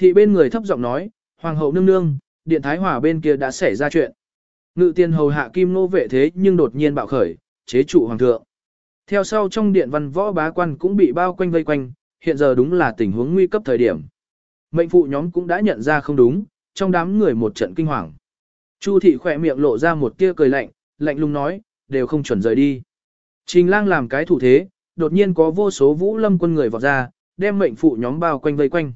Thị bên người thấp giọng nói, Hoàng hậu nương nương, điện thái hòa bên kia đã xảy ra chuyện. Ngự tiên hầu hạ kim nô vệ thế nhưng đột nhiên bạo khởi, chế trụ hoàng thượng. Theo sau trong điện văn võ bá quan cũng bị bao quanh vây quanh, hiện giờ đúng là tình huống nguy cấp thời điểm. Mệnh phụ nhóm cũng đã nhận ra không đúng, trong đám người một trận kinh hoàng. Chu thị khỏe miệng lộ ra một tia cười lạnh, lạnh lùng nói, đều không chuẩn rời đi. Trình lang làm cái thủ thế, đột nhiên có vô số vũ lâm quân người vọt ra, đem mệnh phụ nhóm bao quanh vây quanh.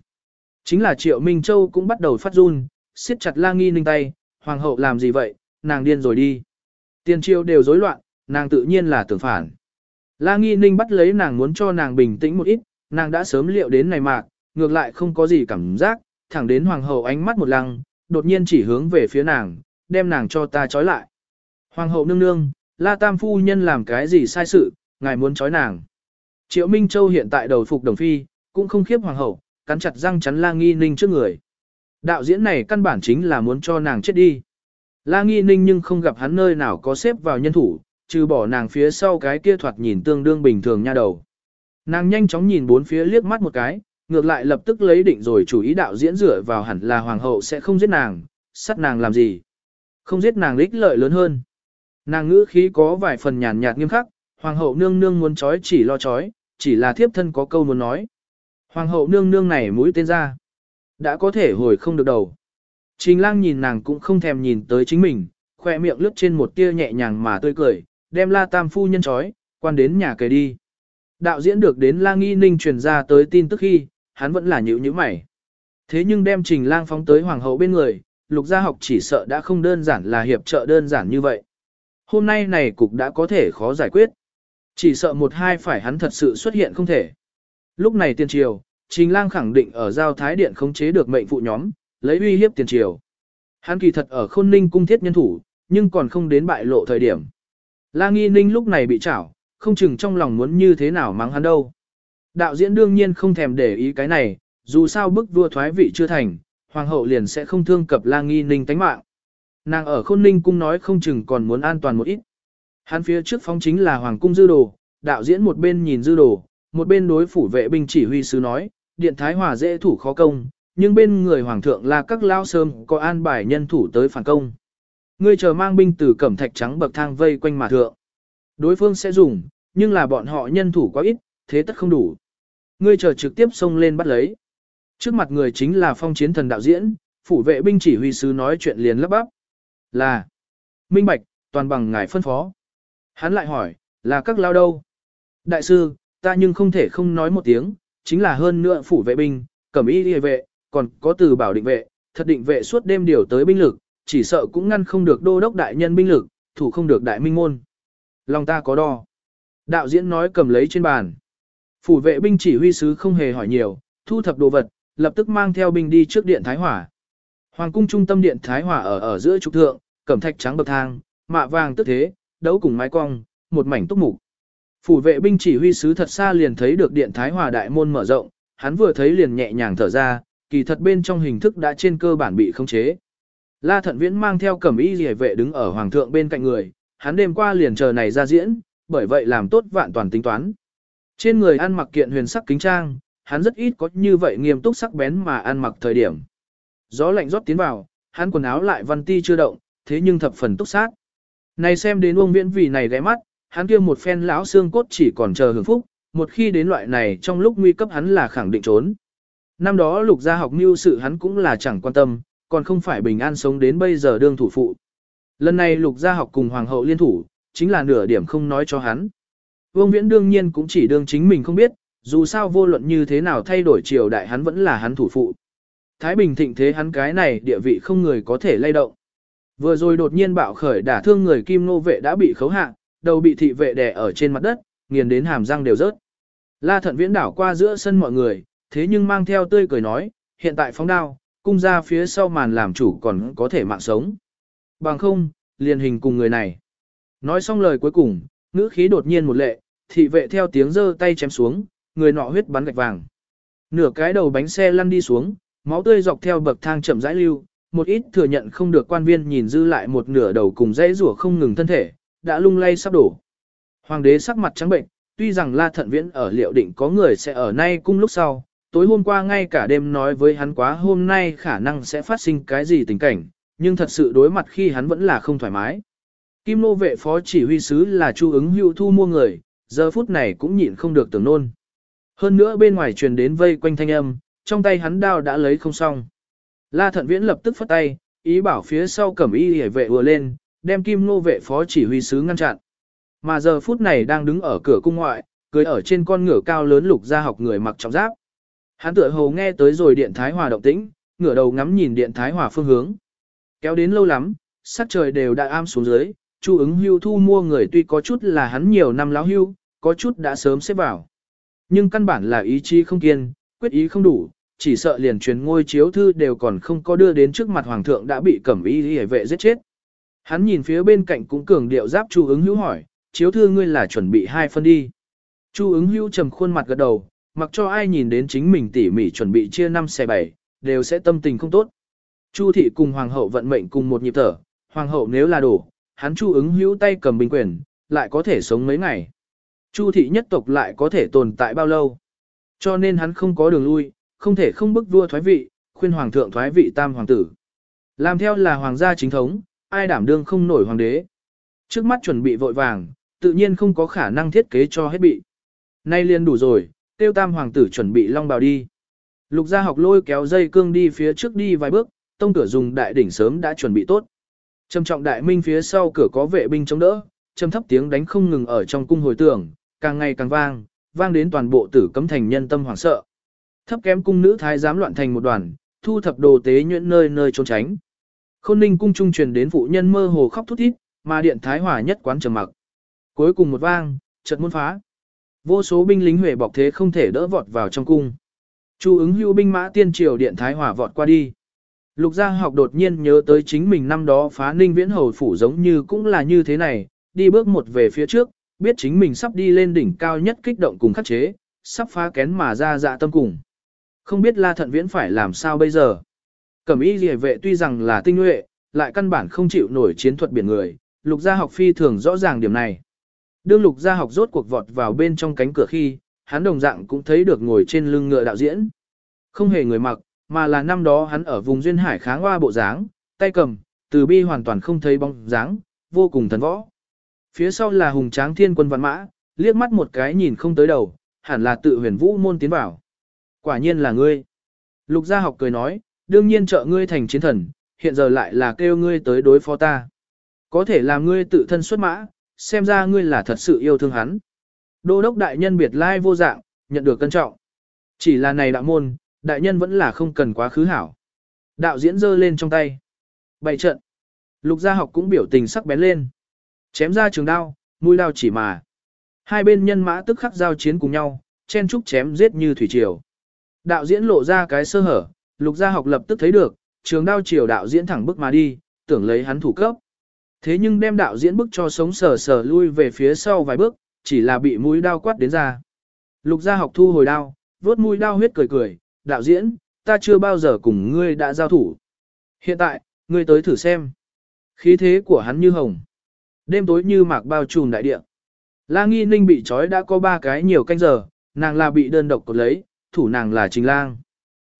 Chính là Triệu Minh Châu cũng bắt đầu phát run, siết chặt la nghi ninh tay, hoàng hậu làm gì vậy, nàng điên rồi đi. Tiền triều đều rối loạn, nàng tự nhiên là tưởng phản. La nghi ninh bắt lấy nàng muốn cho nàng bình tĩnh một ít, nàng đã sớm liệu đến này mạc, ngược lại không có gì cảm giác, thẳng đến hoàng hậu ánh mắt một lăng, đột nhiên chỉ hướng về phía nàng, đem nàng cho ta trói lại. Hoàng hậu nương nương, la tam phu nhân làm cái gì sai sự, ngài muốn trói nàng. Triệu Minh Châu hiện tại đầu phục đồng phi, cũng không khiếp hoàng hậu, cắn chặt răng chắn la nghi ninh trước người. Đạo diễn này căn bản chính là muốn cho nàng chết đi. La nghi ninh nhưng không gặp hắn nơi nào có xếp vào nhân thủ, trừ bỏ nàng phía sau cái kia thoạt nhìn tương đương bình thường nha đầu. Nàng nhanh chóng nhìn bốn phía liếc mắt một cái, ngược lại lập tức lấy định rồi chủ ý đạo diễn dựa vào hẳn là hoàng hậu sẽ không giết nàng, sát nàng làm gì. Không giết nàng lích lợi lớn hơn. Nàng ngữ khí có vài phần nhàn nhạt nghiêm khắc, hoàng hậu nương nương muốn chói chỉ lo chói, chỉ là thiếp thân có câu muốn nói. Hoàng hậu nương nương này mũi tên ra. Đã có thể hồi không được đầu. Trình lang nhìn nàng cũng không thèm nhìn tới chính mình, khoe miệng lướt trên một tia nhẹ nhàng mà tươi cười, đem la tam phu nhân chói, quan đến nhà kề đi. Đạo diễn được đến la nghi ninh truyền ra tới tin tức khi, hắn vẫn là nhữ nhữ mày. Thế nhưng đem trình lang phóng tới hoàng hậu bên người, lục gia học chỉ sợ đã không đơn giản là hiệp trợ đơn giản như vậy. Hôm nay này cục đã có thể khó giải quyết. Chỉ sợ một hai phải hắn thật sự xuất hiện không thể. Lúc này tiên triều, trình lang khẳng định ở giao thái điện khống chế được mệnh phụ nhóm, lấy uy hiếp tiền triều. Hắn kỳ thật ở khôn ninh cung thiết nhân thủ, nhưng còn không đến bại lộ thời điểm. La nghi ninh lúc này bị chảo, không chừng trong lòng muốn như thế nào mắng hắn đâu. Đạo diễn đương nhiên không thèm để ý cái này, dù sao bức vua thoái vị chưa thành, hoàng hậu liền sẽ không thương cập la nghi ninh tánh mạng. Nàng ở khôn ninh cung nói không chừng còn muốn an toàn một ít. Hắn phía trước phóng chính là hoàng cung dư đồ, đạo diễn một bên nhìn dư đồ, một bên đối phủ vệ binh chỉ huy sứ nói, điện thái hòa dễ thủ khó công, nhưng bên người hoàng thượng là các lao sơm có an bài nhân thủ tới phản công. Ngươi chờ mang binh từ cẩm thạch trắng bậc thang vây quanh mà thượng. Đối phương sẽ dùng, nhưng là bọn họ nhân thủ quá ít, thế tất không đủ. Ngươi chờ trực tiếp xông lên bắt lấy. Trước mặt người chính là phong chiến thần đạo diễn, phủ vệ binh chỉ huy sứ nói chuyện liền lấp bắp. Là, minh bạch, toàn bằng ngài phân phó. Hắn lại hỏi, là các lao đâu? Đại sư, ta nhưng không thể không nói một tiếng, chính là hơn nữa phủ vệ binh, cẩm y địa vệ, còn có từ bảo định vệ, thật định vệ suốt đêm điều tới binh lực, chỉ sợ cũng ngăn không được đô đốc đại nhân binh lực, thủ không được đại minh môn. Lòng ta có đo. Đạo diễn nói cầm lấy trên bàn. Phủ vệ binh chỉ huy sứ không hề hỏi nhiều, thu thập đồ vật, lập tức mang theo binh đi trước điện Thái Hỏa. Hoàng cung trung tâm điện Thái Hỏa ở ở giữa trục thượng, cẩm thạch trắng bậc thang, mạ vàng tức thế, đấu cùng mái cong, một mảnh túc mục. Phủ vệ binh chỉ huy sứ thật xa liền thấy được điện Thái Hòa đại môn mở rộng, hắn vừa thấy liền nhẹ nhàng thở ra, kỳ thật bên trong hình thức đã trên cơ bản bị khống chế. La Thận Viễn mang theo cẩm y rìa vệ đứng ở hoàng thượng bên cạnh người, hắn đêm qua liền chờ này ra diễn, bởi vậy làm tốt vạn toàn tính toán. Trên người ăn mặc kiện huyền sắc kính trang, hắn rất ít có như vậy nghiêm túc sắc bén mà ăn mặc thời điểm. Gió lạnh rót tiến vào, hắn quần áo lại văn ti chưa động, thế nhưng thập phần túc sát. Này xem đến ông viễn vì này ghé mắt, hắn kia một phen lão xương cốt chỉ còn chờ hưởng phúc, một khi đến loại này trong lúc nguy cấp hắn là khẳng định trốn. Năm đó lục gia học mưu sự hắn cũng là chẳng quan tâm, còn không phải bình an sống đến bây giờ đương thủ phụ. Lần này lục gia học cùng hoàng hậu liên thủ, chính là nửa điểm không nói cho hắn. Vương Viễn đương nhiên cũng chỉ đương chính mình không biết, dù sao vô luận như thế nào thay đổi triều đại hắn vẫn là hắn thủ phụ. Thái Bình thịnh thế hắn cái này địa vị không người có thể lay động. Vừa rồi đột nhiên bạo khởi đả thương người kim nô vệ đã bị khấu hạ, đầu bị thị vệ đè ở trên mặt đất, nghiền đến hàm răng đều rớt. La thận viễn đảo qua giữa sân mọi người, thế nhưng mang theo tươi cười nói, hiện tại phóng đao, cung ra phía sau màn làm chủ còn có thể mạng sống. Bằng không, liền hình cùng người này. Nói xong lời cuối cùng, ngữ khí đột nhiên một lệ, thị vệ theo tiếng giơ tay chém xuống, người nọ huyết bắn gạch vàng. Nửa cái đầu bánh xe lăn đi xuống, máu tươi dọc theo bậc thang chậm rãi lưu, một ít thừa nhận không được quan viên nhìn dư lại một nửa đầu cùng dãy rủa không ngừng thân thể, đã lung lay sắp đổ. Hoàng đế sắc mặt trắng bệnh, tuy rằng La Thận Viễn ở liệu định có người sẽ ở nay cung lúc sau, tối hôm qua ngay cả đêm nói với hắn quá hôm nay khả năng sẽ phát sinh cái gì tình cảnh, nhưng thật sự đối mặt khi hắn vẫn là không thoải mái. Kim nô vệ phó chỉ huy sứ là Chu ứng hữu thu mua người, giờ phút này cũng nhịn không được tưởng nôn. Hơn nữa bên ngoài truyền đến vây quanh thanh âm, trong tay hắn đao đã lấy không xong. La thận viễn lập tức phất tay, ý bảo phía sau cẩm y hề vệ vừa lên, đem kim nô vệ phó chỉ huy sứ ngăn chặn. Mà giờ phút này đang đứng ở cửa cung ngoại, cưới ở trên con ngựa cao lớn lục ra học người mặc trọng giáp. Hắn tựa hồ nghe tới rồi điện thái hòa động tĩnh, ngửa đầu ngắm nhìn điện thái hòa phương hướng. Kéo đến lâu lắm, sắc trời đều đã am xuống dưới, Chu ứng hưu thu mua người tuy có chút là hắn nhiều năm láo hưu, có chút đã sớm xếp vào. Nhưng căn bản là ý chí không kiên, quyết ý không đủ, chỉ sợ liền truyền ngôi chiếu thư đều còn không có đưa đến trước mặt hoàng thượng đã bị cẩm y hề vệ giết chết. Hắn nhìn phía bên cạnh cũng cường điệu giáp Chu ứng hữu hỏi, chiếu thư ngươi là chuẩn bị hai phân đi. Chu ứng hữu trầm khuôn mặt gật đầu, mặc cho ai nhìn đến chính mình tỉ mỉ chuẩn bị chia năm xe bảy, đều sẽ tâm tình không tốt. Chu thị cùng hoàng hậu vận mệnh cùng một nhịp thở, hoàng hậu nếu là đủ, hắn chu ứng hữu tay cầm binh quyền, lại có thể sống mấy ngày. Chu thị nhất tộc lại có thể tồn tại bao lâu. Cho nên hắn không có đường lui, không thể không bức vua thoái vị, khuyên hoàng thượng thoái vị tam hoàng tử. Làm theo là hoàng gia chính thống, ai đảm đương không nổi hoàng đế. Trước mắt chuẩn bị vội vàng, tự nhiên không có khả năng thiết kế cho hết bị. Nay liền đủ rồi, tiêu tam hoàng tử chuẩn bị long bào đi. Lục gia học lôi kéo dây cương đi phía trước đi vài bước, tông cửa dùng đại đỉnh sớm đã chuẩn bị tốt. Trầm trọng đại minh phía sau cửa có vệ binh chống đỡ, trầm thấp tiếng đánh không ngừng ở trong cung hồi tưởng, càng ngày càng vang, vang đến toàn bộ tử cấm thành nhân tâm hoảng sợ. Thấp kém cung nữ thái giám loạn thành một đoàn, thu thập đồ tế nhuyễn nơi nơi trốn tránh. Khôn ninh cung trung truyền đến phụ nhân mơ hồ khóc thút thít, mà điện thái hỏa nhất quán trầm mặc. Cuối cùng một vang, chợt muôn phá. Vô số binh lính huệ bọc thế không thể đỡ vọt vào trong cung. Chu ứng hưu binh mã tiên triều điện thái hỏa vọt qua đi. Lục gia học đột nhiên nhớ tới chính mình năm đó phá ninh viễn hầu phủ giống như cũng là như thế này, đi bước một về phía trước, biết chính mình sắp đi lên đỉnh cao nhất kích động cùng khắc chế, sắp phá kén mà ra dạ tâm cùng. Không biết la thận viễn phải làm sao bây giờ. Cẩm y rìa vệ tuy rằng là tinh nhuệ, lại căn bản không chịu nổi chiến thuật biển người, lục gia học phi thường rõ ràng điểm này. Đương lục gia học rốt cuộc vọt vào bên trong cánh cửa khi, hắn đồng dạng cũng thấy được ngồi trên lưng ngựa đạo diễn. Không hề người mặc, mà là năm đó hắn ở vùng duyên hải kháng hoa bộ dáng, tay cầm, từ bi hoàn toàn không thấy bóng dáng, vô cùng thần võ. Phía sau là hùng tráng thiên quân văn mã, liếc mắt một cái nhìn không tới đầu, hẳn là tự huyền vũ môn tiến vào. Quả nhiên là ngươi. Lục gia học cười nói, đương nhiên trợ ngươi thành chiến thần, hiện giờ lại là kêu ngươi tới đối phó ta. Có thể làm ngươi tự thân xuất mã, xem ra ngươi là thật sự yêu thương hắn. Đô đốc đại nhân biệt lai vô dạng, nhận được cân trọng. Chỉ là này đạo môn, đại nhân vẫn là không cần quá khứ hảo. Đạo diễn giơ lên trong tay. Bày trận. Lục gia học cũng biểu tình sắc bén lên. Chém ra trường đao, mũi đao chỉ mà. Hai bên nhân mã tức khắc giao chiến cùng nhau, chen trúc chém giết như thủy triều. Đạo diễn lộ ra cái sơ hở, lục gia học lập tức thấy được, trường đao triều đạo diễn thẳng bước mà đi, tưởng lấy hắn thủ cấp. Thế nhưng đem đạo diễn bức cho sống sờ sờ lui về phía sau vài bước, chỉ là bị mũi đao quát đến ra. Lục gia học thu hồi đao, vốt mũi đao huyết cười cười, đạo diễn, ta chưa bao giờ cùng ngươi đã giao thủ. Hiện tại, ngươi tới thử xem. Khí thế của hắn như hồng. Đêm tối như mạc bao trùm đại địa. La Nghi Ninh bị trói đã có ba cái nhiều canh giờ, nàng là bị đơn độc cột lấy, thủ nàng là Trình Lang.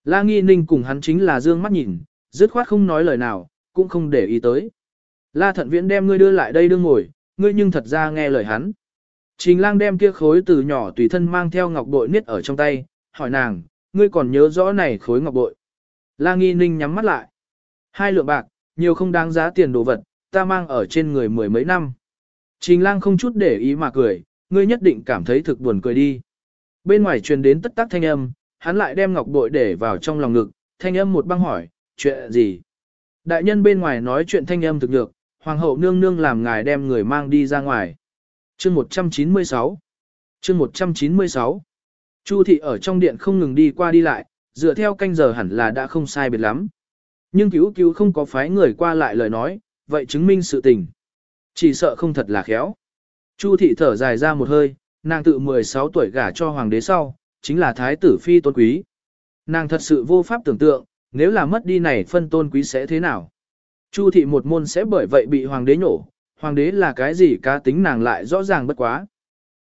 La Nghi Ninh cùng hắn chính là dương mắt nhìn, dứt khoát không nói lời nào, cũng không để ý tới. La Thận Viễn đem ngươi đưa lại đây đương ngồi, ngươi nhưng thật ra nghe lời hắn. Trình Lang đem kia khối từ nhỏ tùy thân mang theo ngọc bội niết ở trong tay, hỏi nàng, ngươi còn nhớ rõ này khối ngọc bội. La Nghi Ninh nhắm mắt lại. Hai lượng bạc, nhiều không đáng giá tiền đồ vật, ta mang ở trên người mười mấy năm. Trình lang không chút để ý mà cười, ngươi nhất định cảm thấy thực buồn cười đi. Bên ngoài truyền đến tất tắc thanh âm, hắn lại đem ngọc bội để vào trong lòng ngực, thanh âm một băng hỏi, chuyện gì? Đại nhân bên ngoài nói chuyện thanh âm thực được, hoàng hậu nương nương làm ngài đem người mang đi ra ngoài. Chương 196 Chương 196 Chu thị ở trong điện không ngừng đi qua đi lại, dựa theo canh giờ hẳn là đã không sai biệt lắm. Nhưng cứu cứu không có phái người qua lại lời nói, vậy chứng minh sự tình. Chỉ sợ không thật là khéo. Chu thị thở dài ra một hơi, nàng tự 16 tuổi gả cho hoàng đế sau, chính là thái tử phi tôn quý. Nàng thật sự vô pháp tưởng tượng, nếu là mất đi này phân tôn quý sẽ thế nào. Chu thị một môn sẽ bởi vậy bị hoàng đế nhổ, hoàng đế là cái gì cá tính nàng lại rõ ràng bất quá.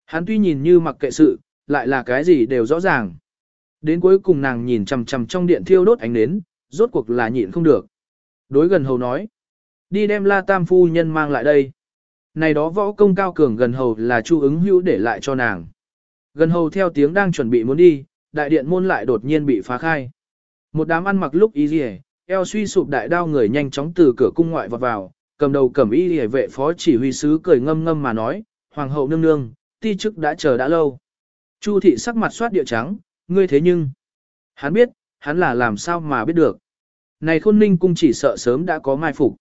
Hắn tuy nhìn như mặc kệ sự, lại là cái gì đều rõ ràng. Đến cuối cùng nàng nhìn chằm chằm trong điện thiêu đốt ánh nến, rốt cuộc là nhịn không được. Đối gần hầu nói. Đi đem la tam phu nhân mang lại đây. Này đó võ công cao cường gần hầu là chu ứng hữu để lại cho nàng. Gần hầu theo tiếng đang chuẩn bị muốn đi, đại điện môn lại đột nhiên bị phá khai. Một đám ăn mặc lúc y rìa, eo suy sụp đại đao người nhanh chóng từ cửa cung ngoại vọt vào, cầm đầu cầm y rìa vệ phó chỉ huy sứ cười ngâm ngâm mà nói, hoàng hậu nương nương, ti chức đã chờ đã lâu. Chu thị sắc mặt soát địa trắng, ngươi thế nhưng, hắn biết, hắn là làm sao mà biết được. Này khôn ninh cung chỉ sợ sớm đã có mai phục.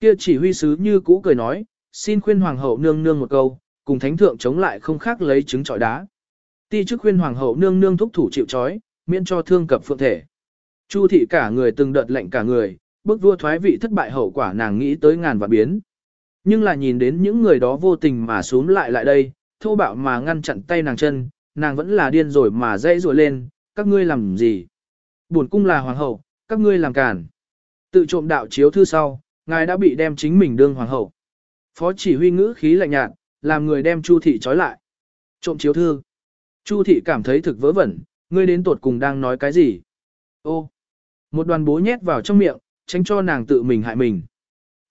Kia chỉ huy sứ như cũ cười nói, xin khuyên hoàng hậu nương nương một câu, cùng thánh thượng chống lại không khác lấy trứng trọi đá. Ti chức khuyên hoàng hậu nương nương thúc thủ chịu trói, miễn cho thương cập phượng thể. Chu thị cả người từng đợt lệnh cả người, bức vua thoái vị thất bại hậu quả nàng nghĩ tới ngàn và biến. Nhưng là nhìn đến những người đó vô tình mà xuống lại lại đây, thô bạo mà ngăn chặn tay nàng chân, nàng vẫn là điên rồi mà dãy rồi lên, các ngươi làm gì? Buồn cung là hoàng hậu, các ngươi làm cản. Tự trộm đạo chiếu thư sau, ngài đã bị đem chính mình đương hoàng hậu. Phó chỉ huy ngữ khí lạnh nhạt, làm người đem Chu thị trói lại. Trộm chiếu thư. Chu thị cảm thấy thực vớ vẩn, ngươi đến tột cùng đang nói cái gì? Ô, một đoàn bố nhét vào trong miệng, tránh cho nàng tự mình hại mình.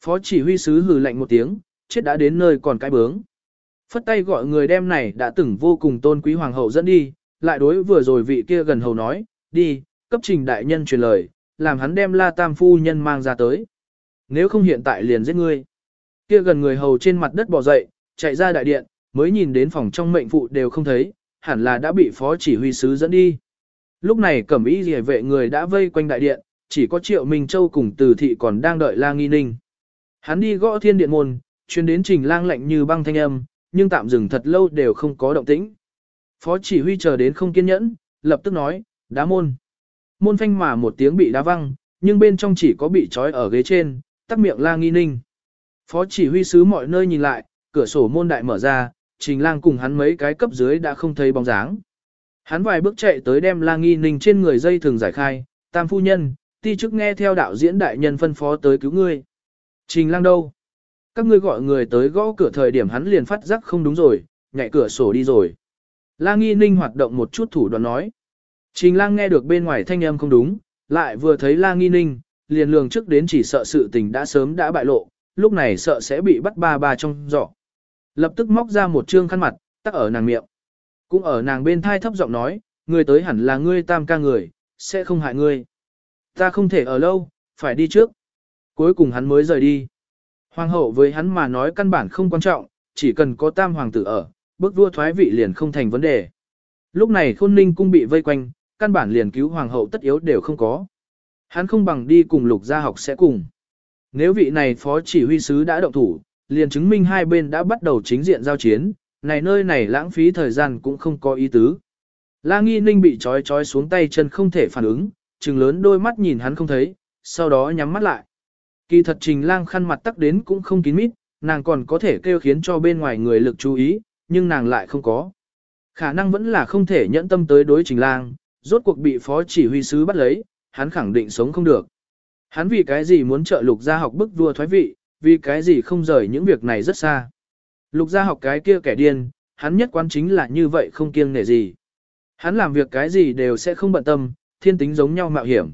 Phó chỉ huy sứ hừ lạnh một tiếng, chết đã đến nơi còn cái bướng. Phất tay gọi người đem này đã từng vô cùng tôn quý hoàng hậu dẫn đi, lại đối vừa rồi vị kia gần hầu nói, đi, cấp trình đại nhân truyền lời, làm hắn đem la tam phu nhân mang ra tới. Nếu không hiện tại liền giết ngươi. Kia gần người hầu trên mặt đất bò dậy, chạy ra đại điện, mới nhìn đến phòng trong mệnh phụ đều không thấy, hẳn là đã bị phó chỉ huy sứ dẫn đi. Lúc này cẩm ý rìa vệ người đã vây quanh đại điện, chỉ có triệu Minh Châu cùng từ thị còn đang đợi la nghi ninh. Hắn đi gõ thiên điện môn, chuyên đến trình lang lạnh như băng thanh âm, nhưng tạm dừng thật lâu đều không có động tĩnh. Phó chỉ huy chờ đến không kiên nhẫn, lập tức nói, đá môn. Môn phanh mà một tiếng bị đá văng, nhưng bên trong chỉ có bị trói ở ghế trên, tắc miệng la nghi ninh. Phó chỉ huy sứ mọi nơi nhìn lại, cửa sổ môn đại mở ra, trình lang cùng hắn mấy cái cấp dưới đã không thấy bóng dáng. Hắn vài bước chạy tới đem la nghi ninh trên người dây thường giải khai, tam phu nhân, ti chức nghe theo đạo diễn đại nhân phân phó tới cứu ngươi. Trình lang đâu? Các ngươi gọi người tới gõ cửa thời điểm hắn liền phát giác không đúng rồi, nhảy cửa sổ đi rồi. La nghi ninh hoạt động một chút thủ đoạn nói. Trình lang nghe được bên ngoài thanh âm không đúng, lại vừa thấy la nghi ninh, liền lường trước đến chỉ sợ sự tình đã sớm đã bại lộ, lúc này sợ sẽ bị bắt ba ba trong giỏ. Lập tức móc ra một trương khăn mặt, tắc ở nàng miệng. Cũng ở nàng bên thai thấp giọng nói, người tới hẳn là ngươi tam ca người, sẽ không hại ngươi. Ta không thể ở lâu, phải đi trước. Cuối cùng hắn mới rời đi. Hoàng hậu với hắn mà nói căn bản không quan trọng, chỉ cần có tam hoàng tử ở, bước vua thoái vị liền không thành vấn đề. Lúc này khôn ninh cung bị vây quanh, căn bản liền cứu hoàng hậu tất yếu đều không có. Hắn không bằng đi cùng lục gia học sẽ cùng. Nếu vị này phó chỉ huy sứ đã động thủ, liền chứng minh hai bên đã bắt đầu chính diện giao chiến, này nơi này lãng phí thời gian cũng không có ý tứ. La Nghi Ninh bị trói trói xuống tay chân không thể phản ứng, trừng lớn đôi mắt nhìn hắn không thấy, sau đó nhắm mắt lại. Kỳ thật trình lang khăn mặt tắc đến cũng không kín mít, nàng còn có thể kêu khiến cho bên ngoài người lực chú ý, nhưng nàng lại không có. Khả năng vẫn là không thể nhẫn tâm tới đối trình lang, rốt cuộc bị phó chỉ huy sứ bắt lấy, hắn khẳng định sống không được. Hắn vì cái gì muốn trợ lục gia học bức vua thoái vị, vì cái gì không rời những việc này rất xa. Lục gia học cái kia kẻ điên, hắn nhất quán chính là như vậy không kiêng nể gì. Hắn làm việc cái gì đều sẽ không bận tâm, thiên tính giống nhau mạo hiểm.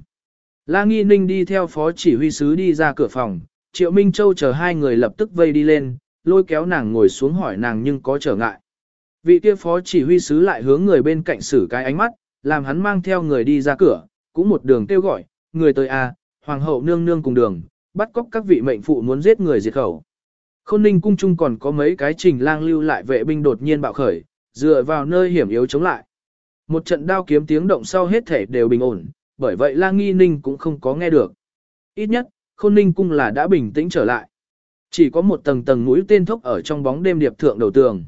La Nghi Ninh đi theo phó chỉ huy sứ đi ra cửa phòng, Triệu Minh Châu chờ hai người lập tức vây đi lên, lôi kéo nàng ngồi xuống hỏi nàng nhưng có trở ngại. Vị kia phó chỉ huy sứ lại hướng người bên cạnh xử cái ánh mắt, làm hắn mang theo người đi ra cửa, cũng một đường kêu gọi, người tới a, à, hoàng hậu nương nương cùng đường, bắt cóc các vị mệnh phụ muốn giết người diệt khẩu. Khôn ninh cung trung còn có mấy cái trình lang lưu lại vệ binh đột nhiên bạo khởi, dựa vào nơi hiểm yếu chống lại. Một trận đao kiếm tiếng động sau hết thể đều bình ổn, bởi vậy lang nghi ninh cũng không có nghe được. Ít nhất, khôn ninh cung là đã bình tĩnh trở lại. Chỉ có một tầng tầng núi tên thốc ở trong bóng đêm điệp thượng đầu tường.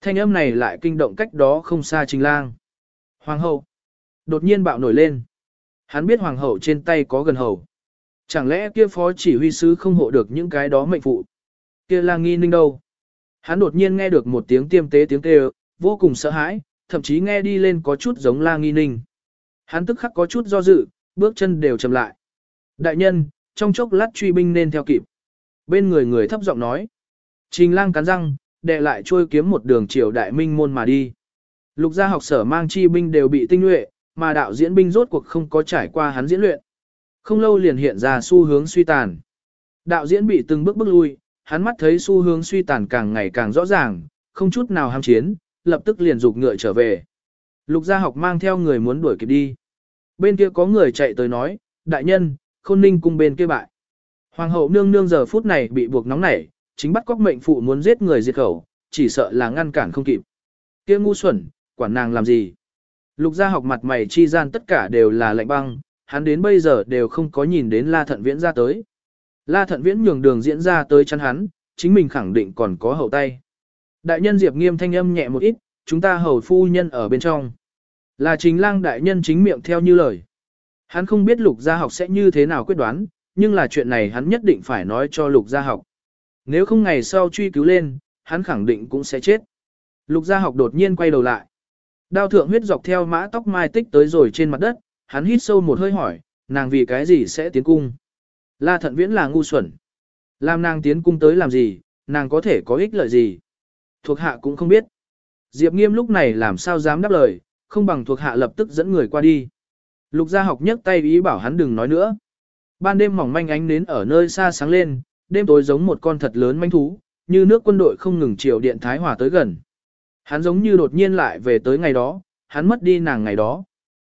Thanh âm này lại kinh động cách đó không xa trình lang. Hoàng hậu. Đột nhiên bạo nổi lên. Hắn biết hoàng hậu trên tay có gần hầu. Chẳng lẽ kia phó chỉ huy sứ không hộ được những cái đó mệnh phụ? Kia là nghi ninh đâu? Hắn đột nhiên nghe được một tiếng tiêm tế tiếng kêu, vô cùng sợ hãi, thậm chí nghe đi lên có chút giống la nghi ninh. Hắn tức khắc có chút do dự, bước chân đều chậm lại. Đại nhân, trong chốc lát truy binh nên theo kịp. Bên người người thấp giọng nói. Trình lang cắn răng, đệ lại trôi kiếm một đường chiều đại minh môn mà đi. Lục gia học sở mang chi binh đều bị tinh nhuệ, mà đạo diễn binh rốt cuộc không có trải qua hắn diễn luyện. Không lâu liền hiện ra xu hướng suy tàn. Đạo diễn bị từng bước bước lui, hắn mắt thấy xu hướng suy tàn càng ngày càng rõ ràng, không chút nào ham chiến, lập tức liền dục ngựa trở về. Lục gia học mang theo người muốn đuổi kịp đi. Bên kia có người chạy tới nói, đại nhân, khôn ninh cung bên kia bại. Hoàng hậu nương nương giờ phút này bị buộc nóng nảy, chính bắt cóc mệnh phụ muốn giết người diệt khẩu, chỉ sợ là ngăn cản không kịp. Kia ngu xuẩn, quản nàng làm gì? Lục gia học mặt mày chi gian tất cả đều là lạnh băng, hắn đến bây giờ đều không có nhìn đến La Thận Viễn ra tới. La Thận Viễn nhường đường diễn ra tới chắn hắn, chính mình khẳng định còn có hậu tay. Đại nhân Diệp Nghiêm thanh âm nhẹ một ít, chúng ta hầu phu nhân ở bên trong. Là chính lang đại nhân chính miệng theo như lời. Hắn không biết lục gia học sẽ như thế nào quyết đoán, nhưng là chuyện này hắn nhất định phải nói cho lục gia học. Nếu không ngày sau truy cứu lên, hắn khẳng định cũng sẽ chết. Lục gia học đột nhiên quay đầu lại. Đao thượng huyết dọc theo mã tóc mai tích tới rồi trên mặt đất, hắn hít sâu một hơi hỏi, nàng vì cái gì sẽ tiến cung. La thận viễn là ngu xuẩn. Làm nàng tiến cung tới làm gì, nàng có thể có ích lợi gì. Thuộc hạ cũng không biết. Diệp nghiêm lúc này làm sao dám đáp lời, không bằng thuộc hạ lập tức dẫn người qua đi. Lục gia học nhấc tay ý bảo hắn đừng nói nữa. Ban đêm mỏng manh ánh nến ở nơi xa sáng lên, đêm tối giống một con thật lớn manh thú, như nước quân đội không ngừng chiều điện thái hòa tới gần. Hắn giống như đột nhiên lại về tới ngày đó, hắn mất đi nàng ngày đó.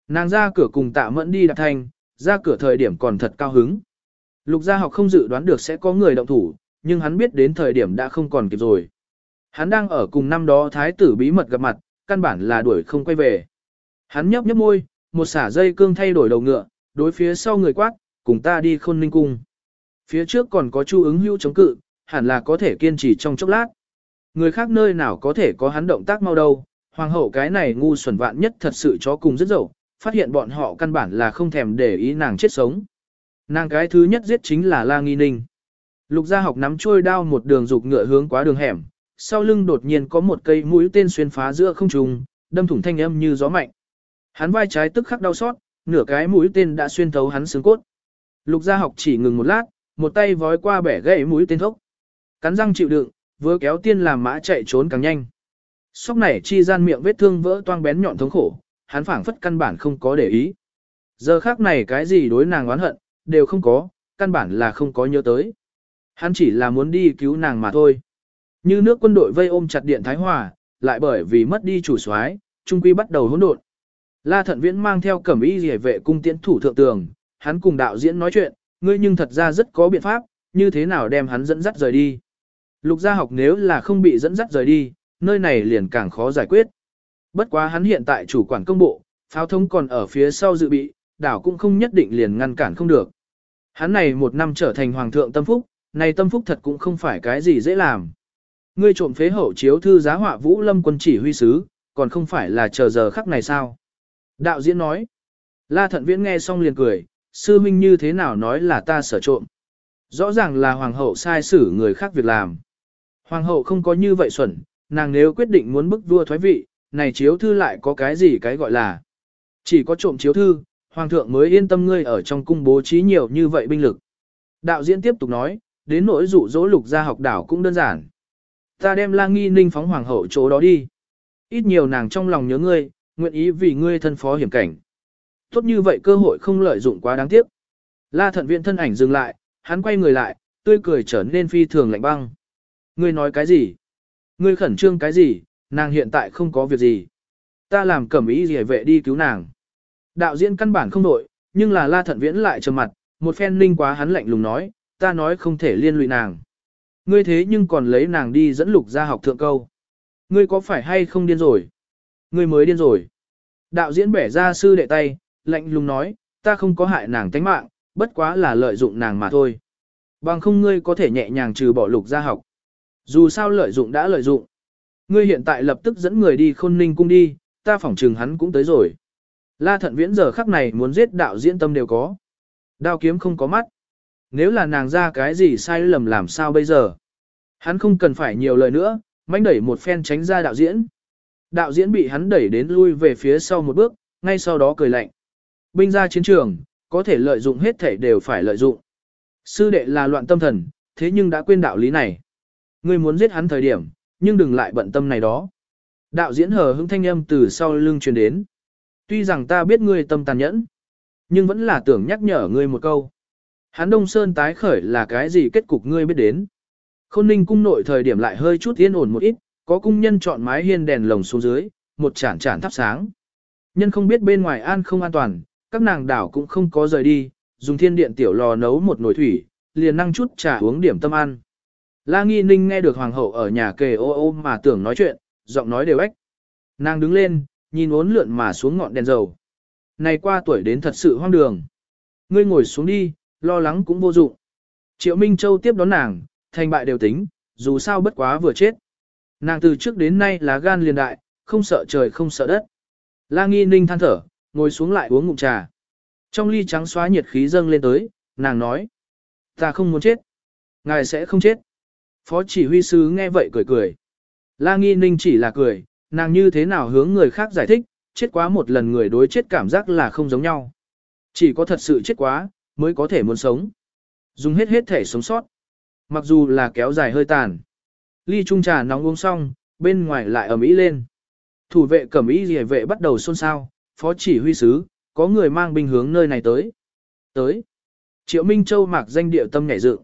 Nàng ra cửa cùng tạ mẫn đi đạp thanh, ra cửa thời điểm còn thật cao hứng. Lục gia học không dự đoán được sẽ có người động thủ, nhưng hắn biết đến thời điểm đã không còn kịp rồi. Hắn đang ở cùng năm đó thái tử bí mật gặp mặt, căn bản là đuổi không quay về. Hắn nhấp nhấp môi, một xả dây cương thay đổi đầu ngựa, đối phía sau người quát, cùng ta đi khôn ninh cung. Phía trước còn có chu ứng hưu chống cự, hẳn là có thể kiên trì trong chốc lát. Người khác nơi nào có thể có hắn động tác mau đâu, hoàng hậu cái này ngu xuẩn vạn nhất thật sự chó cùng rất dậu, phát hiện bọn họ căn bản là không thèm để ý nàng chết sống. Nàng cái thứ nhất giết chính là La Nghi Ninh. Lục gia học nắm trôi đao một đường dục ngựa hướng qua đường hẻm, sau lưng đột nhiên có một cây mũi tên xuyên phá giữa không trung, đâm thủng thanh âm như gió mạnh. Hắn vai trái tức khắc đau xót, nửa cái mũi tên đã xuyên thấu hắn xương cốt. Lục gia học chỉ ngừng một lát, một tay vói qua bẻ gãy mũi tên thốc. Cắn răng chịu đựng, vừa kéo tiên làm mã chạy trốn càng nhanh. Sóc này chi gian miệng vết thương vỡ toang bén nhọn thống khổ, hắn phảng phất căn bản không có để ý. Giờ khác này cái gì đối nàng oán hận, đều không có, căn bản là không có nhớ tới. Hắn chỉ là muốn đi cứu nàng mà thôi. Như nước quân đội vây ôm chặt điện Thái Hòa, lại bởi vì mất đi chủ soái, trung quy bắt đầu hỗn độn. La Thận Viễn mang theo cẩm y rỉa vệ cung tiễn thủ thượng tường, hắn cùng đạo diễn nói chuyện, ngươi nhưng thật ra rất có biện pháp, như thế nào đem hắn dẫn dắt rời đi. Lục gia học nếu là không bị dẫn dắt rời đi, nơi này liền càng khó giải quyết. Bất quá hắn hiện tại chủ quản công bộ, pháo thống còn ở phía sau dự bị, đảo cũng không nhất định liền ngăn cản không được. Hắn này một năm trở thành hoàng thượng tâm phúc, này tâm phúc thật cũng không phải cái gì dễ làm. Ngươi trộm phế hậu chiếu thư giá họa vũ lâm quân chỉ huy sứ, còn không phải là chờ giờ khắc này sao? Đạo diễn nói. La thận viễn nghe xong liền cười, sư minh như thế nào nói là ta sở trộm. Rõ ràng là hoàng hậu sai xử người khác việc làm. Hoàng hậu không có như vậy xuẩn, nàng nếu quyết định muốn bức vua thoái vị, này chiếu thư lại có cái gì cái gọi là. Chỉ có trộm chiếu thư, hoàng thượng mới yên tâm ngươi ở trong cung bố trí nhiều như vậy binh lực. Đạo diễn tiếp tục nói, đến nỗi dụ dỗ lục gia học đảo cũng đơn giản. Ta đem la nghi ninh phóng hoàng hậu chỗ đó đi. Ít nhiều nàng trong lòng nhớ ngươi, nguyện ý vì ngươi thân phó hiểm cảnh. Tốt như vậy cơ hội không lợi dụng quá đáng tiếc. La thận viện thân ảnh dừng lại, hắn quay người lại, tươi cười trở nên phi thường lạnh băng. Ngươi nói cái gì? Ngươi khẩn trương cái gì? Nàng hiện tại không có việc gì. Ta làm cẩm ý gì vệ đi cứu nàng. Đạo diễn căn bản không đổi, nhưng là la thận viễn lại trầm mặt, một phen ninh quá hắn lạnh lùng nói, ta nói không thể liên lụy nàng. Ngươi thế nhưng còn lấy nàng đi dẫn lục ra học thượng câu. Ngươi có phải hay không điên rồi? Ngươi mới điên rồi. Đạo diễn bẻ ra sư đệ tay, lạnh lùng nói, ta không có hại nàng tánh mạng, bất quá là lợi dụng nàng mà thôi. Bằng không ngươi có thể nhẹ nhàng trừ bỏ lục ra học. Dù sao lợi dụng đã lợi dụng. Ngươi hiện tại lập tức dẫn người đi khôn ninh cung đi, ta phỏng trừng hắn cũng tới rồi. La thận viễn giờ khắc này muốn giết đạo diễn tâm đều có. Đao kiếm không có mắt. Nếu là nàng ra cái gì sai lầm làm sao bây giờ? Hắn không cần phải nhiều lời nữa, mánh đẩy một phen tránh ra đạo diễn. Đạo diễn bị hắn đẩy đến lui về phía sau một bước, ngay sau đó cười lạnh. Binh ra chiến trường, có thể lợi dụng hết thể đều phải lợi dụng. Sư đệ là loạn tâm thần, thế nhưng đã quên đạo lý này. Ngươi muốn giết hắn thời điểm, nhưng đừng lại bận tâm này đó. Đạo diễn hờ hững thanh âm từ sau lưng truyền đến. Tuy rằng ta biết ngươi tâm tàn nhẫn, nhưng vẫn là tưởng nhắc nhở ngươi một câu. Hắn Đông Sơn tái khởi là cái gì kết cục ngươi biết đến. Khôn ninh cung nội thời điểm lại hơi chút yên ổn một ít, có cung nhân chọn mái hiên đèn lồng xuống dưới, một chản chản thắp sáng. Nhân không biết bên ngoài an không an toàn, các nàng đảo cũng không có rời đi, dùng thiên điện tiểu lò nấu một nồi thủy, liền năng chút trà uống điểm tâm ăn. La Nghi Ninh nghe được hoàng hậu ở nhà kề ô ô mà tưởng nói chuyện, giọng nói đều ếch. Nàng đứng lên, nhìn uốn lượn mà xuống ngọn đèn dầu. Này qua tuổi đến thật sự hoang đường. Ngươi ngồi xuống đi, lo lắng cũng vô dụng. Triệu Minh Châu tiếp đón nàng, thành bại đều tính, dù sao bất quá vừa chết. Nàng từ trước đến nay là gan liền đại, không sợ trời không sợ đất. La Nghi Ninh than thở, ngồi xuống lại uống ngụm trà. Trong ly trắng xóa nhiệt khí dâng lên tới, nàng nói. Ta không muốn chết. Ngài sẽ không chết. Phó chỉ huy sứ nghe vậy cười cười. La Nghi Ninh chỉ là cười, nàng như thế nào hướng người khác giải thích, chết quá một lần người đối chết cảm giác là không giống nhau. Chỉ có thật sự chết quá, mới có thể muốn sống. Dùng hết hết thể sống sót. Mặc dù là kéo dài hơi tàn. Ly trung trà nóng uống xong, bên ngoài lại ầm ĩ lên. Thủ vệ cẩm ý rìa vệ bắt đầu xôn xao, phó chỉ huy sứ, có người mang binh hướng nơi này tới. Tới. Triệu Minh Châu mặc danh địa tâm nhảy dựng.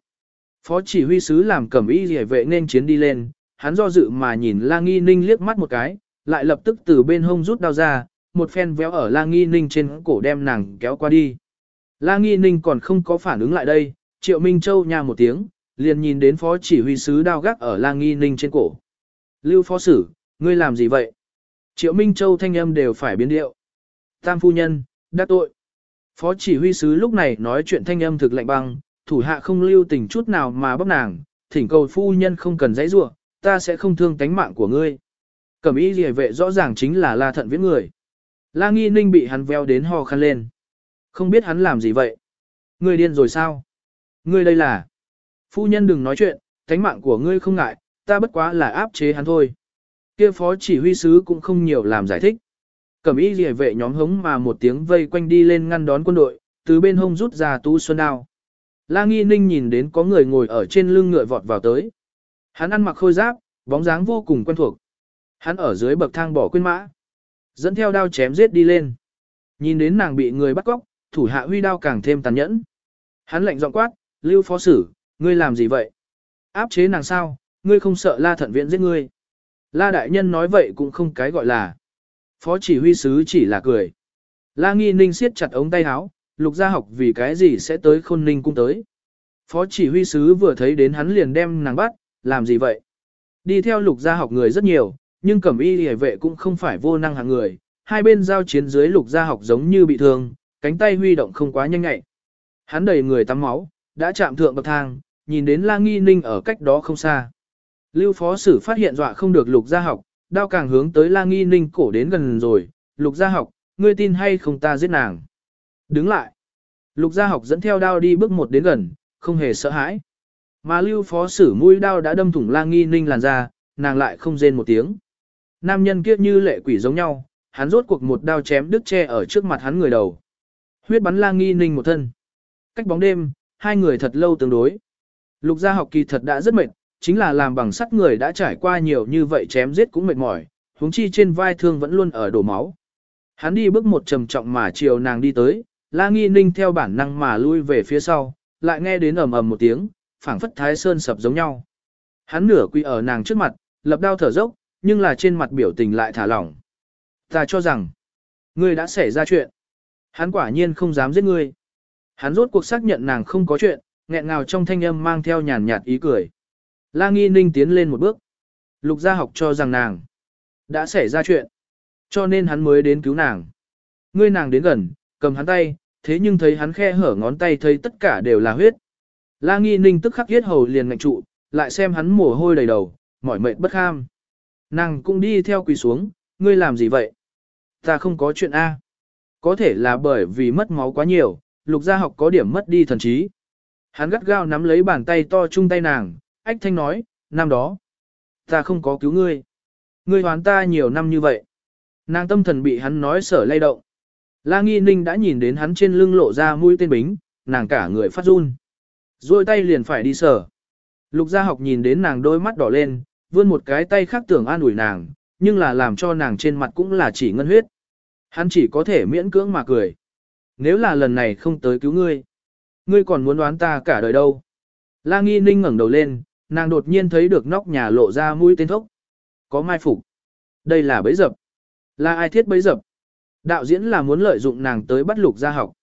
Phó chỉ huy sứ làm cẩm y rìa vệ nên chiến đi lên, hắn do dự mà nhìn La Nghi Ninh liếc mắt một cái, lại lập tức từ bên hông rút đao ra, một phen véo ở La Nghi Ninh trên cổ đem nàng kéo qua đi. La Nghi Ninh còn không có phản ứng lại đây, Triệu Minh Châu nhà một tiếng, liền nhìn đến phó chỉ huy sứ đao gác ở La Nghi Ninh trên cổ. Lưu phó sử, ngươi làm gì vậy? Triệu Minh Châu thanh âm đều phải biến điệu. Tam phu nhân, đắc tội. Phó chỉ huy sứ lúc này nói chuyện thanh âm thực lạnh băng, thủ hạ không lưu tình chút nào mà bóc nàng, thỉnh cầu phu nhân không cần dãy rủa, ta sẽ không thương tánh mạng của ngươi. Cẩm y rìa vệ rõ ràng chính là la thận viễn người. La nghi ninh bị hắn veo đến ho khăn lên. Không biết hắn làm gì vậy? Ngươi điên rồi sao? Ngươi đây là... Phu nhân đừng nói chuyện, tánh mạng của ngươi không ngại, ta bất quá là áp chế hắn thôi. Kia phó chỉ huy sứ cũng không nhiều làm giải thích. Cẩm y rìa vệ nhóm hống mà một tiếng vây quanh đi lên ngăn đón quân đội, từ bên hông rút ra tu xuân đao. La nghi ninh nhìn đến có người ngồi ở trên lưng ngựa vọt vào tới. Hắn ăn mặc khôi giáp, bóng dáng vô cùng quen thuộc. Hắn ở dưới bậc thang bỏ quên mã. Dẫn theo đao chém giết đi lên. Nhìn đến nàng bị người bắt cóc, thủ hạ huy đao càng thêm tàn nhẫn. Hắn lạnh giọng quát, lưu phó sử, ngươi làm gì vậy? Áp chế nàng sao, ngươi không sợ la thận Viễn giết ngươi. La đại nhân nói vậy cũng không cái gọi là. Phó chỉ huy sứ chỉ là cười. La nghi ninh siết chặt ống tay áo, lục gia học vì cái gì sẽ tới khôn ninh cung tới. Phó chỉ huy sứ vừa thấy đến hắn liền đem nàng bắt, làm gì vậy? Đi theo lục gia học người rất nhiều, nhưng cẩm y hề vệ cũng không phải vô năng hạng người. Hai bên giao chiến dưới lục gia học giống như bị thương, cánh tay huy động không quá nhanh ngại. Hắn đầy người tắm máu, đã chạm thượng bậc thang, nhìn đến la nghi ninh ở cách đó không xa. Lưu phó sử phát hiện dọa không được lục gia học, đao càng hướng tới la nghi ninh cổ đến gần rồi, lục gia học, ngươi tin hay không ta giết nàng. Đứng lại. Lục gia học dẫn theo đao đi bước một đến gần, không hề sợ hãi. Mà lưu phó sử mũi đao đã đâm thủng la nghi ninh làn ra, nàng lại không rên một tiếng. Nam nhân kiếp như lệ quỷ giống nhau, hắn rốt cuộc một đao chém đứt che ở trước mặt hắn người đầu. Huyết bắn la nghi ninh một thân. Cách bóng đêm, hai người thật lâu tương đối. Lục gia học kỳ thật đã rất mệt, chính là làm bằng sắt người đã trải qua nhiều như vậy chém giết cũng mệt mỏi, huống chi trên vai thương vẫn luôn ở đổ máu. Hắn đi bước một trầm trọng mà chiều nàng đi tới, la nghi ninh theo bản năng mà lui về phía sau, lại nghe đến ầm ầm một tiếng, phảng phất thái sơn sập giống nhau. Hắn nửa quỳ ở nàng trước mặt, lập đao thở dốc, nhưng là trên mặt biểu tình lại thả lỏng. Ta cho rằng, ngươi đã xảy ra chuyện. Hắn quả nhiên không dám giết ngươi. Hắn rốt cuộc xác nhận nàng không có chuyện, nghẹn ngào trong thanh âm mang theo nhàn nhạt ý cười. La Nghi Ninh tiến lên một bước. Lục gia học cho rằng nàng đã xảy ra chuyện. Cho nên hắn mới đến cứu nàng. Ngươi nàng đến gần, cầm hắn tay, thế nhưng thấy hắn khe hở ngón tay thấy tất cả đều là huyết. La Nghi Ninh tức khắc yết hầu liền ngạnh trụ, lại xem hắn mồ hôi đầy đầu, mỏi mệt bất kham. Nàng cũng đi theo quỳ xuống, ngươi làm gì vậy? Ta không có chuyện A. Có thể là bởi vì mất máu quá nhiều, lục gia học có điểm mất đi thần trí. Hắn gắt gao nắm lấy bàn tay to chung tay nàng, ách thanh nói, năm đó. Ta không có cứu ngươi. Ngươi hoán ta nhiều năm như vậy. Nàng tâm thần bị hắn nói sở lay động. La Nghi Ninh đã nhìn đến hắn trên lưng lộ ra mũi tên bính, nàng cả người phát run. Rồi tay liền phải đi sở. Lục gia học nhìn đến nàng đôi mắt đỏ lên, vươn một cái tay khác tưởng an ủi nàng, nhưng là làm cho nàng trên mặt cũng là chỉ ngân huyết. Hắn chỉ có thể miễn cưỡng mà cười. Nếu là lần này không tới cứu ngươi, ngươi còn muốn đoán ta cả đời đâu. La Nghi Ninh ngẩng đầu lên, nàng đột nhiên thấy được nóc nhà lộ ra mũi tên thốc. Có mai phục. Đây là bẫy dập. Là ai thiết bẫy dập? Đạo diễn là muốn lợi dụng nàng tới bắt lục gia học.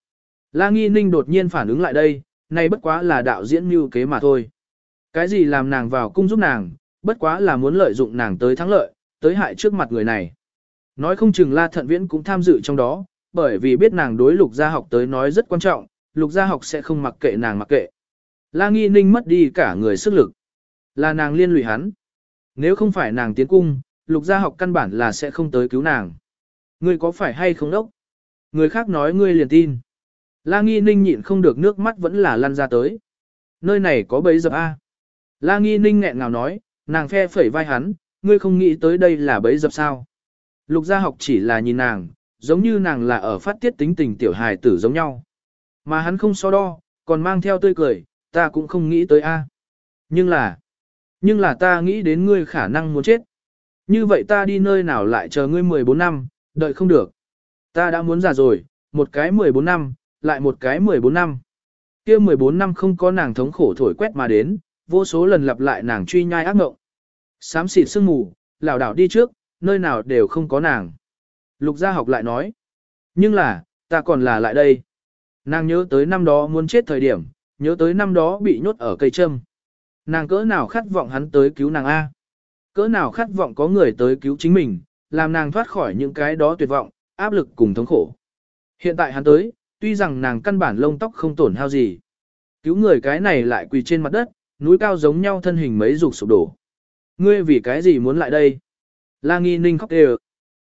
La Nghi Ninh đột nhiên phản ứng lại đây, này bất quá là đạo diễn mưu kế mà thôi. Cái gì làm nàng vào cung giúp nàng, bất quá là muốn lợi dụng nàng tới thắng lợi, tới hại trước mặt người này. Nói không chừng La Thận Viễn cũng tham dự trong đó, bởi vì biết nàng đối lục gia học tới nói rất quan trọng, lục gia học sẽ không mặc kệ nàng mặc kệ. La Nghi Ninh mất đi cả người sức lực. Là nàng liên lụy hắn. Nếu không phải nàng tiến cung, lục gia học căn bản là sẽ không tới cứu nàng. Ngươi có phải hay không đốc? Người khác nói ngươi liền tin. La Nghi Ninh nhịn không được nước mắt vẫn là lăn ra tới. Nơi này có bấy dập A. La Nghi Ninh nghẹn ngào nói, nàng phe phẩy vai hắn, ngươi không nghĩ tới đây là bấy dập sao. Lục gia học chỉ là nhìn nàng, giống như nàng là ở phát tiết tính tình tiểu hài tử giống nhau. Mà hắn không so đo, còn mang theo tươi cười, ta cũng không nghĩ tới A. Nhưng là, nhưng là ta nghĩ đến ngươi khả năng muốn chết. Như vậy ta đi nơi nào lại chờ ngươi 14 năm, đợi không được. Ta đã muốn già rồi, một cái 14 năm, lại một cái 14 năm. kia 14 năm không có nàng thống khổ thổi quét mà đến, vô số lần lặp lại nàng truy nhai ác ngộng. Sám xịt sương mù, lảo đảo đi trước, nơi nào đều không có nàng. Lục gia học lại nói. Nhưng là, ta còn là lại đây. Nàng nhớ tới năm đó muốn chết thời điểm, nhớ tới năm đó bị nhốt ở cây trâm. Nàng cỡ nào khát vọng hắn tới cứu nàng A. Cỡ nào khát vọng có người tới cứu chính mình, làm nàng thoát khỏi những cái đó tuyệt vọng, áp lực cùng thống khổ. Hiện tại hắn tới, tuy rằng nàng căn bản lông tóc không tổn hao gì. Cứu người cái này lại quỳ trên mặt đất, núi cao giống nhau thân hình mấy dục sụp đổ. Ngươi vì cái gì muốn lại đây? La Nghi Ninh khóc đều.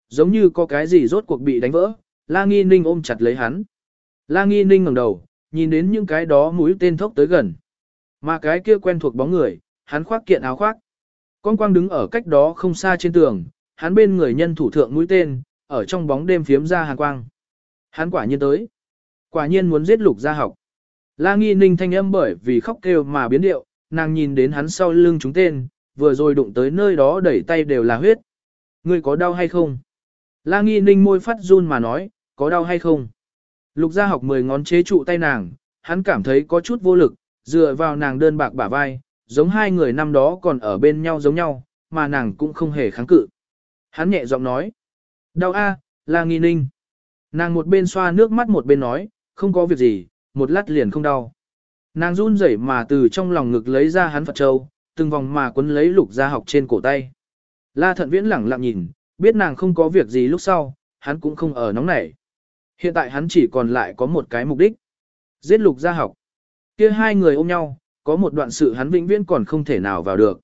Giống như có cái gì rốt cuộc bị đánh vỡ, La Nghi Ninh ôm chặt lấy hắn. La Nghi Ninh ngẩng đầu, nhìn đến những cái đó mũi tên thốc tới gần. Mà cái kia quen thuộc bóng người, hắn khoác kiện áo khoác. Con quang đứng ở cách đó không xa trên tường, hắn bên người nhân thủ thượng mũi tên, ở trong bóng đêm phiếm ra hàng quang. Hắn quả nhiên tới. Quả nhiên muốn giết lục gia học. La nghi ninh thanh âm bởi vì khóc kêu mà biến điệu, nàng nhìn đến hắn sau lưng chúng tên, vừa rồi đụng tới nơi đó đẩy tay đều là huyết. Ngươi có đau hay không? La nghi ninh môi phát run mà nói, có đau hay không? Lục gia học mười ngón chế trụ tay nàng, hắn cảm thấy có chút vô lực, dựa vào nàng đơn bạc bả vai, giống hai người năm đó còn ở bên nhau giống nhau, mà nàng cũng không hề kháng cự. Hắn nhẹ giọng nói, đau a, La nghi ninh. Nàng một bên xoa nước mắt một bên nói, không có việc gì, một lát liền không đau. Nàng run rẩy mà từ trong lòng ngực lấy ra hắn Phật Châu, từng vòng mà quấn lấy lục ra học trên cổ tay. La thận viễn lẳng lặng nhìn, biết nàng không có việc gì lúc sau, hắn cũng không ở nóng nảy. Hiện tại hắn chỉ còn lại có một cái mục đích. Giết lục gia học. kia hai người ôm nhau, có một đoạn sự hắn vĩnh viễn còn không thể nào vào được.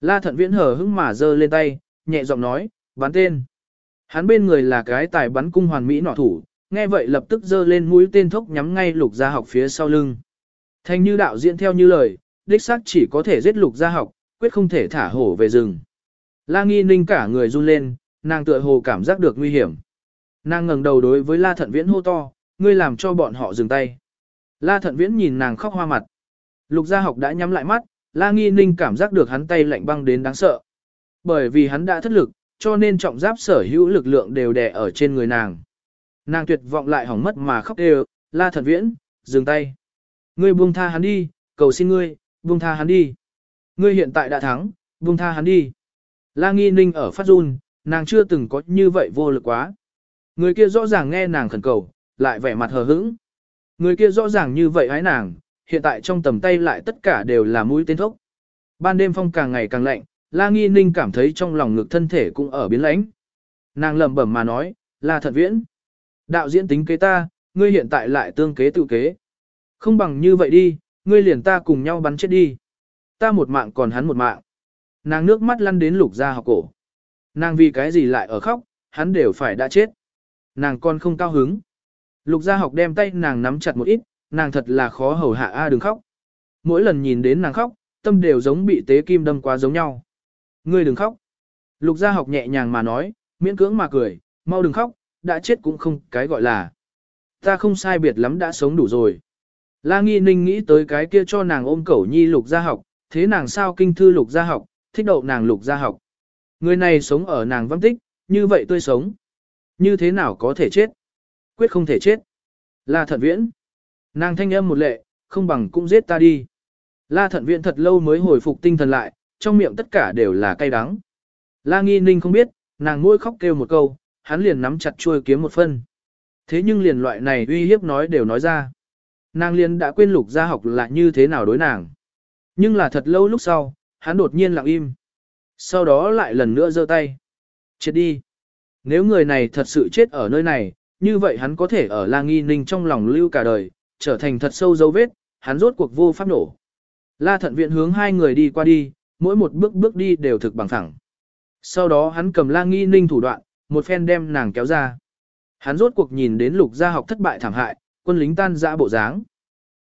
La thận viễn hờ hững mà giơ lên tay, nhẹ giọng nói, bắn tên. Hắn bên người là cái tài bắn cung hoàn mỹ nọ thủ, nghe vậy lập tức giơ lên mũi tên thốc nhắm ngay lục gia học phía sau lưng. Thanh như đạo diễn theo như lời, đích xác chỉ có thể giết lục gia học, quyết không thể thả hổ về rừng. La nghi ninh cả người run lên, nàng tựa hồ cảm giác được nguy hiểm. Nàng ngẩng đầu đối với La Thận Viễn hô to, ngươi làm cho bọn họ dừng tay. La Thận Viễn nhìn nàng khóc hoa mặt. Lục gia học đã nhắm lại mắt, La Nghi Ninh cảm giác được hắn tay lạnh băng đến đáng sợ. Bởi vì hắn đã thất lực, cho nên trọng giáp sở hữu lực lượng đều đè ở trên người nàng. Nàng tuyệt vọng lại hỏng mất mà khóc đều, La thật Viễn, dừng tay. Ngươi buông tha hắn đi, cầu xin ngươi, buông tha hắn đi. Ngươi hiện tại đã thắng, buông tha hắn đi. La Nghi Ninh ở phát run, nàng chưa từng có như vậy vô lực quá. Người kia rõ ràng nghe nàng khẩn cầu, lại vẻ mặt hờ hững. Người kia rõ ràng như vậy hái nàng, hiện tại trong tầm tay lại tất cả đều là mũi tên thốc. Ban đêm phong càng ngày càng lạnh, La Nghi Ninh cảm thấy trong lòng ngực thân thể cũng ở biến lãnh. Nàng lẩm bẩm mà nói, là thật viễn. Đạo diễn tính kế ta, ngươi hiện tại lại tương kế tự kế. Không bằng như vậy đi, ngươi liền ta cùng nhau bắn chết đi. Ta một mạng còn hắn một mạng. Nàng nước mắt lăn đến lục ra học cổ. Nàng vì cái gì lại ở khóc, hắn đều phải đã chết. Nàng còn không cao hứng. Lục gia học đem tay nàng nắm chặt một ít, nàng thật là khó hầu hạ A đừng khóc. Mỗi lần nhìn đến nàng khóc, tâm đều giống bị tế kim đâm quá giống nhau. Ngươi đừng khóc. Lục gia học nhẹ nhàng mà nói, miễn cưỡng mà cười, mau đừng khóc, đã chết cũng không cái gọi là. Ta không sai biệt lắm đã sống đủ rồi. La Nghi Ninh nghĩ tới cái kia cho nàng ôm cẩu nhi lục gia học, thế nàng sao kinh thư lục gia học, thích đậu nàng lục gia học. Người này sống ở nàng văn tích, như vậy tôi sống. Như thế nào có thể chết? Quyết không thể chết. La thận viễn. Nàng thanh âm một lệ, không bằng cũng giết ta đi. La thận viễn thật lâu mới hồi phục tinh thần lại, trong miệng tất cả đều là cay đắng. La nghi ninh không biết, nàng môi khóc kêu một câu, hắn liền nắm chặt chuôi kiếm một phân. Thế nhưng liền loại này uy hiếp nói đều nói ra. Nàng liền đã quên lục gia học là như thế nào đối nàng. Nhưng là thật lâu lúc sau, hắn đột nhiên lặng im. Sau đó lại lần nữa giơ tay. Chết đi. Nếu người này thật sự chết ở nơi này, như vậy hắn có thể ở La Nghi Ninh trong lòng lưu cả đời, trở thành thật sâu dấu vết, hắn rốt cuộc vô pháp nổ. La thận viện hướng hai người đi qua đi, mỗi một bước bước đi đều thực bằng thẳng. Sau đó hắn cầm La Nghi Ninh thủ đoạn, một phen đem nàng kéo ra. Hắn rốt cuộc nhìn đến lục gia học thất bại thảm hại, quân lính tan dã bộ dáng.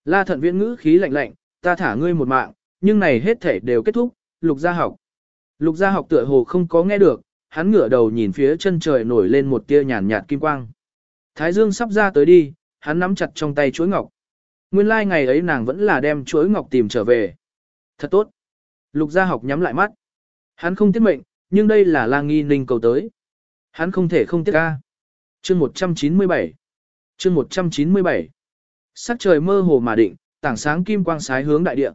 La thận viện ngữ khí lạnh lạnh, ta thả ngươi một mạng, nhưng này hết thể đều kết thúc, lục gia học. Lục gia học tựa hồ không có nghe được, hắn ngửa đầu nhìn phía chân trời nổi lên một tia nhàn nhạt kim quang. Thái dương sắp ra tới đi, hắn nắm chặt trong tay chuỗi ngọc. Nguyên lai like ngày ấy nàng vẫn là đem chuỗi ngọc tìm trở về. Thật tốt. Lục gia học nhắm lại mắt. Hắn không tiết mệnh, nhưng đây là la nghi ninh cầu tới. Hắn không thể không tiết ca. Chương 197 Chương 197 Sắc trời mơ hồ mà định, tảng sáng kim quang sái hướng đại địa.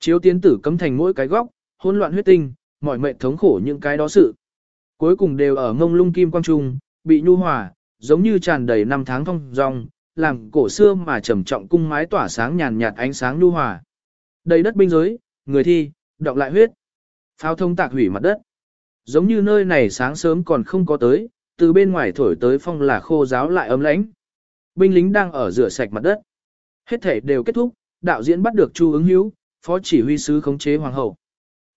Chiếu tiến tử cấm thành mỗi cái góc, hỗn loạn huyết tinh, mọi mệnh thống khổ những cái đó sự. Cuối cùng đều ở ngông lung kim quang trung, bị nhu hòa, giống như tràn đầy năm tháng thông dong, làm cổ xưa mà trầm trọng cung mái tỏa sáng nhàn nhạt ánh sáng nhu hòa. Đầy đất binh giới, người thi, đọng lại huyết. Pháo thông tạc hủy mặt đất. Giống như nơi này sáng sớm còn không có tới, từ bên ngoài thổi tới phong là khô giáo lại ấm lãnh. Binh lính đang ở rửa sạch mặt đất. Hết thể đều kết thúc, đạo diễn bắt được Chu ứng hữu, phó chỉ huy sứ khống chế hoàng hậu.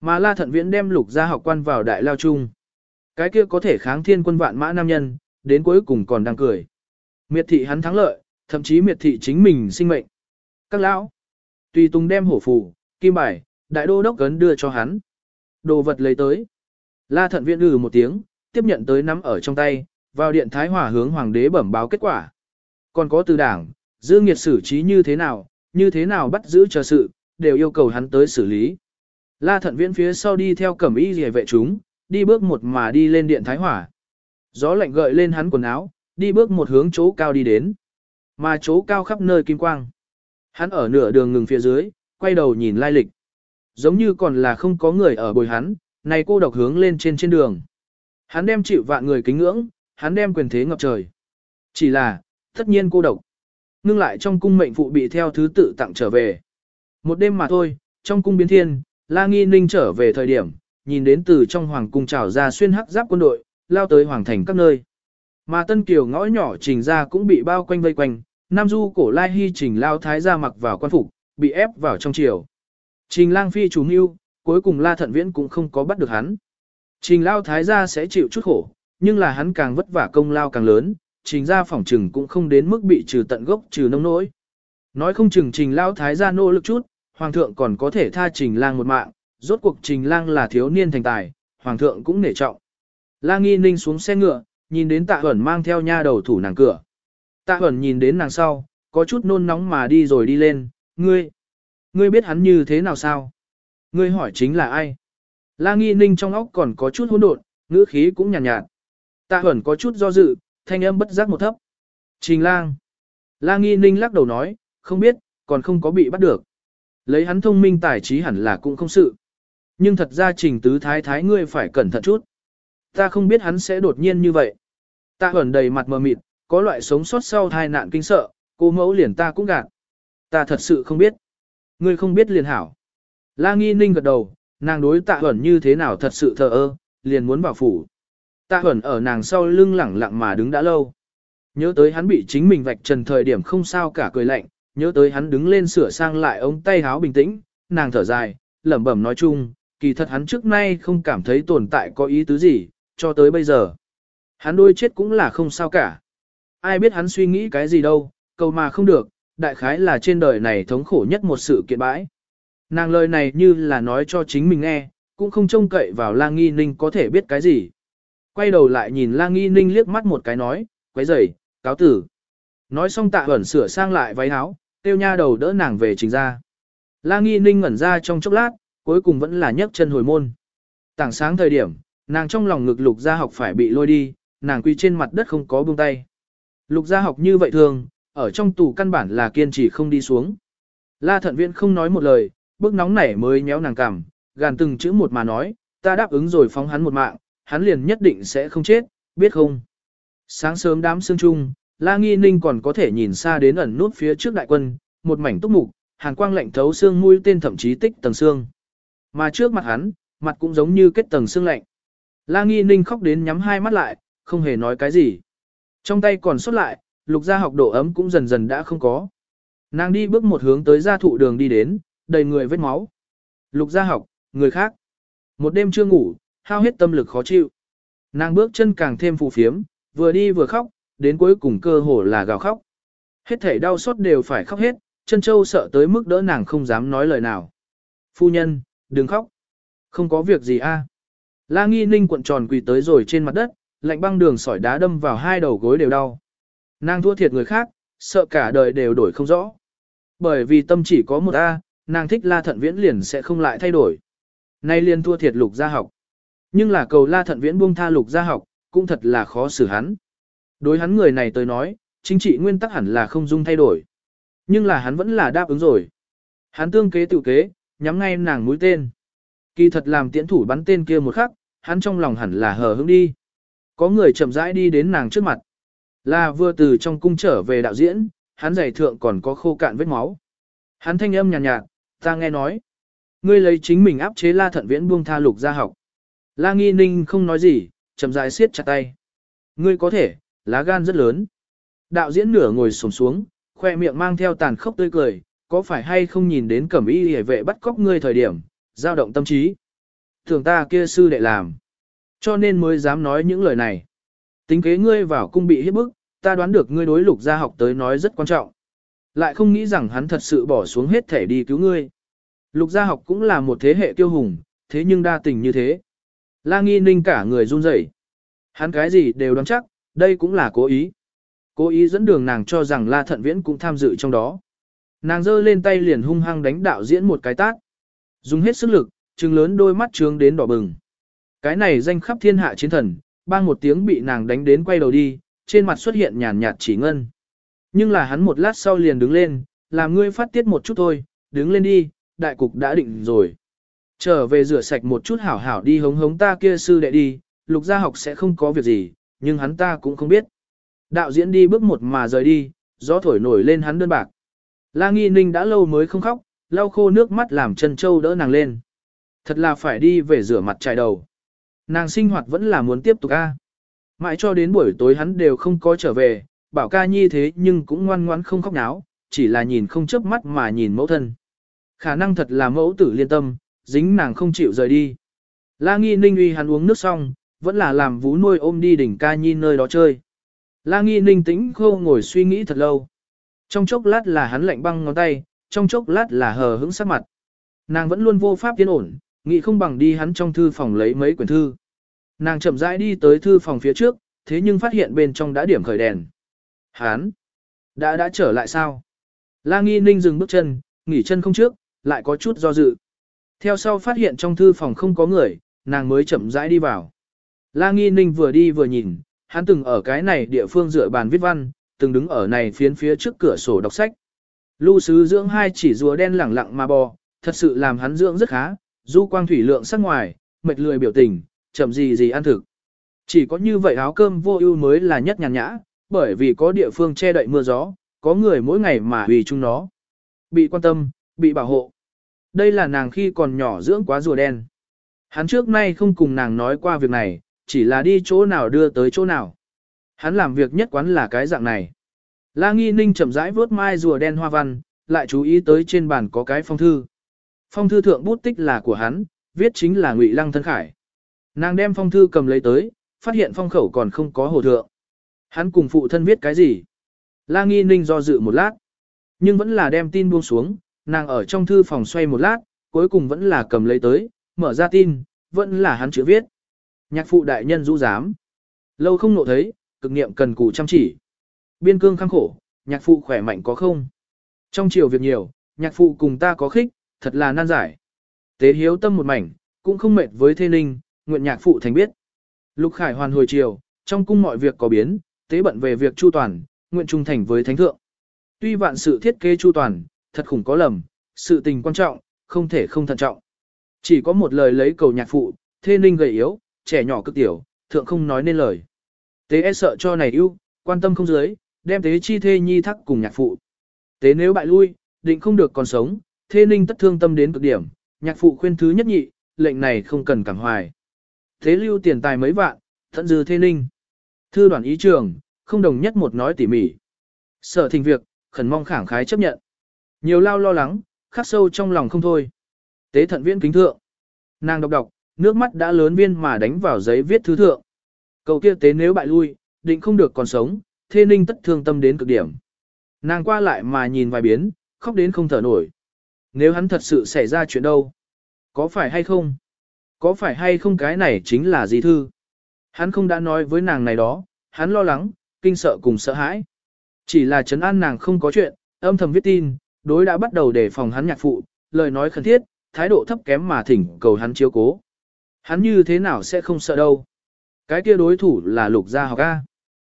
Mà La Thận Viễn đem lục gia học quan vào đại lao trung. Cái kia có thể kháng thiên quân vạn mã nam nhân, đến cuối cùng còn đang cười. Miệt thị hắn thắng lợi, thậm chí miệt thị chính mình sinh mệnh. Các lão, tùy tùng đem hổ phù, kim bài, đại đô đốc cấn đưa cho hắn. Đồ vật lấy tới. La Thận Viễn ừ một tiếng, tiếp nhận tới nắm ở trong tay, vào điện thái hòa hướng hoàng đế bẩm báo kết quả. Còn có từ đảng, giữ nghiệt xử trí như thế nào, như thế nào bắt giữ chờ sự, đều yêu cầu hắn tới xử lý. La thận viễn phía sau đi theo cẩm y rìa vệ chúng, đi bước một mà đi lên điện thái hỏa. Gió lạnh gợi lên hắn quần áo, đi bước một hướng chỗ cao đi đến. Mà chỗ cao khắp nơi kim quang. Hắn ở nửa đường ngừng phía dưới, quay đầu nhìn lai lịch. Giống như còn là không có người ở bồi hắn, này cô độc hướng lên trên trên đường. Hắn đem chịu vạn người kính ngưỡng, hắn đem quyền thế ngập trời. Chỉ là, tất nhiên cô độc. Ngưng lại trong cung mệnh phụ bị theo thứ tự tặng trở về. Một đêm mà thôi, trong cung biến thiên, La Nghi Ninh trở về thời điểm, nhìn đến từ trong hoàng cung trào ra xuyên hắc giáp quân đội, lao tới hoàng thành các nơi. Mà Tân Kiều ngõ nhỏ trình ra cũng bị bao quanh vây quanh, Nam Du cổ lai hy trình lao thái ra mặc vào quan phục, bị ép vào trong triều. Trình lang phi chủ mưu, cuối cùng La Thận Viễn cũng không có bắt được hắn. Trình lao thái gia sẽ chịu chút khổ, nhưng là hắn càng vất vả công lao càng lớn, trình ra phỏng trừng cũng không đến mức bị trừ tận gốc trừ nông nỗi. Nói không chừng trình lao thái gia nỗ lực chút, hoàng thượng còn có thể tha trình lang một mạng, rốt cuộc trình lang là thiếu niên thành tài, hoàng thượng cũng nể trọng. La nghi ninh xuống xe ngựa, nhìn đến tạ huẩn mang theo nha đầu thủ nàng cửa. Tạ huẩn nhìn đến nàng sau, có chút nôn nóng mà đi rồi đi lên, ngươi, ngươi biết hắn như thế nào sao? Ngươi hỏi chính là ai? La nghi ninh trong óc còn có chút hỗn độn, ngữ khí cũng nhàn nhạt, nhạt. Tạ huẩn có chút do dự, thanh âm bất giác một thấp. Trình lang. La nghi ninh lắc đầu nói, không biết, còn không có bị bắt được. Lấy hắn thông minh tài trí hẳn là cũng không sự. Nhưng thật ra trình tứ thái thái ngươi phải cẩn thận chút. Ta không biết hắn sẽ đột nhiên như vậy. Ta Huẩn đầy mặt mờ mịt, có loại sống sót sau tai nạn kinh sợ, cô mẫu liền ta cũng gạt. Ta thật sự không biết. Ngươi không biết liền hảo. La nghi ninh gật đầu, nàng đối tạ huẩn như thế nào thật sự thờ ơ, liền muốn vào phủ. Tạ huẩn ở nàng sau lưng lẳng lặng mà đứng đã lâu. Nhớ tới hắn bị chính mình vạch trần thời điểm không sao cả cười lạnh, nhớ tới hắn đứng lên sửa sang lại ống tay háo bình tĩnh, nàng thở dài, lẩm bẩm nói chung, kỳ thật hắn trước nay không cảm thấy tồn tại có ý tứ gì, cho tới bây giờ. Hắn đôi chết cũng là không sao cả. Ai biết hắn suy nghĩ cái gì đâu, cầu mà không được, đại khái là trên đời này thống khổ nhất một sự kiện bãi. Nàng lời này như là nói cho chính mình nghe, cũng không trông cậy vào lang nghi ninh có thể biết cái gì. Quay đầu lại nhìn lang nghi ninh liếc mắt một cái nói, quấy rầy, cáo tử. Nói xong tạ ẩn sửa sang lại váy áo, tiêu nha đầu đỡ nàng về trình ra. La nghi ninh ngẩn ra trong chốc lát, cuối cùng vẫn là nhấc chân hồi môn. Tảng sáng thời điểm, nàng trong lòng ngực lục gia học phải bị lôi đi, nàng quỳ trên mặt đất không có buông tay. Lục gia học như vậy thường, ở trong tù căn bản là kiên trì không đi xuống. La thận viện không nói một lời, bước nóng nảy mới nhéo nàng cằm, gàn từng chữ một mà nói, ta đáp ứng rồi phóng hắn một mạng, hắn liền nhất định sẽ không chết, biết không? Sáng sớm đám sương trung, La Nghi Ninh còn có thể nhìn xa đến ẩn nút phía trước đại quân, một mảnh túc mục, hàn quang lạnh thấu xương mũi tên thậm chí tích tầng xương. Mà trước mặt hắn, mặt cũng giống như kết tầng xương lạnh. La Nghi Ninh khóc đến nhắm hai mắt lại, không hề nói cái gì. Trong tay còn xuất lại, lục gia học độ ấm cũng dần dần đã không có. Nàng đi bước một hướng tới gia thụ đường đi đến, đầy người vết máu. Lục gia học, người khác. Một đêm chưa ngủ, hao hết tâm lực khó chịu. Nàng bước chân càng thêm phù phiếm, vừa đi vừa khóc, đến cuối cùng cơ hồ là gào khóc. Hết thể đau xót đều phải khóc hết, chân châu sợ tới mức đỡ nàng không dám nói lời nào. Phu nhân, đừng khóc. Không có việc gì a. La nghi ninh cuộn tròn quỳ tới rồi trên mặt đất, lạnh băng đường sỏi đá đâm vào hai đầu gối đều đau. Nàng thua thiệt người khác, sợ cả đời đều đổi không rõ. Bởi vì tâm chỉ có một A, nàng thích la thận viễn liền sẽ không lại thay đổi. Nay liền thua thiệt lục gia học. Nhưng là cầu la thận viễn buông tha lục gia học, cũng thật là khó xử hắn. Đối hắn người này tới nói, chính trị nguyên tắc hẳn là không dung thay đổi. Nhưng là hắn vẫn là đáp ứng rồi. Hắn tương kế tự kế, nhắm ngay nàng mũi tên. Kỳ thật làm tiễn thủ bắn tên kia một khắc, hắn trong lòng hẳn là hờ hững đi. Có người chậm rãi đi đến nàng trước mặt. Là vừa từ trong cung trở về đạo diễn, hắn giày thượng còn có khô cạn vết máu. Hắn thanh âm nhàn nhạt, nhạt, ta nghe nói. Ngươi lấy chính mình áp chế la thận viễn buông tha lục ra học. La nghi ninh không nói gì, chậm rãi siết chặt tay. Ngươi có thể, lá gan rất lớn. Đạo diễn nửa ngồi xổm xuống, khoe miệng mang theo tàn khốc tươi cười, có phải hay không nhìn đến cẩm y hề vệ bắt cóc ngươi thời điểm, dao động tâm trí. Thường ta kia sư đệ làm. Cho nên mới dám nói những lời này. Tính kế ngươi vào cung bị hiếp bức, ta đoán được ngươi đối lục gia học tới nói rất quan trọng. Lại không nghĩ rằng hắn thật sự bỏ xuống hết thể đi cứu ngươi. Lục gia học cũng là một thế hệ kiêu hùng, thế nhưng đa tình như thế. La nghi ninh cả người run rẩy. Hắn cái gì đều đoán chắc, đây cũng là cố ý. Cố ý dẫn đường nàng cho rằng La Thận Viễn cũng tham dự trong đó. Nàng giơ lên tay liền hung hăng đánh đạo diễn một cái tát. Dùng hết sức lực, trừng lớn đôi mắt trướng đến đỏ bừng. Cái này danh khắp thiên hạ chiến thần, bang một tiếng bị nàng đánh đến quay đầu đi, trên mặt xuất hiện nhàn nhạt chỉ ngân. Nhưng là hắn một lát sau liền đứng lên, làm ngươi phát tiết một chút thôi, đứng lên đi, đại cục đã định rồi. Trở về rửa sạch một chút hảo hảo đi hống hống ta kia sư đệ đi, lục gia học sẽ không có việc gì, nhưng hắn ta cũng không biết. Đạo diễn đi bước một mà rời đi, gió thổi nổi lên hắn đơn bạc. La Nghi Ninh đã lâu mới không khóc, lau khô nước mắt làm chân châu đỡ nàng lên. Thật là phải đi về rửa mặt chải đầu. Nàng sinh hoạt vẫn là muốn tiếp tục a. Mãi cho đến buổi tối hắn đều không có trở về, bảo ca nhi thế nhưng cũng ngoan ngoãn không khóc náo, chỉ là nhìn không chớp mắt mà nhìn mẫu thân. Khả năng thật là mẫu tử liên tâm, dính nàng không chịu rời đi. La nghi ninh uy hắn uống nước xong, vẫn là làm vú nuôi ôm đi đỉnh ca nhi nơi đó chơi. La nghi ninh tĩnh khô ngồi suy nghĩ thật lâu. Trong chốc lát là hắn lạnh băng ngón tay, trong chốc lát là hờ hững sắc mặt. Nàng vẫn luôn vô pháp tiến ổn, nghĩ không bằng đi hắn trong thư phòng lấy mấy quyển thư. Nàng chậm rãi đi tới thư phòng phía trước, thế nhưng phát hiện bên trong đã điểm khởi đèn. Hán, Đã đã trở lại sao? La nghi ninh dừng bước chân, nghỉ chân không trước, lại có chút do dự. Theo sau phát hiện trong thư phòng không có người, nàng mới chậm rãi đi vào. La nghi ninh vừa đi vừa nhìn, hắn từng ở cái này địa phương dựa bàn viết văn, từng đứng ở này phiến phía trước cửa sổ đọc sách. Lưu sứ dưỡng hai chỉ rùa đen lẳng lặng mà bò, thật sự làm hắn dưỡng rất khá, du quang thủy lượng sắc ngoài, mệt lười biểu tình, chậm gì gì ăn thực. Chỉ có như vậy áo cơm vô ưu mới là nhất nhàn nhã, bởi vì có địa phương che đậy mưa gió, có người mỗi ngày mà vì chung nó. Bị quan tâm, bị bảo hộ. Đây là nàng khi còn nhỏ dưỡng quá rùa đen. Hắn trước nay không cùng nàng nói qua việc này, chỉ là đi chỗ nào đưa tới chỗ nào. Hắn làm việc nhất quán là cái dạng này. La Nghi Ninh chậm rãi vớt mai rùa đen hoa văn, lại chú ý tới trên bàn có cái phong thư. Phong thư thượng bút tích là của hắn, viết chính là Ngụy Lăng Thân Khải. Nàng đem phong thư cầm lấy tới, phát hiện phong khẩu còn không có hồ thượng. Hắn cùng phụ thân viết cái gì? La Nghi Ninh do dự một lát, nhưng vẫn là đem tin buông xuống, nàng ở trong thư phòng xoay một lát, cuối cùng vẫn là cầm lấy tới, mở ra tin, vẫn là hắn chữ viết. Nhạc phụ đại nhân rũ dám. Lâu không nộ thấy, cực niệm cần cù chăm chỉ. Biên cương khăng khổ, nhạc phụ khỏe mạnh có không? Trong chiều việc nhiều, nhạc phụ cùng ta có khích, thật là nan giải. Tế hiếu tâm một mảnh, cũng không mệt với thê ninh, nguyện nhạc phụ thành biết. Lục Khải hoàn hồi chiều, trong cung mọi việc có biến, tế bận về việc chu toàn, nguyện trung thành với thánh thượng. Tuy vạn sự thiết kế chu toàn, thật khủng có lầm, sự tình quan trọng, không thể không thận trọng. Chỉ có một lời lấy cầu nhạc phụ, thê ninh gầy yếu, trẻ nhỏ cực tiểu, thượng không nói nên lời. Tế e sợ cho này ưu, quan tâm không dưới, đem tế chi thê nhi thắc cùng nhạc phụ. Tế nếu bại lui, định không được còn sống, thê ninh tất thương tâm đến cực điểm, nhạc phụ khuyên thứ nhất nhị, lệnh này không cần cảm hoài. Thế lưu tiền tài mấy vạn, thận dư thê ninh. Thư đoàn ý trường, không đồng nhất một nói tỉ mỉ. Sở thình việc, khẩn mong khẳng khái chấp nhận. Nhiều lao lo lắng, khắc sâu trong lòng không thôi. Tế thận viễn kính thượng. Nàng đọc đọc, nước mắt đã lớn viên mà đánh vào giấy viết thư thượng. Cầu kia tế nếu bại lui, định không được còn sống, thê ninh tất thương tâm đến cực điểm. Nàng qua lại mà nhìn vài biến, khóc đến không thở nổi. Nếu hắn thật sự xảy ra chuyện đâu? Có phải hay không? Có phải hay không cái này chính là gì thư? Hắn không đã nói với nàng này đó, hắn lo lắng, kinh sợ cùng sợ hãi. Chỉ là chấn an nàng không có chuyện, âm thầm viết tin, đối đã bắt đầu để phòng hắn nhạc phụ, lời nói khẩn thiết, thái độ thấp kém mà thỉnh cầu hắn chiếu cố. Hắn như thế nào sẽ không sợ đâu. Cái kia đối thủ là lục gia học A.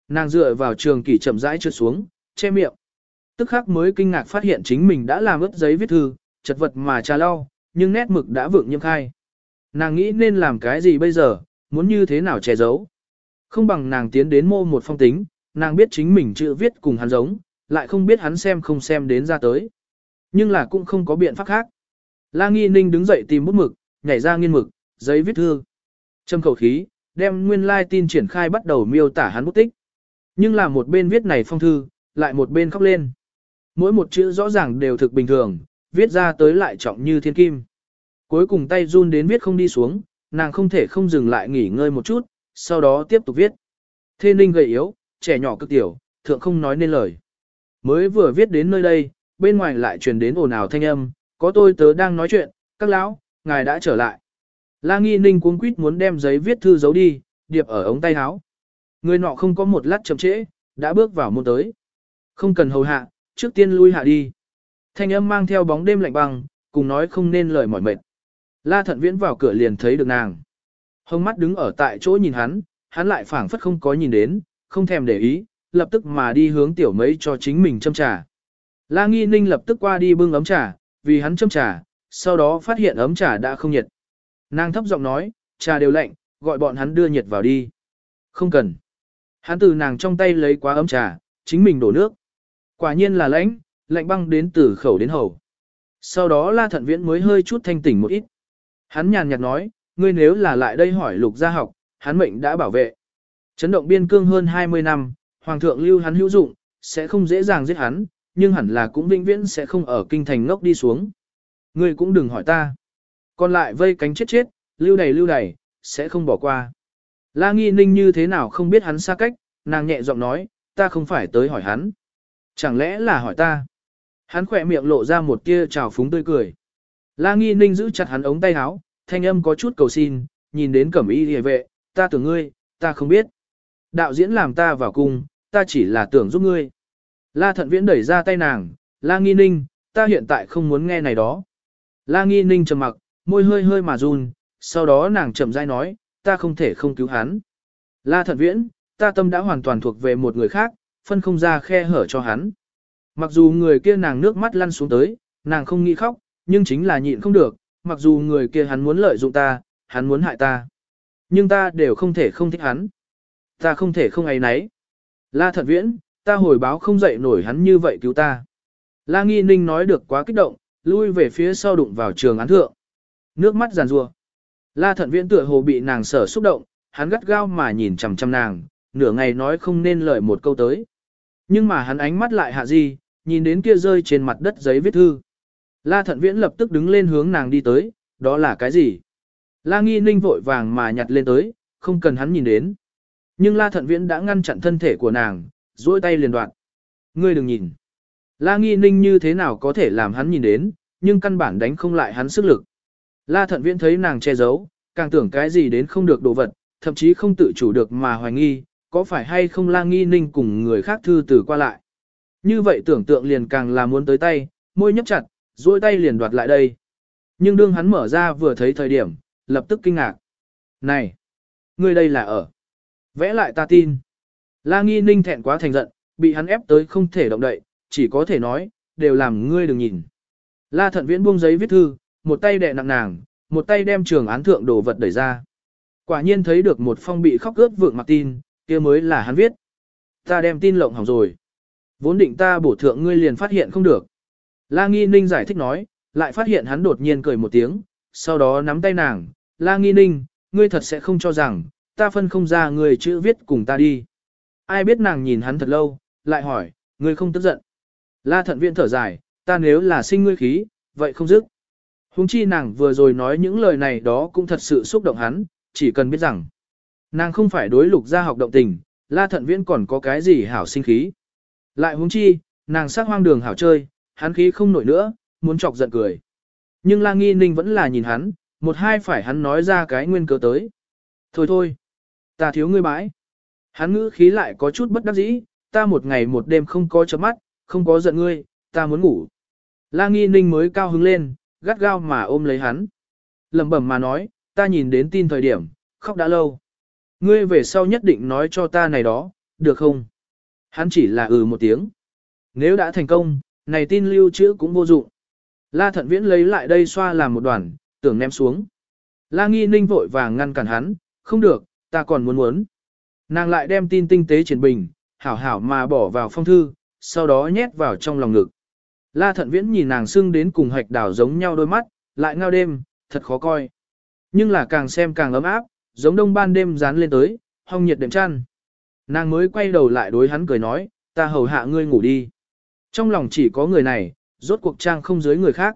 Nàng dựa vào trường kỷ chậm rãi trượt xuống, che miệng. Tức khắc mới kinh ngạc phát hiện chính mình đã làm ướt giấy viết thư, chật vật mà trà lau, nhưng nét mực đã vượng nhiễm khai. Nàng nghĩ nên làm cái gì bây giờ, muốn như thế nào che giấu. Không bằng nàng tiến đến mô một phong tính, nàng biết chính mình chữ viết cùng hắn giống, lại không biết hắn xem không xem đến ra tới. Nhưng là cũng không có biện pháp khác. La Nghi Ninh đứng dậy tìm bút mực, nhảy ra nghiên mực, giấy viết thư. Châm khẩu khí, đem nguyên lai tin triển khai bắt đầu miêu tả hắn bút tích. Nhưng là một bên viết này phong thư, lại một bên khóc lên. Mỗi một chữ rõ ràng đều thực bình thường, viết ra tới lại trọng như thiên kim. Cuối cùng tay run đến viết không đi xuống, nàng không thể không dừng lại nghỉ ngơi một chút, sau đó tiếp tục viết. Thê ninh gầy yếu, trẻ nhỏ cực tiểu, thượng không nói nên lời. Mới vừa viết đến nơi đây, bên ngoài lại truyền đến ồn ào thanh âm, có tôi tớ đang nói chuyện, các lão, ngài đã trở lại. La nghi ninh cuống quýt muốn đem giấy viết thư giấu đi, điệp ở ống tay áo. Người nọ không có một lát chậm trễ, đã bước vào môn tới. Không cần hầu hạ, trước tiên lui hạ đi. Thanh âm mang theo bóng đêm lạnh băng, cùng nói không nên lời mỏi mệt. La thận viễn vào cửa liền thấy được nàng. Hông mắt đứng ở tại chỗ nhìn hắn, hắn lại phảng phất không có nhìn đến, không thèm để ý, lập tức mà đi hướng tiểu mấy cho chính mình châm trà. La nghi ninh lập tức qua đi bưng ấm trà, vì hắn châm trà, sau đó phát hiện ấm trà đã không nhiệt. Nàng thấp giọng nói, trà đều lạnh, gọi bọn hắn đưa nhiệt vào đi. Không cần. Hắn từ nàng trong tay lấy quá ấm trà, chính mình đổ nước. Quả nhiên là lãnh, lạnh băng đến từ khẩu đến hầu. Sau đó la thận viễn mới hơi chút thanh tỉnh một ít. Hắn nhàn nhạt nói, ngươi nếu là lại đây hỏi lục gia học, hắn mệnh đã bảo vệ. Chấn động biên cương hơn 20 năm, hoàng thượng lưu hắn hữu dụng, sẽ không dễ dàng giết hắn, nhưng hẳn là cũng vĩnh viễn sẽ không ở kinh thành ngốc đi xuống. Ngươi cũng đừng hỏi ta. Còn lại vây cánh chết chết, lưu đầy lưu đầy, sẽ không bỏ qua. La nghi ninh như thế nào không biết hắn xa cách, nàng nhẹ giọng nói, ta không phải tới hỏi hắn. Chẳng lẽ là hỏi ta? Hắn khỏe miệng lộ ra một tia trào phúng tươi cười. La nghi ninh giữ chặt hắn ống tay áo, thanh âm có chút cầu xin, nhìn đến cẩm y hề vệ, ta tưởng ngươi, ta không biết. Đạo diễn làm ta vào cung, ta chỉ là tưởng giúp ngươi. La thận viễn đẩy ra tay nàng, la nghi ninh, ta hiện tại không muốn nghe này đó. La nghi ninh trầm mặc, môi hơi hơi mà run, sau đó nàng chậm rãi nói, ta không thể không cứu hắn. La thận viễn, ta tâm đã hoàn toàn thuộc về một người khác, phân không ra khe hở cho hắn. Mặc dù người kia nàng nước mắt lăn xuống tới, nàng không nghĩ khóc, nhưng chính là nhịn không được, mặc dù người kia hắn muốn lợi dụng ta, hắn muốn hại ta. Nhưng ta đều không thể không thích hắn. Ta không thể không ấy nấy. La thật viễn, ta hồi báo không dậy nổi hắn như vậy cứu ta. La nghi ninh nói được quá kích động, lui về phía sau đụng vào trường án thượng. Nước mắt giàn rua. La thận viễn tựa hồ bị nàng sở xúc động, hắn gắt gao mà nhìn chằm chằm nàng, nửa ngày nói không nên lời một câu tới. Nhưng mà hắn ánh mắt lại hạ gì, nhìn đến kia rơi trên mặt đất giấy viết thư. La thận viễn lập tức đứng lên hướng nàng đi tới, đó là cái gì? La nghi ninh vội vàng mà nhặt lên tới, không cần hắn nhìn đến. Nhưng la thận viễn đã ngăn chặn thân thể của nàng, duỗi tay liền đoạn. Ngươi đừng nhìn. La nghi ninh như thế nào có thể làm hắn nhìn đến, nhưng căn bản đánh không lại hắn sức lực. La thận viễn thấy nàng che giấu, càng tưởng cái gì đến không được đồ vật, thậm chí không tự chủ được mà hoài nghi, có phải hay không la nghi ninh cùng người khác thư từ qua lại. Như vậy tưởng tượng liền càng là muốn tới tay, môi nhấp chặt, duỗi tay liền đoạt lại đây. Nhưng đương hắn mở ra vừa thấy thời điểm, lập tức kinh ngạc. Này! Ngươi đây là ở. Vẽ lại ta tin. La Nghi Ninh thẹn quá thành giận, bị hắn ép tới không thể động đậy, chỉ có thể nói, đều làm ngươi đừng nhìn. La Thận Viễn buông giấy viết thư, một tay đè nặng nàng, một tay đem trường án thượng đồ vật đẩy ra. Quả nhiên thấy được một phong bị khóc ướt vượng mặt tin, kia mới là hắn viết. Ta đem tin lộng hỏng rồi. Vốn định ta bổ thượng ngươi liền phát hiện không được. La Nghi Ninh giải thích nói, lại phát hiện hắn đột nhiên cười một tiếng, sau đó nắm tay nàng, La Nghi Ninh, ngươi thật sẽ không cho rằng, ta phân không ra người chữ viết cùng ta đi. Ai biết nàng nhìn hắn thật lâu, lại hỏi, ngươi không tức giận. La thận viện thở dài, ta nếu là sinh ngươi khí, vậy không dứt. Hùng chi nàng vừa rồi nói những lời này đó cũng thật sự xúc động hắn, chỉ cần biết rằng, nàng không phải đối lục gia học động tình, la thận viễn còn có cái gì hảo sinh khí. Lại huống chi, nàng sát hoang đường hảo chơi, hắn khí không nổi nữa, muốn chọc giận cười. Nhưng la nghi ninh vẫn là nhìn hắn, một hai phải hắn nói ra cái nguyên cớ tới. Thôi thôi, ta thiếu ngươi bãi. Hắn ngữ khí lại có chút bất đắc dĩ, ta một ngày một đêm không có chấm mắt, không có giận ngươi, ta muốn ngủ. La nghi ninh mới cao hứng lên, gắt gao mà ôm lấy hắn. lẩm bẩm mà nói, ta nhìn đến tin thời điểm, khóc đã lâu. Ngươi về sau nhất định nói cho ta này đó, được không? Hắn chỉ là ừ một tiếng. Nếu đã thành công, này tin lưu trữ cũng vô dụng. La thận viễn lấy lại đây xoa làm một đoàn, tưởng ném xuống. La nghi ninh vội vàng ngăn cản hắn, không được, ta còn muốn muốn. Nàng lại đem tin tinh tế triển bình, hảo hảo mà bỏ vào phong thư, sau đó nhét vào trong lòng ngực. La thận viễn nhìn nàng xưng đến cùng hạch đảo giống nhau đôi mắt, lại ngao đêm, thật khó coi. Nhưng là càng xem càng ấm áp, giống đông ban đêm dán lên tới, hong nhiệt đệm chăn. Nàng mới quay đầu lại đối hắn cười nói, ta hầu hạ ngươi ngủ đi. Trong lòng chỉ có người này, rốt cuộc trang không dưới người khác.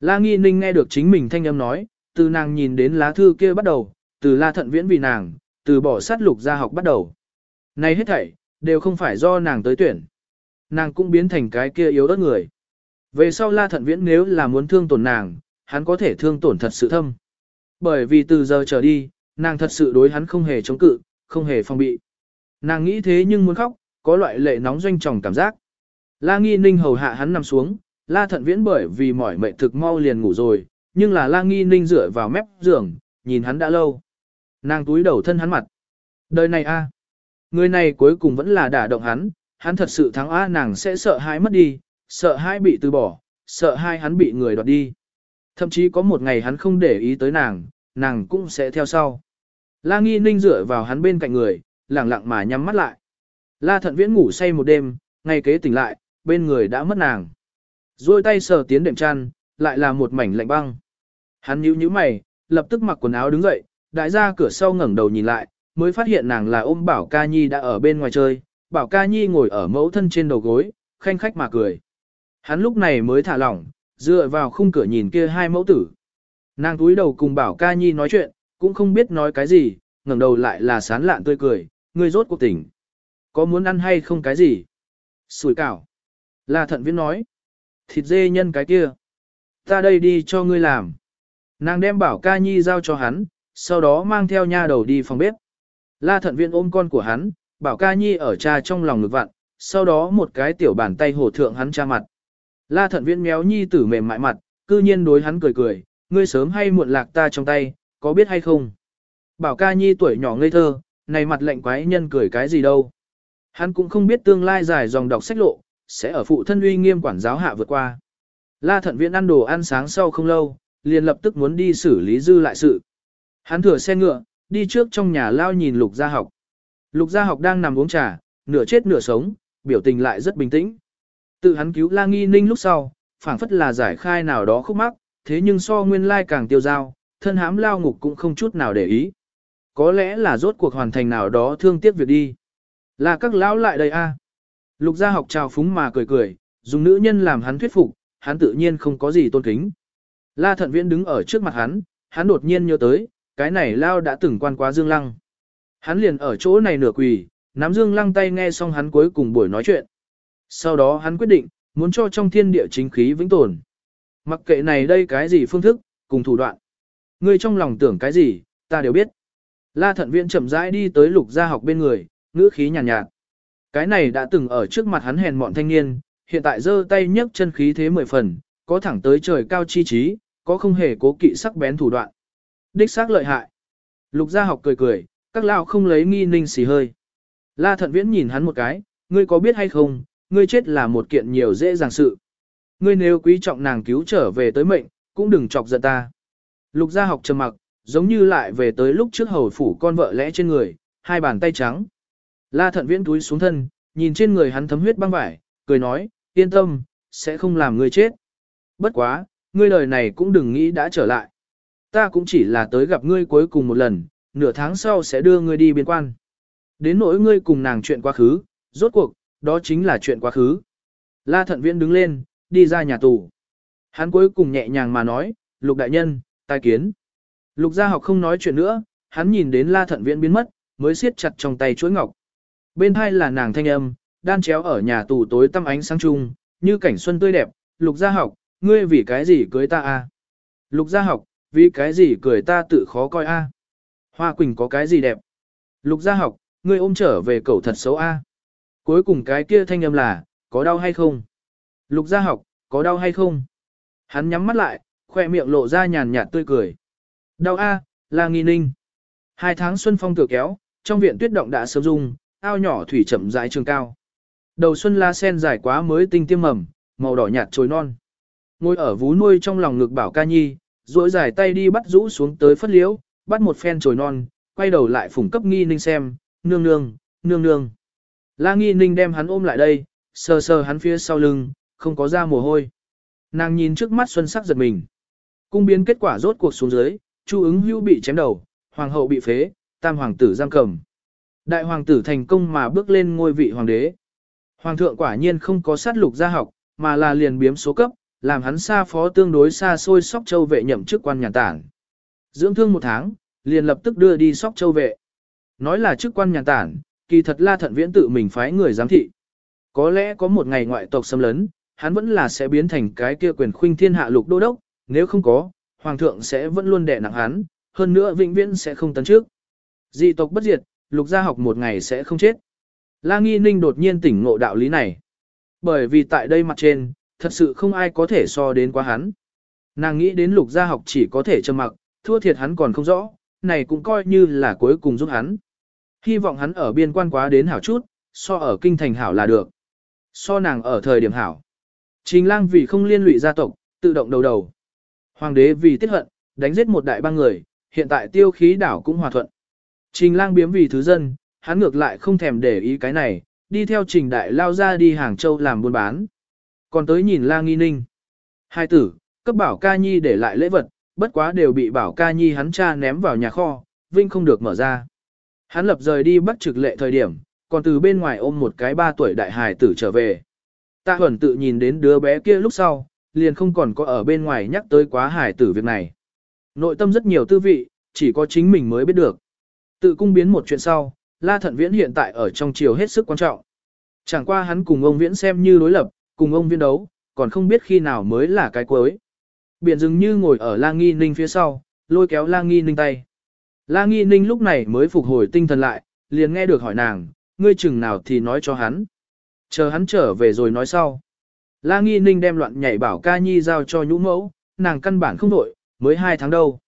La Nghi Ninh nghe được chính mình thanh âm nói, từ nàng nhìn đến lá thư kia bắt đầu, từ La Thận Viễn vì nàng, từ bỏ sát lục ra học bắt đầu. Này hết thảy, đều không phải do nàng tới tuyển. Nàng cũng biến thành cái kia yếu ớt người. Về sau La Thận Viễn nếu là muốn thương tổn nàng, hắn có thể thương tổn thật sự thâm. Bởi vì từ giờ trở đi, nàng thật sự đối hắn không hề chống cự, không hề phòng bị. Nàng nghĩ thế nhưng muốn khóc, có loại lệ nóng doanh tròng cảm giác. La Nghi Ninh hầu hạ hắn nằm xuống, La Thận Viễn bởi vì mỏi mệt thực mau liền ngủ rồi, nhưng là La Nghi Ninh dựa vào mép giường, nhìn hắn đã lâu. Nàng túi đầu thân hắn mặt. Đời này a, người này cuối cùng vẫn là đả động hắn, hắn thật sự thắng a nàng sẽ sợ hãi mất đi, sợ hãi bị từ bỏ, sợ hai hắn bị người đoạt đi. Thậm chí có một ngày hắn không để ý tới nàng, nàng cũng sẽ theo sau. La Nghi Ninh dựa vào hắn bên cạnh người, lặng lặng mà nhắm mắt lại. La Thận Viễn ngủ say một đêm, ngày kế tỉnh lại, bên người đã mất nàng. Rồi tay sờ tiến đệm chăn, lại là một mảnh lạnh băng. Hắn nhíu nhíu mày, lập tức mặc quần áo đứng dậy, đại ra cửa sau ngẩng đầu nhìn lại, mới phát hiện nàng là ôm Bảo Ca Nhi đã ở bên ngoài chơi. Bảo Ca Nhi ngồi ở mẫu thân trên đầu gối, khanh khách mà cười. Hắn lúc này mới thả lỏng, dựa vào khung cửa nhìn kia hai mẫu tử. Nàng túi đầu cùng Bảo Ca Nhi nói chuyện, cũng không biết nói cái gì, ngẩng đầu lại là sán lạn tươi cười, ngươi rốt cuộc tỉnh. Có muốn ăn hay không cái gì? Sủi cảo. Là thận viễn nói. Thịt dê nhân cái kia. Ta đây đi cho ngươi làm. Nàng đem bảo ca nhi giao cho hắn, sau đó mang theo nha đầu đi phòng bếp. La thận viễn ôm con của hắn, bảo ca nhi ở cha trong lòng ngực vặn, sau đó một cái tiểu bàn tay hổ thượng hắn cha mặt. La thận viễn méo nhi tử mềm mại mặt, cư nhiên đối hắn cười cười, ngươi sớm hay muộn lạc ta trong tay, có biết hay không? Bảo ca nhi tuổi nhỏ ngây thơ, này mặt lệnh quái nhân cười cái gì đâu. Hắn cũng không biết tương lai dài dòng đọc sách lộ, sẽ ở phụ thân uy nghiêm quản giáo hạ vượt qua. La thận viện ăn đồ ăn sáng sau không lâu, liền lập tức muốn đi xử lý dư lại sự. Hắn thừa xe ngựa, đi trước trong nhà lao nhìn lục gia học. Lục gia học đang nằm uống trà, nửa chết nửa sống, biểu tình lại rất bình tĩnh. Tự hắn cứu la nghi ninh lúc sau, phảng phất là giải khai nào đó khúc mắc, thế nhưng so nguyên lai càng tiêu dao, thân hãm lao ngục cũng không chút nào để ý. Có lẽ là rốt cuộc hoàn thành nào đó thương tiếc việc đi. Là các lão lại đây a. Lục gia học chào phúng mà cười cười, dùng nữ nhân làm hắn thuyết phục, hắn tự nhiên không có gì tôn kính. La thận viễn đứng ở trước mặt hắn, hắn đột nhiên nhớ tới, cái này lao đã từng quan quá Dương Lăng. Hắn liền ở chỗ này nửa quỳ, nắm Dương Lăng tay nghe xong hắn cuối cùng buổi nói chuyện. Sau đó hắn quyết định, muốn cho trong thiên địa chính khí vĩnh tồn. Mặc kệ này đây cái gì phương thức, cùng thủ đoạn. Ngươi trong lòng tưởng cái gì, ta đều biết. La thận viễn chậm rãi đi tới lục gia học bên người, ngữ khí nhàn nhạt, nhạt. Cái này đã từng ở trước mặt hắn hèn mọn thanh niên, hiện tại giơ tay nhấc chân khí thế mười phần, có thẳng tới trời cao chi trí, có không hề cố kỵ sắc bén thủ đoạn. Đích xác lợi hại. Lục gia học cười cười, Các lão không lấy nghi ninh xì hơi. La thận viễn nhìn hắn một cái, ngươi có biết hay không, ngươi chết là một kiện nhiều dễ dàng sự. Ngươi nếu quý trọng nàng cứu trở về tới mệnh, cũng đừng chọc giận ta. Lục gia học trầm mặc, giống như lại về tới lúc trước hầu phủ con vợ lẽ trên người, hai bàn tay trắng. La thận viễn túi xuống thân, nhìn trên người hắn thấm huyết băng vải, cười nói, yên tâm, sẽ không làm ngươi chết. Bất quá, ngươi lời này cũng đừng nghĩ đã trở lại. Ta cũng chỉ là tới gặp ngươi cuối cùng một lần, nửa tháng sau sẽ đưa ngươi đi biên quan. Đến nỗi ngươi cùng nàng chuyện quá khứ, rốt cuộc, đó chính là chuyện quá khứ. La thận viễn đứng lên, đi ra nhà tù. Hắn cuối cùng nhẹ nhàng mà nói, lục đại nhân, tai kiến. Lục gia học không nói chuyện nữa, hắn nhìn đến la thận viễn biến mất, mới siết chặt trong tay chuỗi ngọc. Bên hai là nàng thanh âm, đan chéo ở nhà tù tối tăm ánh sáng chung, như cảnh xuân tươi đẹp, lục gia học, ngươi vì cái gì cưới ta a? Lục gia học, vì cái gì cười ta tự khó coi a? Hoa Quỳnh có cái gì đẹp? Lục gia học, ngươi ôm trở về cậu thật xấu a. Cuối cùng cái kia thanh âm là, có đau hay không? Lục gia học, có đau hay không? Hắn nhắm mắt lại, khoe miệng lộ ra nhàn nhạt tươi cười. Đau a, là nghi ninh. Hai tháng xuân phong tựa kéo, trong viện tuyết động đã sớm dung, ao nhỏ thủy chậm rãi trường cao. Đầu xuân la sen dài quá mới tinh tiêm mầm, màu đỏ nhạt trồi non. Ngồi ở vú nuôi trong lòng ngực bảo ca nhi, duỗi dài tay đi bắt rũ xuống tới phất liễu, bắt một phen trồi non, quay đầu lại phủng cấp nghi ninh xem, nương nương, nương nương. La nghi ninh đem hắn ôm lại đây, sờ sờ hắn phía sau lưng, không có ra mồ hôi. Nàng nhìn trước mắt xuân sắc giật mình. Cung biến kết quả rốt cuộc xuống dưới, chu ứng hưu bị chém đầu, hoàng hậu bị phế, tam hoàng tử giam cầm. Đại hoàng tử thành công mà bước lên ngôi vị hoàng đế. Hoàng thượng quả nhiên không có sát lục gia học, mà là liền biếm số cấp, làm hắn xa phó tương đối xa xôi sóc châu vệ nhậm chức quan nhà tản. Dưỡng thương một tháng, liền lập tức đưa đi sóc châu vệ. Nói là chức quan nhà tản, kỳ thật la thận viễn tự mình phái người giám thị. Có lẽ có một ngày ngoại tộc xâm lấn, hắn vẫn là sẽ biến thành cái kia quyền khuynh thiên hạ lục đô đốc, nếu không có, hoàng thượng sẽ vẫn luôn đè nặng hắn, hơn nữa vĩnh viễn sẽ không tấn trước. Dị tộc bất diệt, lục gia học một ngày sẽ không chết. La Nghi Ninh đột nhiên tỉnh ngộ đạo lý này. Bởi vì tại đây mặt trên, thật sự không ai có thể so đến quá hắn. Nàng nghĩ đến lục gia học chỉ có thể trầm mặc, thua thiệt hắn còn không rõ, này cũng coi như là cuối cùng giúp hắn. Hy vọng hắn ở biên quan quá đến hảo chút, so ở kinh thành hảo là được. So nàng ở thời điểm hảo. Trình lang vì không liên lụy gia tộc, tự động đầu đầu. Hoàng đế vì tiết hận, đánh giết một đại ba người, hiện tại tiêu khí đảo cũng hòa thuận. Trình lang biếm vì thứ dân, hắn ngược lại không thèm để ý cái này, đi theo trình đại lao ra đi Hàng Châu làm buôn bán. Còn tới nhìn la nghi ninh. Hai tử, cấp bảo ca nhi để lại lễ vật, bất quá đều bị bảo ca nhi hắn cha ném vào nhà kho, vinh không được mở ra. Hắn lập rời đi bắt trực lệ thời điểm, còn từ bên ngoài ôm một cái ba tuổi đại hài tử trở về. Tạ Huẩn tự nhìn đến đứa bé kia lúc sau, liền không còn có ở bên ngoài nhắc tới quá hải tử việc này. Nội tâm rất nhiều tư vị, chỉ có chính mình mới biết được. Tự cung biến một chuyện sau, La Thận Viễn hiện tại ở trong triều hết sức quan trọng. Chẳng qua hắn cùng ông Viễn xem như đối lập, cùng ông Viễn đấu, còn không biết khi nào mới là cái cuối. Biển dừng như ngồi ở La Nghi Ninh phía sau, lôi kéo La Nghi Ninh tay. La Nghi Ninh lúc này mới phục hồi tinh thần lại, liền nghe được hỏi nàng, ngươi chừng nào thì nói cho hắn. Chờ hắn trở về rồi nói sau. La Nghi Ninh đem loạn nhảy bảo ca nhi giao cho nhũ mẫu, nàng căn bản không đổi, mới hai tháng đâu.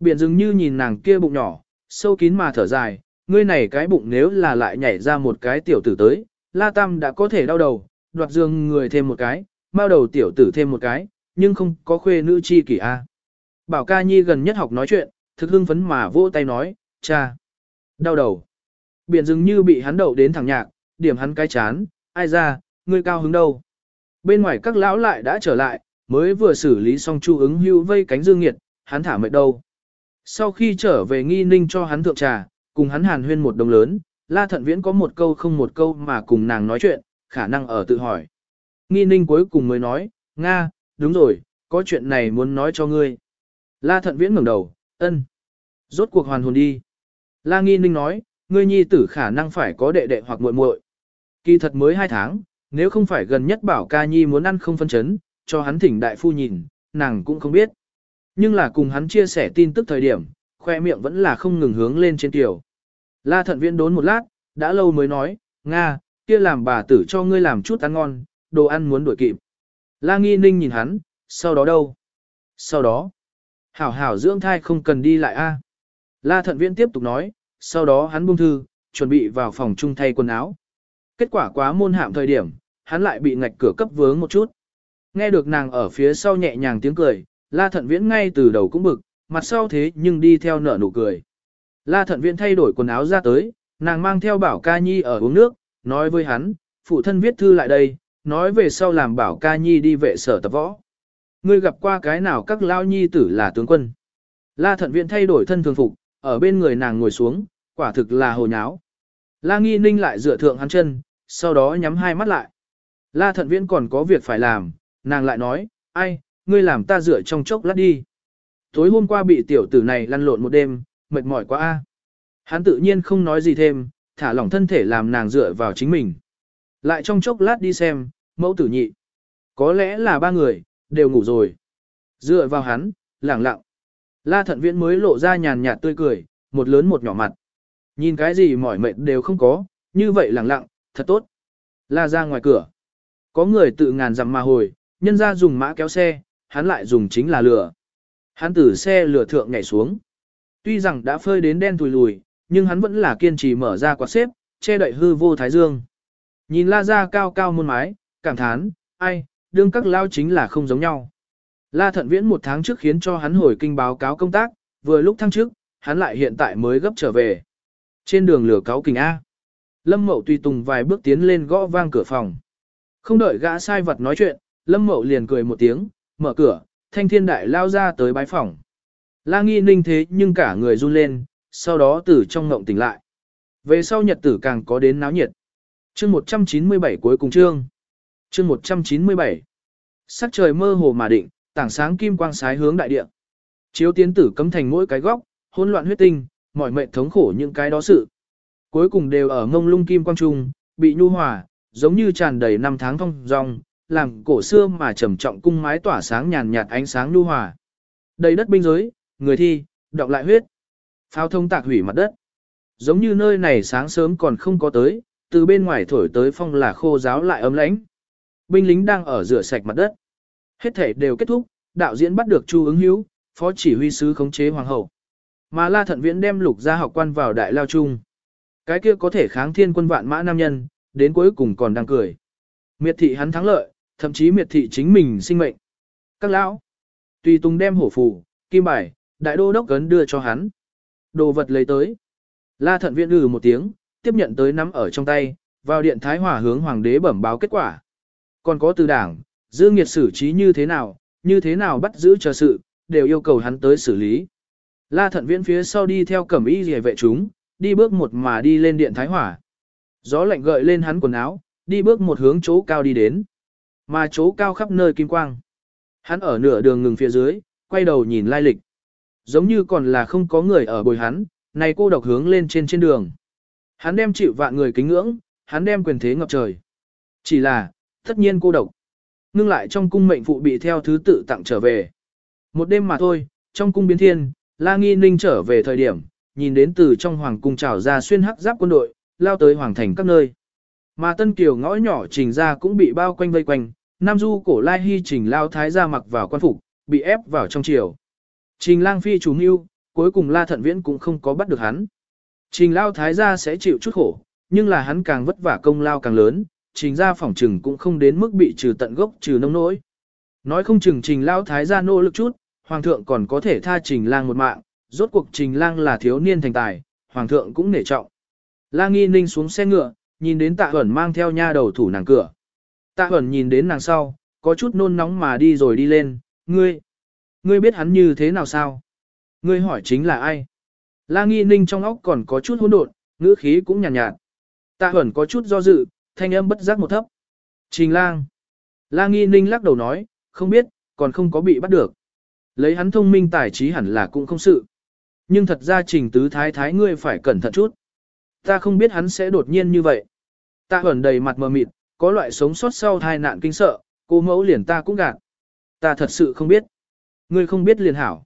Biển dường như nhìn nàng kia bụng nhỏ, sâu kín mà thở dài, ngươi này cái bụng nếu là lại nhảy ra một cái tiểu tử tới, La Tam đã có thể đau đầu, đoạt dương người thêm một cái, bao đầu tiểu tử thêm một cái, nhưng không có khuê nữ chi kỷ a. Bảo ca nhi gần nhất học nói chuyện, thực hưng phấn mà vỗ tay nói, cha, đau đầu. Biển dường như bị hắn đậu đến thẳng nhạc, điểm hắn cái chán, ai ra, ngươi cao hứng đâu. Bên ngoài các lão lại đã trở lại, mới vừa xử lý xong chu ứng hưu vây cánh dương nghiệt, hắn thả mệt đâu. Sau khi trở về nghi ninh cho hắn thượng trà, cùng hắn hàn huyên một đồng lớn, la thận viễn có một câu không một câu mà cùng nàng nói chuyện, khả năng ở tự hỏi. Nghi ninh cuối cùng mới nói, Nga, đúng rồi, có chuyện này muốn nói cho ngươi. La thận viễn ngẩng đầu, ân. Rốt cuộc hoàn hồn đi. La nghi ninh nói, ngươi nhi tử khả năng phải có đệ đệ hoặc muội muội. Kỳ thật mới hai tháng, nếu không phải gần nhất bảo ca nhi muốn ăn không phân chấn, cho hắn thỉnh đại phu nhìn, nàng cũng không biết. Nhưng là cùng hắn chia sẻ tin tức thời điểm, khoe miệng vẫn là không ngừng hướng lên trên tiểu. La thận viễn đốn một lát, đã lâu mới nói, Nga, kia làm bà tử cho ngươi làm chút ăn ngon, đồ ăn muốn đuổi kịp. La nghi ninh nhìn hắn, sau đó đâu? Sau đó, hảo hảo dưỡng thai không cần đi lại a. La thận viễn tiếp tục nói, sau đó hắn buông thư, chuẩn bị vào phòng chung thay quần áo. Kết quả quá môn hạm thời điểm, hắn lại bị ngạch cửa cấp vướng một chút. Nghe được nàng ở phía sau nhẹ nhàng tiếng cười, La Thận Viễn ngay từ đầu cũng bực, mặt sau thế nhưng đi theo nở nụ cười. La Thận Viễn thay đổi quần áo ra tới, nàng mang theo Bảo Ca Nhi ở uống nước, nói với hắn, phụ thân viết thư lại đây, nói về sau làm Bảo Ca Nhi đi vệ sở tập võ. Ngươi gặp qua cái nào các lao nhi tử là tướng quân. La Thận Viễn thay đổi thân thường phục, ở bên người nàng ngồi xuống, quả thực là hồ nháo. La Nghi Ninh lại dựa thượng hắn chân, sau đó nhắm hai mắt lại. La Thận Viễn còn có việc phải làm, nàng lại nói, ai, ngươi làm ta rửa trong chốc lát đi. Tối hôm qua bị tiểu tử này lăn lộn một đêm, mệt mỏi quá a. Hắn tự nhiên không nói gì thêm, thả lỏng thân thể làm nàng dựa vào chính mình. Lại trong chốc lát đi xem, mẫu tử nhị. Có lẽ là ba người, đều ngủ rồi. Dựa vào hắn, lẳng lặng. La thận viễn mới lộ ra nhàn nhạt tươi cười, một lớn một nhỏ mặt. Nhìn cái gì mỏi mệt đều không có, như vậy lẳng lặng, thật tốt. La ra ngoài cửa. Có người tự ngàn dặm mà hồi, nhân ra dùng mã kéo xe, hắn lại dùng chính là lửa. Hắn từ xe lửa thượng nhảy xuống. Tuy rằng đã phơi đến đen tùi lùi, nhưng hắn vẫn là kiên trì mở ra quạt xếp, che đậy hư vô thái dương. Nhìn la ra cao cao muôn mái, cảm thán, ai, đương các lao chính là không giống nhau. La thận viễn một tháng trước khiến cho hắn hồi kinh báo cáo công tác, vừa lúc thăng trước, hắn lại hiện tại mới gấp trở về. Trên đường lửa cáo kình A. Lâm Mậu tùy tùng vài bước tiến lên gõ vang cửa phòng. Không đợi gã sai vật nói chuyện, Lâm Mậu liền cười một tiếng, mở cửa, thanh thiên đại lao ra tới bái phòng. La nghi ninh thế nhưng cả người run lên, sau đó từ trong ngộng tỉnh lại. Về sau nhật tử càng có đến náo nhiệt. Chương 197 cuối cùng chương. Chương 197. Sắc trời mơ hồ mà định, tảng sáng kim quang sái hướng đại địa. Chiếu tiến tử cấm thành mỗi cái góc, hỗn loạn huyết tinh, mọi mệnh thống khổ những cái đó sự. Cuối cùng đều ở ngông lung kim quang trung, bị nhu hòa, giống như tràn đầy năm tháng thong dong, làm cổ xưa mà trầm trọng cung mái tỏa sáng nhàn nhạt ánh sáng nhu hòa. Đầy đất binh giới, người thi, đọc lại huyết. Pháo thông tạc hủy mặt đất. Giống như nơi này sáng sớm còn không có tới, từ bên ngoài thổi tới phong là khô giáo lại ấm lãnh. Binh lính đang ở rửa sạch mặt đất. Hết thể đều kết thúc, đạo diễn bắt được Chu ứng hữu, phó chỉ huy sứ khống chế hoàng hậu. Mà La Thận Viễn đem lục gia học quan vào đại lao trung. Cái kia có thể kháng thiên quân vạn mã nam nhân, đến cuối cùng còn đang cười. Miệt thị hắn thắng lợi, thậm chí miệt thị chính mình sinh mệnh. Các lão, tùy tùng đem hổ phù, kim bài, đại đô đốc cấn đưa cho hắn. Đồ vật lấy tới. La thận viện ừ một tiếng, tiếp nhận tới nắm ở trong tay, vào điện thái hòa hướng hoàng đế bẩm báo kết quả. Còn có từ đảng, giữ nghiệt xử trí như thế nào, như thế nào bắt giữ chờ sự, đều yêu cầu hắn tới xử lý. La thận viễn phía sau đi theo cẩm y rìa vệ chúng, đi bước một mà đi lên điện thái hỏa. Gió lạnh gợi lên hắn quần áo, đi bước một hướng chỗ cao đi đến. Mà chỗ cao khắp nơi kim quang. Hắn ở nửa đường ngừng phía dưới, quay đầu nhìn lai lịch. Giống như còn là không có người ở bồi hắn, này cô độc hướng lên trên trên đường. Hắn đem chịu vạn người kính ngưỡng, hắn đem quyền thế ngập trời. Chỉ là, tất nhiên cô độc. Ngưng lại trong cung mệnh phụ bị theo thứ tự tặng trở về. Một đêm mà thôi, trong cung biến thiên, La Nghi Ninh trở về thời điểm, nhìn đến từ trong hoàng cung trào ra xuyên hắc giáp quân đội, lao tới hoàng thành các nơi. Mà Tân Kiều ngõ nhỏ trình ra cũng bị bao quanh vây quanh, Nam Du cổ lai hy trình lao thái ra mặc vào quan phục, bị ép vào trong triều. Trình lang phi chủ mưu, cuối cùng la thận viễn cũng không có bắt được hắn. Trình lao thái gia sẽ chịu chút khổ, nhưng là hắn càng vất vả công lao càng lớn, trình ra phỏng trừng cũng không đến mức bị trừ tận gốc trừ nông nỗi. Nói không chừng trình lao thái gia nỗ lực chút, hoàng thượng còn có thể tha trình lang một mạng, rốt cuộc trình lang là thiếu niên thành tài, hoàng thượng cũng nể trọng. La nghi ninh xuống xe ngựa, nhìn đến tạ huẩn mang theo nha đầu thủ nàng cửa. Tạ huẩn nhìn đến nàng sau, có chút nôn nóng mà đi rồi đi lên, ngươi, ngươi biết hắn như thế nào sao? Ngươi hỏi chính là ai? La nghi ninh trong óc còn có chút hỗn độn, ngữ khí cũng nhàn nhạt, nhạt. Tạ huẩn có chút do dự, thanh âm bất giác một thấp. Trình lang. La nghi ninh lắc đầu nói, không biết, còn không có bị bắt được. Lấy hắn thông minh tài trí hẳn là cũng không sự. Nhưng thật ra trình tứ thái thái ngươi phải cẩn thận chút. Ta không biết hắn sẽ đột nhiên như vậy. Ta ẩn đầy mặt mờ mịt, có loại sống sót sau tai nạn kinh sợ, cô mẫu liền ta cũng gạt. Ta thật sự không biết. Ngươi không biết liền hảo.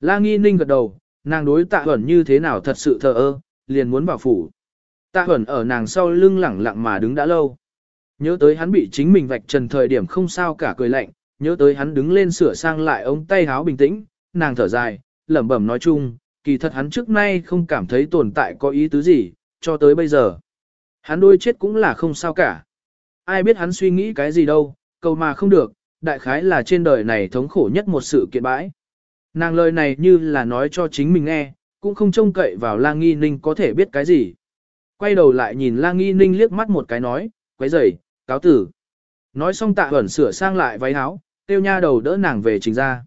La nghi ninh gật đầu, nàng đối tạ ẩn như thế nào thật sự thờ ơ, liền muốn vào phủ. Tạ ẩn ở nàng sau lưng lẳng lặng mà đứng đã lâu. Nhớ tới hắn bị chính mình vạch trần thời điểm không sao cả cười lạnh, nhớ tới hắn đứng lên sửa sang lại ống tay háo bình tĩnh, nàng thở dài, lẩm bẩm nói chung, kỳ thật hắn trước nay không cảm thấy tồn tại có ý tứ gì, cho tới bây giờ. Hắn đôi chết cũng là không sao cả. Ai biết hắn suy nghĩ cái gì đâu, cầu mà không được, đại khái là trên đời này thống khổ nhất một sự kiện bãi. Nàng lời này như là nói cho chính mình nghe, cũng không trông cậy vào La Nghi Ninh có thể biết cái gì. Quay đầu lại nhìn La Nghi Ninh liếc mắt một cái nói, quấy rầy, cáo tử. Nói xong tạ ẩn sửa sang lại váy áo, tiêu nha đầu đỡ nàng về trình ra.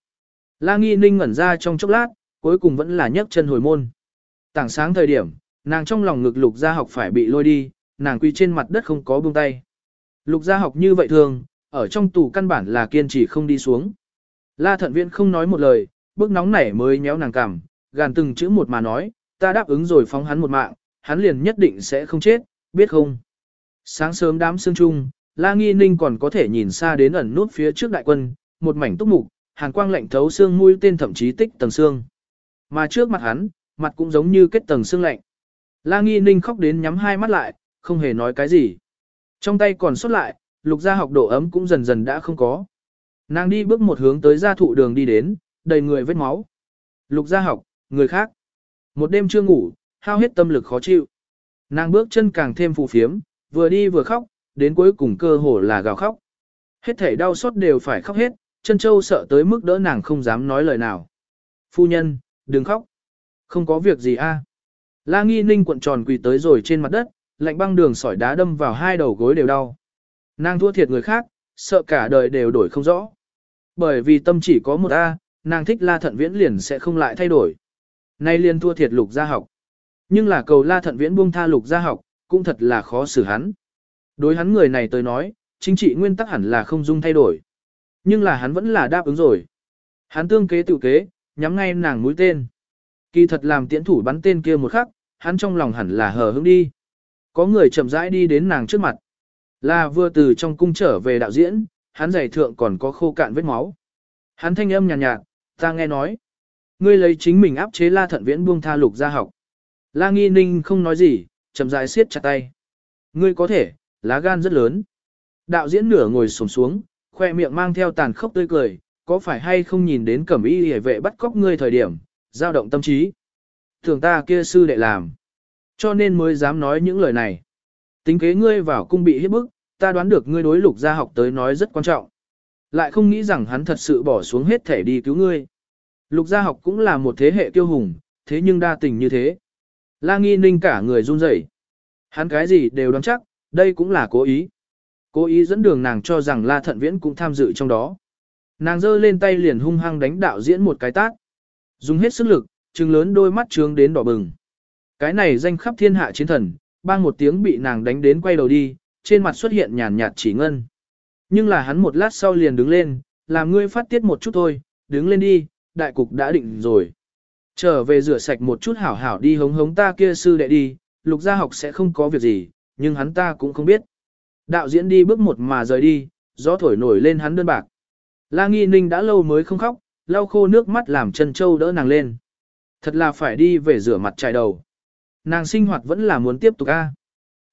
La Nghi Ninh ngẩn ra trong chốc lát, cuối cùng vẫn là nhấc chân hồi môn. Tảng sáng thời điểm, nàng trong lòng ngực lục gia học phải bị lôi đi, nàng quỳ trên mặt đất không có buông tay. Lục gia học như vậy thường, ở trong tù căn bản là kiên trì không đi xuống. La thận viện không nói một lời, bước nóng nảy mới nhéo nàng cằm, gàn từng chữ một mà nói, ta đáp ứng rồi phóng hắn một mạng, hắn liền nhất định sẽ không chết, biết không? Sáng sớm đám sương trung, La Nghi Ninh còn có thể nhìn xa đến ẩn nút phía trước đại quân, một mảnh túc mục, hàn quang lạnh thấu xương mũi tên thậm chí tích tầng xương. Mà trước mặt hắn, mặt cũng giống như kết tầng xương lạnh. La Nghi Ninh khóc đến nhắm hai mắt lại, không hề nói cái gì. Trong tay còn sót lại, lục gia học độ ấm cũng dần dần đã không có. Nàng đi bước một hướng tới gia thụ đường đi đến, đầy người vết máu. Lục gia học, người khác. Một đêm chưa ngủ, hao hết tâm lực khó chịu. Nàng bước chân càng thêm phù phiếm, vừa đi vừa khóc, đến cuối cùng cơ hồ là gào khóc. Hết thể đau xót đều phải khóc hết, chân châu sợ tới mức đỡ nàng không dám nói lời nào. Phu nhân, đừng khóc. Không có việc gì a. La nghi ninh cuộn tròn quỳ tới rồi trên mặt đất, lạnh băng đường sỏi đá đâm vào hai đầu gối đều đau. Nàng thua thiệt người khác, sợ cả đời đều đổi không rõ. Bởi vì tâm chỉ có một A, nàng thích la thận viễn liền sẽ không lại thay đổi. Nay liền thua thiệt lục gia học. Nhưng là cầu la thận viễn buông tha lục gia học, cũng thật là khó xử hắn. Đối hắn người này tới nói, chính trị nguyên tắc hẳn là không dung thay đổi. Nhưng là hắn vẫn là đáp ứng rồi. Hắn tương kế tự kế, nhắm ngay nàng mũi tên. Kỳ thật làm tiễn thủ bắn tên kia một khắc, hắn trong lòng hẳn là hờ hững đi. Có người chậm rãi đi đến nàng trước mặt. Là vừa từ trong cung trở về đạo diễn, hắn giày thượng còn có khô cạn vết máu. Hắn thanh âm nhàn nhạt, nhạt, ta nghe nói. Ngươi lấy chính mình áp chế la thận viễn buông tha lục ra học. La nghi ninh không nói gì, chậm rãi siết chặt tay. Ngươi có thể, lá gan rất lớn. Đạo diễn nửa ngồi sồm xuống, khoe miệng mang theo tàn khốc tươi cười, có phải hay không nhìn đến cẩm y hề vệ bắt cóc ngươi thời điểm, dao động tâm trí. Thường ta kia sư đệ làm. Cho nên mới dám nói những lời này. Tính kế ngươi vào cung bị hiếp bức, ta đoán được ngươi đối lục gia học tới nói rất quan trọng. Lại không nghĩ rằng hắn thật sự bỏ xuống hết thể đi cứu ngươi. Lục gia học cũng là một thế hệ kiêu hùng, thế nhưng đa tình như thế. La nghi ninh cả người run rẩy. Hắn cái gì đều đoán chắc, đây cũng là cố ý. Cố ý dẫn đường nàng cho rằng La Thận Viễn cũng tham dự trong đó. Nàng giơ lên tay liền hung hăng đánh đạo diễn một cái tát. Dùng hết sức lực, trừng lớn đôi mắt trướng đến đỏ bừng. Cái này danh khắp thiên hạ chiến thần, bang một tiếng bị nàng đánh đến quay đầu đi, trên mặt xuất hiện nhàn nhạt chỉ ngân. Nhưng là hắn một lát sau liền đứng lên, làm ngươi phát tiết một chút thôi, đứng lên đi, đại cục đã định rồi. Trở về rửa sạch một chút hảo hảo đi hống hống ta kia sư đệ đi, lục gia học sẽ không có việc gì, nhưng hắn ta cũng không biết. Đạo diễn đi bước một mà rời đi, gió thổi nổi lên hắn đơn bạc. La Nghi Ninh đã lâu mới không khóc, lau khô nước mắt làm chân châu đỡ nàng lên. Thật là phải đi về rửa mặt trải đầu. Nàng sinh hoạt vẫn là muốn tiếp tục a.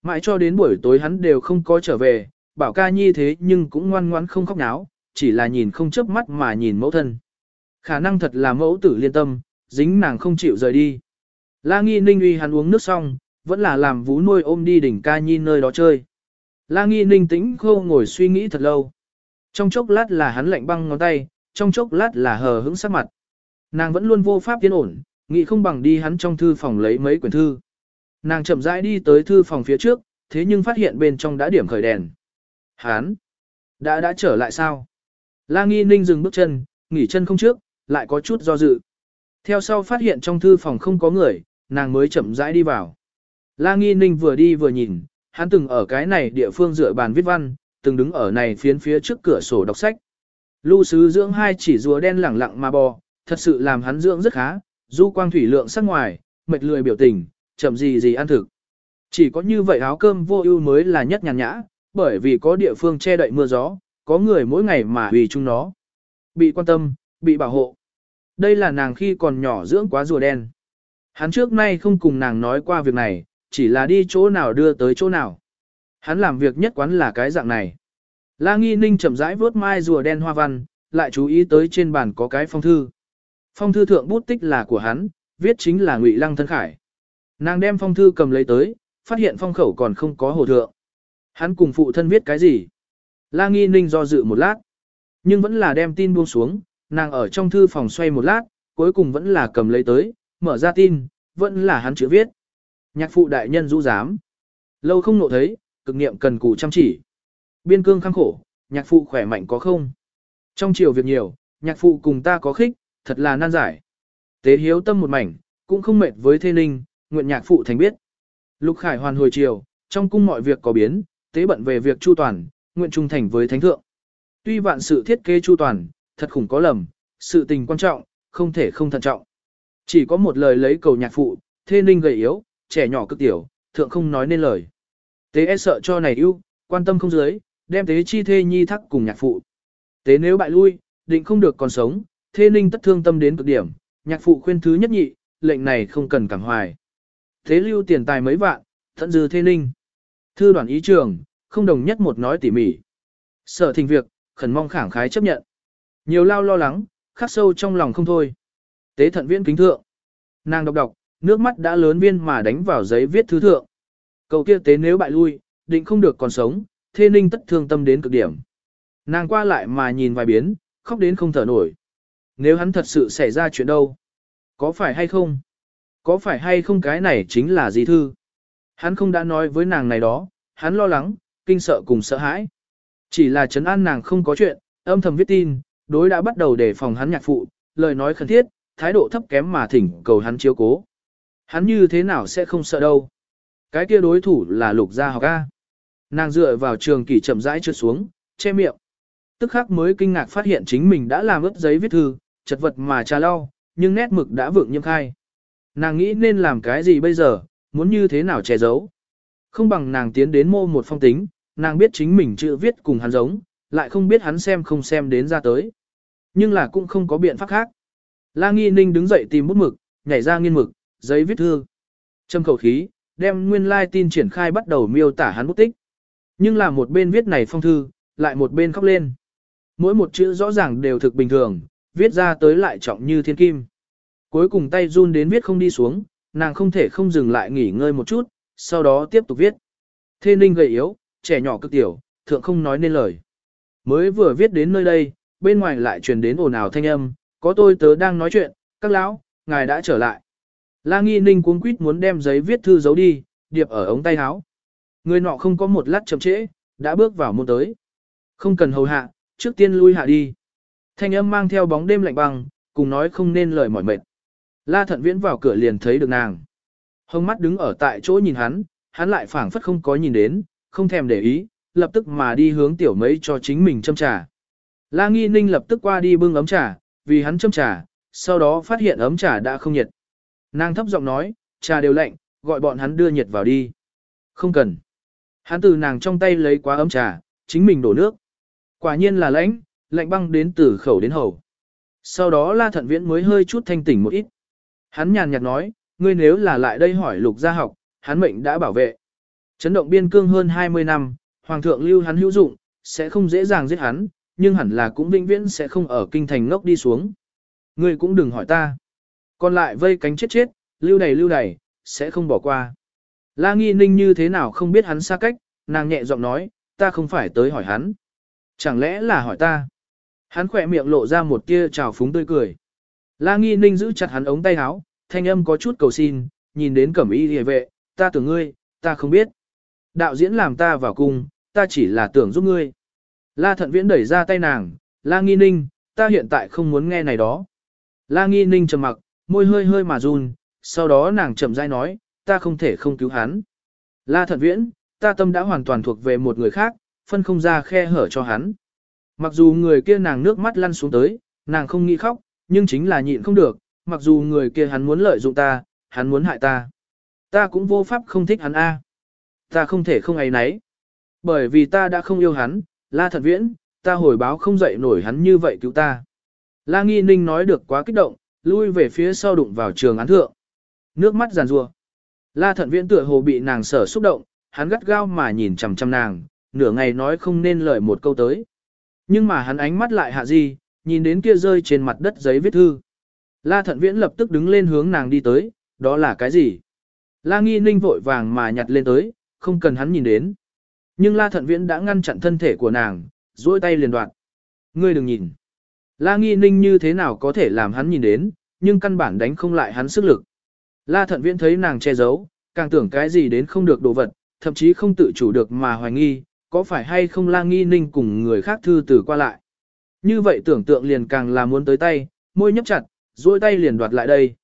Mãi cho đến buổi tối hắn đều không có trở về, bảo ca nhi thế nhưng cũng ngoan ngoãn không khóc náo, chỉ là nhìn không chớp mắt mà nhìn mẫu thân. Khả năng thật là mẫu tử liên tâm, dính nàng không chịu rời đi. La Nghi Ninh uy hắn uống nước xong, vẫn là làm vú nuôi ôm đi đỉnh ca nhi nơi đó chơi. La Nghi Ninh tĩnh khô ngồi suy nghĩ thật lâu. Trong chốc lát là hắn lạnh băng ngón tay, trong chốc lát là hờ hững sắc mặt. Nàng vẫn luôn vô pháp tiến ổn, nghĩ không bằng đi hắn trong thư phòng lấy mấy quyển thư. Nàng chậm rãi đi tới thư phòng phía trước, thế nhưng phát hiện bên trong đã điểm khởi đèn. Hắn! Đã đã trở lại sao? La Nghi Ninh dừng bước chân, nghỉ chân không trước, lại có chút do dự. Theo sau phát hiện trong thư phòng không có người, nàng mới chậm rãi đi vào. La Nghi Ninh vừa đi vừa nhìn, hắn từng ở cái này địa phương dựa bàn viết văn, từng đứng ở này phiến phía trước cửa sổ đọc sách. Lưu sứ dưỡng hai chỉ rùa đen lẳng lặng mà bò, thật sự làm hắn dưỡng rất khá, du quang thủy lượng sắc ngoài, mệt lười biểu tình, chậm gì gì ăn thực. Chỉ có như vậy áo cơm vô ưu mới là nhất nhàn nhã, bởi vì có địa phương che đậy mưa gió, có người mỗi ngày mà vì chung nó. Bị quan tâm, bị bảo hộ. Đây là nàng khi còn nhỏ dưỡng quá rùa đen. Hắn trước nay không cùng nàng nói qua việc này, chỉ là đi chỗ nào đưa tới chỗ nào. Hắn làm việc nhất quán là cái dạng này. La Nghi Ninh chậm rãi vớt mai rùa đen hoa văn, lại chú ý tới trên bàn có cái phong thư. Phong thư thượng bút tích là của hắn, viết chính là Ngụy Lăng thân khải. Nàng đem phong thư cầm lấy tới, phát hiện phong khẩu còn không có hồ thượng. Hắn cùng phụ thân viết cái gì? La Nghi Ninh do dự một lát, nhưng vẫn là đem tin buông xuống, nàng ở trong thư phòng xoay một lát, cuối cùng vẫn là cầm lấy tới, mở ra tin, vẫn là hắn chữ viết. Nhạc phụ đại nhân rũ dám. Lâu không nộ thấy, cực niệm cần cù chăm chỉ. Biên cương khăng khổ, nhạc phụ khỏe mạnh có không? Trong chiều việc nhiều, nhạc phụ cùng ta có khích, thật là nan giải. Tế hiếu tâm một mảnh, cũng không mệt với thê ninh, nguyện nhạc phụ thành biết. Lục Khải hoàn hồi chiều, trong cung mọi việc có biến, tế bận về việc chu toàn, nguyện trung thành với thánh thượng. Tuy vạn sự thiết kế chu toàn, thật khủng có lầm, sự tình quan trọng, không thể không thận trọng. Chỉ có một lời lấy cầu nhạc phụ, thê ninh gầy yếu, trẻ nhỏ cực tiểu, thượng không nói nên lời. Tế e sợ cho này ưu, quan tâm không dưới, đem tế chi thê nhi thắc cùng nhạc phụ. Tế nếu bại lui, định không được còn sống, thê ninh tất thương tâm đến cực điểm, nhạc phụ khuyên thứ nhất nhị, lệnh này không cần cảm hoài. Thế lưu tiền tài mấy vạn, thận dư thê ninh. Thư đoàn ý trường, không đồng nhất một nói tỉ mỉ. Sở thình việc, khẩn mong khẳng khái chấp nhận. Nhiều lao lo lắng, khắc sâu trong lòng không thôi. Tế thận viên kính thượng. Nàng đọc đọc, nước mắt đã lớn viên mà đánh vào giấy viết thứ thượng. Cầu kia tế nếu bại lui, định không được còn sống, thê ninh tất thương tâm đến cực điểm. Nàng qua lại mà nhìn vài biến, khóc đến không thở nổi. Nếu hắn thật sự xảy ra chuyện đâu? Có phải hay không? Có phải hay không cái này chính là gì thư? Hắn không đã nói với nàng này đó, hắn lo lắng, kinh sợ cùng sợ hãi. Chỉ là chấn an nàng không có chuyện, âm thầm viết tin, đối đã bắt đầu đề phòng hắn nhạc phụ, lời nói khẩn thiết, thái độ thấp kém mà thỉnh cầu hắn chiếu cố. Hắn như thế nào sẽ không sợ đâu. Cái kia đối thủ là lục gia học A. Nàng dựa vào trường kỷ chậm rãi trượt xuống, che miệng. Tức khắc mới kinh ngạc phát hiện chính mình đã làm ướt giấy viết thư, chật vật mà trà lau, nhưng nét mực đã vượng nhiễm khai. Nàng nghĩ nên làm cái gì bây giờ, muốn như thế nào che giấu. Không bằng nàng tiến đến mô một phong tính, nàng biết chính mình chữ viết cùng hắn giống, lại không biết hắn xem không xem đến ra tới. Nhưng là cũng không có biện pháp khác. La Nghi Ninh đứng dậy tìm bút mực, nhảy ra nghiên mực, giấy viết thư. Châm khẩu khí, đem nguyên lai tin triển khai bắt đầu miêu tả hắn bút tích. Nhưng là một bên viết này phong thư, lại một bên khóc lên. Mỗi một chữ rõ ràng đều thực bình thường, viết ra tới lại trọng như thiên kim. Cuối cùng tay run đến viết không đi xuống, nàng không thể không dừng lại nghỉ ngơi một chút, sau đó tiếp tục viết. Thê ninh gầy yếu, trẻ nhỏ cực tiểu, thượng không nói nên lời. Mới vừa viết đến nơi đây, bên ngoài lại truyền đến ồn ào thanh âm, có tôi tớ đang nói chuyện, các lão, ngài đã trở lại. La nghi ninh cuống quýt muốn đem giấy viết thư giấu đi, điệp ở ống tay áo. Người nọ không có một lát chậm trễ, đã bước vào môn tới. Không cần hầu hạ, trước tiên lui hạ đi. Thanh âm mang theo bóng đêm lạnh băng, cùng nói không nên lời mỏi mệt. La thận viễn vào cửa liền thấy được nàng. Hông mắt đứng ở tại chỗ nhìn hắn, hắn lại phảng phất không có nhìn đến, không thèm để ý, lập tức mà đi hướng tiểu mấy cho chính mình châm trà. La nghi ninh lập tức qua đi bưng ấm trà, vì hắn châm trà, sau đó phát hiện ấm trà đã không nhiệt. Nàng thấp giọng nói, trà đều lạnh, gọi bọn hắn đưa nhiệt vào đi. Không cần. Hắn từ nàng trong tay lấy quá ấm trà, chính mình đổ nước. Quả nhiên là lãnh, lạnh băng đến từ khẩu đến hầu. Sau đó La Thận Viễn mới hơi chút thanh tỉnh một ít. Hắn nhàn nhạt nói, ngươi nếu là lại đây hỏi lục gia học, hắn mệnh đã bảo vệ. Chấn động biên cương hơn 20 năm, Hoàng thượng lưu hắn hữu dụng, sẽ không dễ dàng giết hắn, nhưng hẳn là cũng vĩnh viễn sẽ không ở kinh thành ngốc đi xuống. Ngươi cũng đừng hỏi ta. Còn lại vây cánh chết chết, lưu đầy lưu đầy, sẽ không bỏ qua. La nghi ninh như thế nào không biết hắn xa cách, nàng nhẹ giọng nói, ta không phải tới hỏi hắn. Chẳng lẽ là hỏi ta? Hắn khỏe miệng lộ ra một tia trào phúng tươi cười. La nghi ninh giữ chặt hắn ống tay áo, thanh âm có chút cầu xin, nhìn đến cẩm y hề vệ, ta tưởng ngươi, ta không biết. Đạo diễn làm ta vào cung, ta chỉ là tưởng giúp ngươi. La thận viễn đẩy ra tay nàng, la nghi ninh, ta hiện tại không muốn nghe này đó. La nghi ninh trầm mặc, môi hơi hơi mà run, sau đó nàng chậm rãi nói, ta không thể không cứu hắn. La thận viễn, ta tâm đã hoàn toàn thuộc về một người khác, phân không ra khe hở cho hắn. Mặc dù người kia nàng nước mắt lăn xuống tới, nàng không nghĩ khóc, nhưng chính là nhịn không được, mặc dù người kia hắn muốn lợi dụng ta, hắn muốn hại ta. Ta cũng vô pháp không thích hắn a. Ta không thể không ấy nấy. Bởi vì ta đã không yêu hắn, la thật viễn, ta hồi báo không dậy nổi hắn như vậy cứu ta. La nghi ninh nói được quá kích động, lui về phía sau đụng vào trường án thượng. Nước mắt giàn rua. La thận viễn tựa hồ bị nàng sở xúc động, hắn gắt gao mà nhìn chằm chằm nàng, nửa ngày nói không nên lời một câu tới. Nhưng mà hắn ánh mắt lại hạ gì, nhìn đến kia rơi trên mặt đất giấy viết thư. La thận viễn lập tức đứng lên hướng nàng đi tới, đó là cái gì? La nghi ninh vội vàng mà nhặt lên tới, không cần hắn nhìn đến. Nhưng la thận viễn đã ngăn chặn thân thể của nàng, duỗi tay liền đoạn. Ngươi đừng nhìn. La nghi ninh như thế nào có thể làm hắn nhìn đến, nhưng căn bản đánh không lại hắn sức lực. La thận viễn thấy nàng che giấu, càng tưởng cái gì đến không được đồ vật, thậm chí không tự chủ được mà hoài nghi, có phải hay không la nghi ninh cùng người khác thư từ qua lại. Như vậy tưởng tượng liền càng là muốn tới tay, môi nhấp chặt, duỗi tay liền đoạt lại đây.